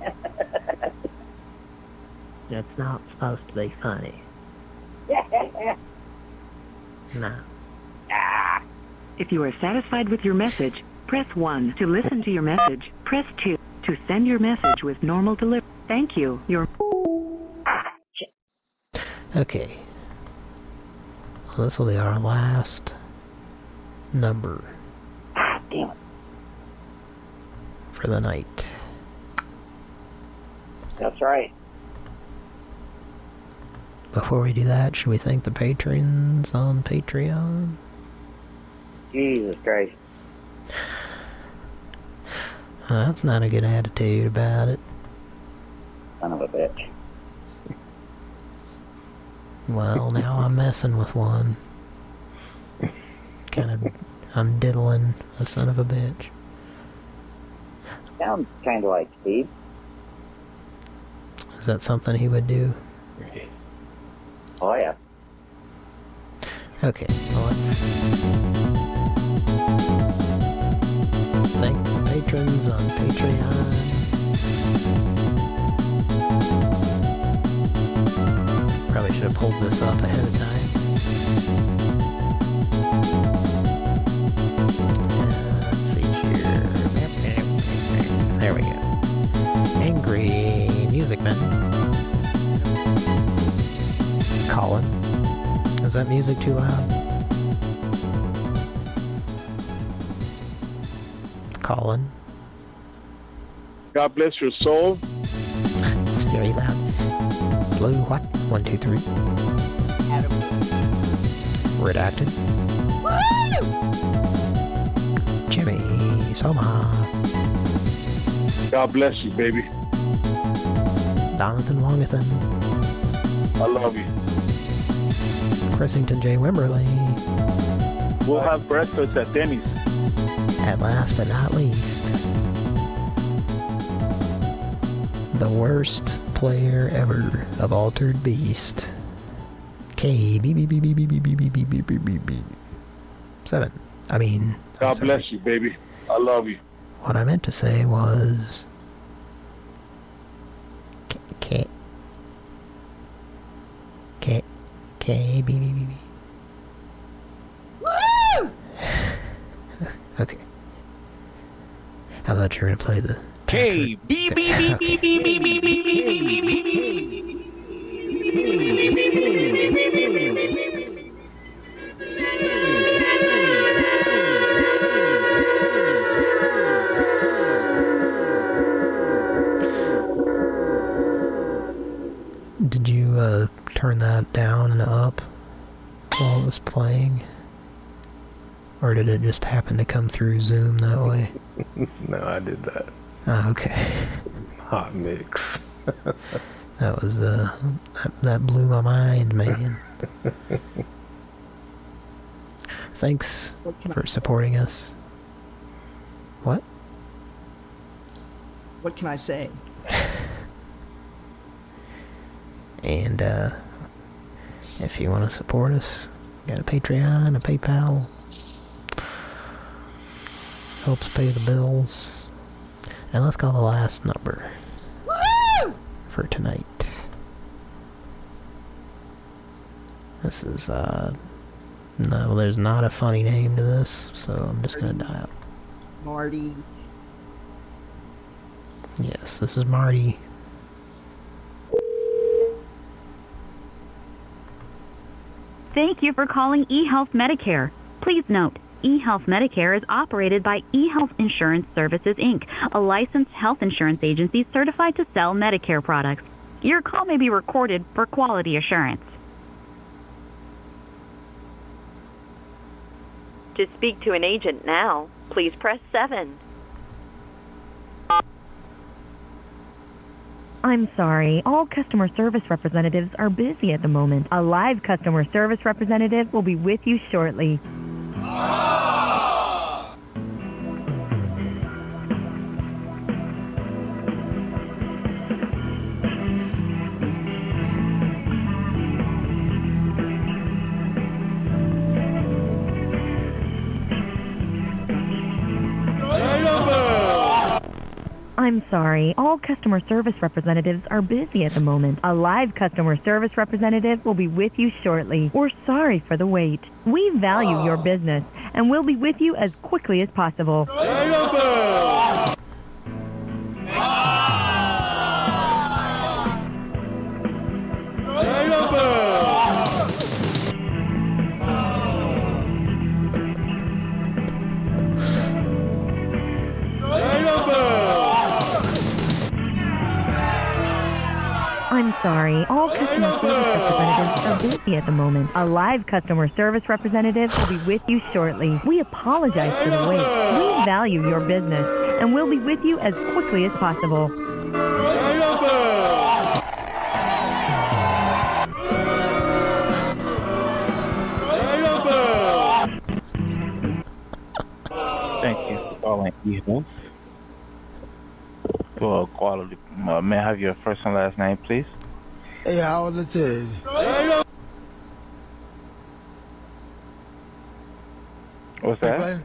It's not supposed to be funny. No. Ah. If you are satisfied with your message, press 1 to listen to your message. Press 2 to send your message with normal delivery. Thank you. Your Okay. Well, this will be our last number. For the night. That's right. Before we do that, should we thank the patrons on Patreon? Jesus Christ. That's not a good attitude about it. Son of a bitch. Well, now I'm messing with one. Kind of, I'm diddling a son of a bitch. Sounds kind of like Steve. Is that something he would do? Oh yeah. Okay, well let's patrons on Patreon. Probably should have pulled this up ahead of time. There we go. Angry Music Man. Colin. Is that music too loud? Colin. God bless your soul. It's very loud. Blue, what? One, two, three. Redacted. Jimmy Soma. God bless you, baby. Jonathan Longathan. I love you. Cressington J. Wimberley. We'll have breakfast at Denny's. At last but not least, the worst player ever of Altered Beast. K B B B B B B B B B B B B B seven. I mean, God bless you, baby. I love you. what I meant to say was K K K K B B B B. Okay. I thought you were gonna play the K B B B B B B B B B Did you uh, turn that down and up while it was playing? Or did it just happen to come through Zoom that way? no, I did that. Oh, okay. Hot mix. That was, uh, that, that blew my mind, man. Thanks What can I- for supporting us. What? What can I say? And, uh, if you want to support us, got a Patreon, a PayPal. Helps pay the bills. And let's call the last number for tonight. This is, uh... No, there's not a funny name to this, so I'm just gonna dial. Marty. Yes, this is Marty. Thank you for calling eHealth Medicare. Please note, eHealth Medicare is operated by eHealth Insurance Services, Inc., a licensed health insurance agency certified to sell Medicare products. Your call may be recorded for quality assurance. To speak to an agent now, please press 7. I'm sorry, all customer service representatives are busy at the moment. A live customer service representative will be with you shortly. I'm sorry, all customer service representatives are busy at the moment. A live customer service representative will be with you shortly. We're sorry for the wait. We value your ah. business and will be with you as quickly as possible. I'm sorry, all customer service representatives are busy at the moment. A live customer service representative will be with you shortly. We apologize for the wait. We value your business and we'll be with you as quickly as possible. Thank you for calling. Quality, uh, may I have your first and last name, please? Hey, how old it is? What's that?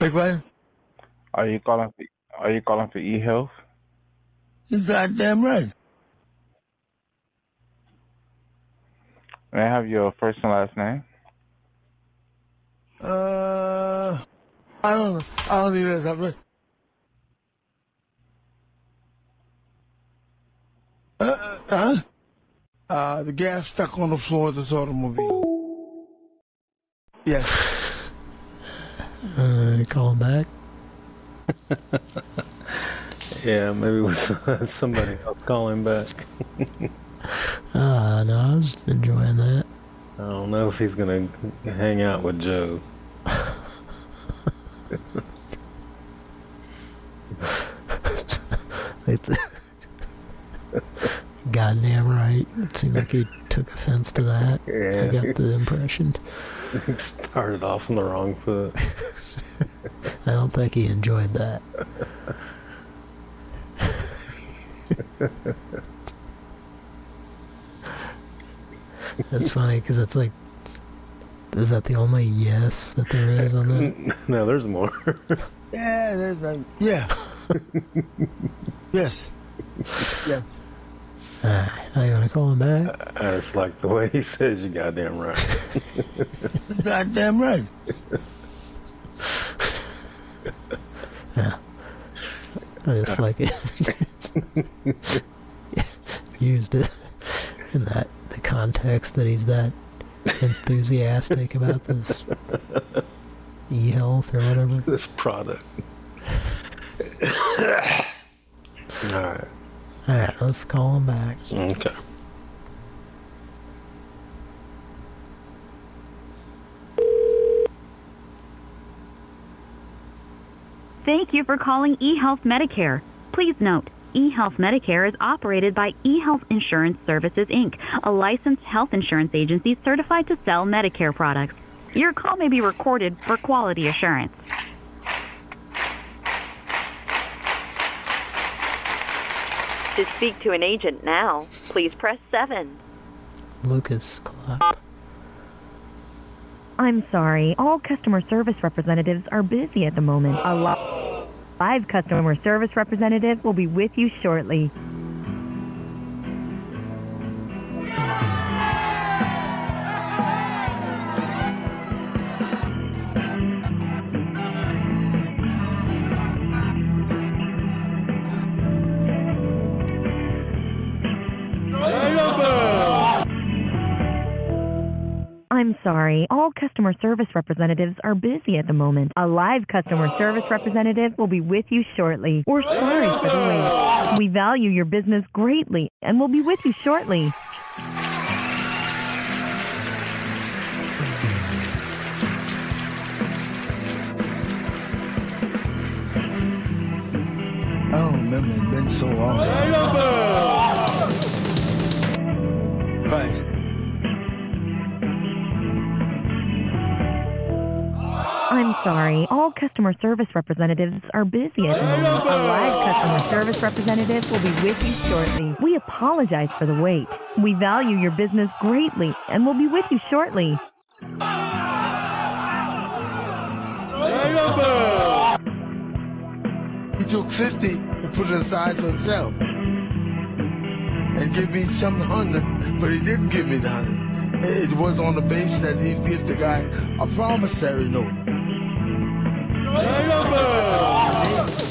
Big man? Are you calling for Are you calling for eHealth? You goddamn right. May I have your first and last name? Uh, I don't know. I don't need this. I'm right. Uh, uh, huh? Uh, the gas stuck on the floor of this automobile. Yes. Uh, call him back. Yeah, maybe with somebody else calling back. Ah, no, I was enjoying that. I don't know if he's gonna hang out with Joe. It- Goddamn right. It seemed like he took offense to that. Yeah. I got the impression. Started off on the wrong foot. I don't think he enjoyed that. That's funny because it's like, is that the only yes that there is on that? no, there's more. Yeah, there's a, yeah. yes. Yes. Now you to call him back? Uh, it's like the way he says you goddamn right. Goddamn right. Yeah. I just like it. Used it in that the context that he's that enthusiastic about this e-health or whatever. This product. Alright. Alright, let's call him back. Okay. Thank you for calling eHealth Medicare. Please note, eHealth Medicare is operated by eHealth Insurance Services, Inc., a licensed health insurance agency certified to sell Medicare products. Your call may be recorded for quality assurance. To speak to an agent now, please press 7. Lucas Clapp. I'm sorry, all customer service representatives are busy at the moment. A lot. Live customer service representative will be with you shortly. I'm sorry. All customer service representatives are busy at the moment. A live customer service representative will be with you shortly. We're sorry for the wait. We value your business greatly and will be with you shortly. I don't remember. It's been so long. Right. I'm sorry. All customer service representatives are busy at the moment. A live customer service representative will be with you shortly. We apologize for the wait. We value your business greatly and will be with you shortly. He took 50 and put it aside for himself. And give me some hundred, but he didn't give me the hundred. It was on the base that he'd give the guy a promissory note.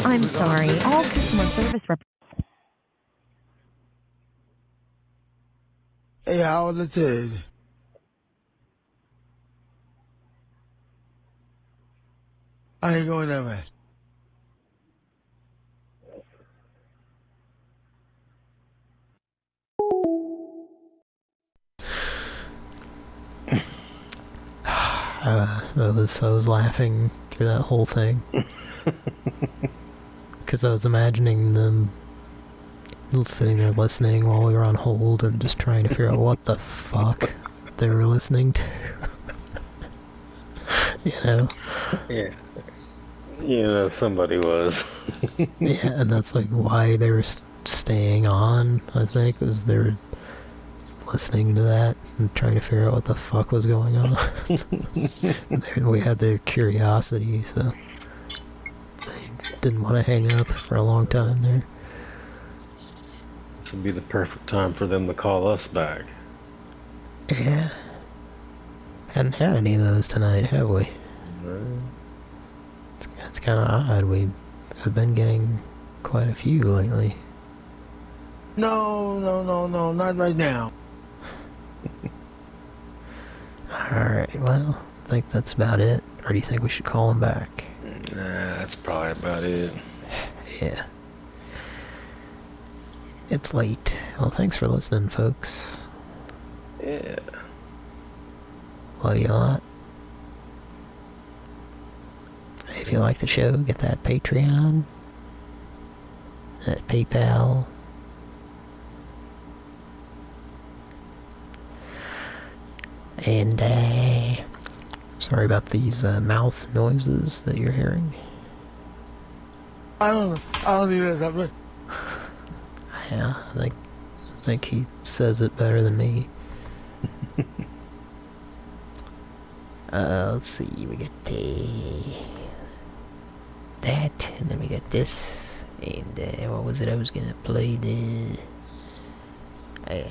I'm sorry. All customer service rep- Hey, how old it is? I ain't going that way. Uh, I was I was laughing through that whole thing because I was imagining them sitting there listening while we were on hold and just trying to figure out what the fuck they were listening to. you know? Yeah. You know, somebody was. yeah, and that's like why they were staying on. I think was they were listening to that and trying to figure out what the fuck was going on. we had their curiosity, so they didn't want to hang up for a long time there. This would be the perfect time for them to call us back. Yeah. Hadn't had any of those tonight, have we? It's, it's kind of odd. We have been getting quite a few lately. No, no, no, no, not right now. Alright, well, I think that's about it. Or do you think we should call him back? Nah, that's probably about it. Yeah. It's late. Well, thanks for listening, folks. Yeah. Love you a lot. If you like the show, get that Patreon, that PayPal. And, uh, sorry about these uh, mouth noises that you're hearing. I don't know. I don't even know something. Yeah, I think, I think he says it better than me. uh, let's see, we got the, that, and then we got this, and uh, what was it I was gonna play? The, uh,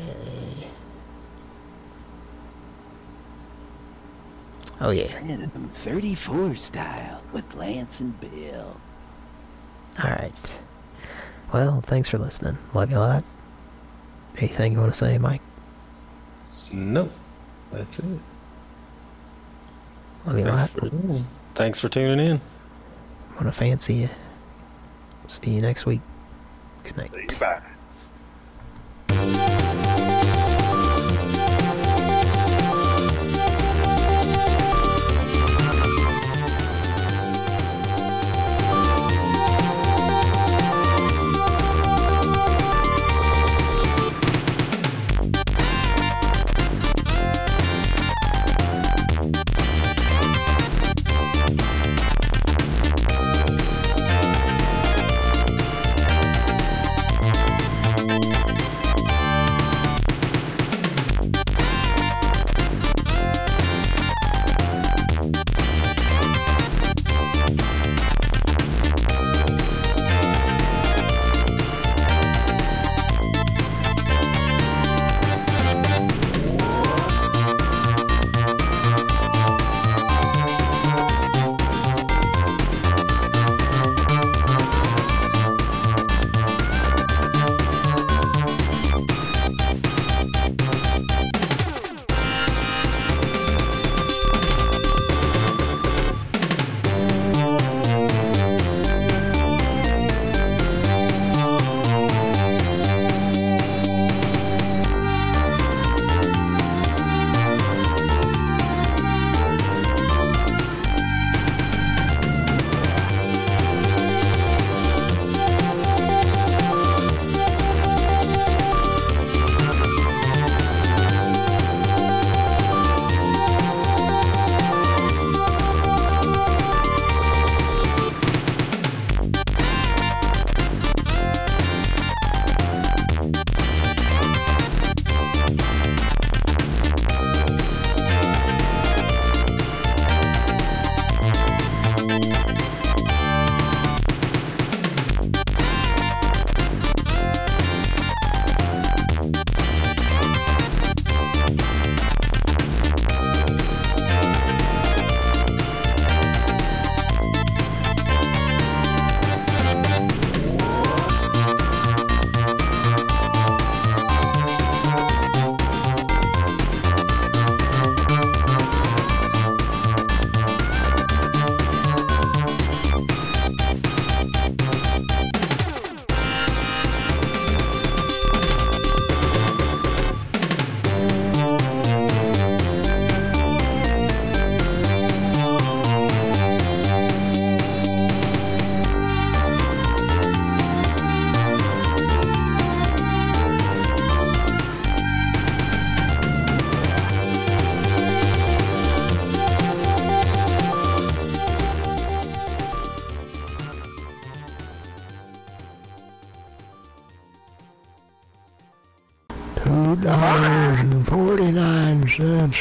oh yeah. Bringing them 34 style with Lance and Bill. Alright. Well, thanks for listening. Love you a lot. Anything you want to say, Mike? Nope. That's it. Love you a lot. Thanks for, thanks for tuning in. Want to fancy you. See you next week. Good night. See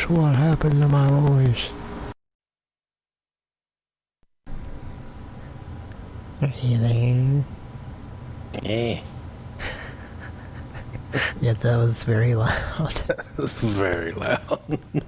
What happened to my voice? Are you there? Hey. Yeah, that was very loud. That was very loud.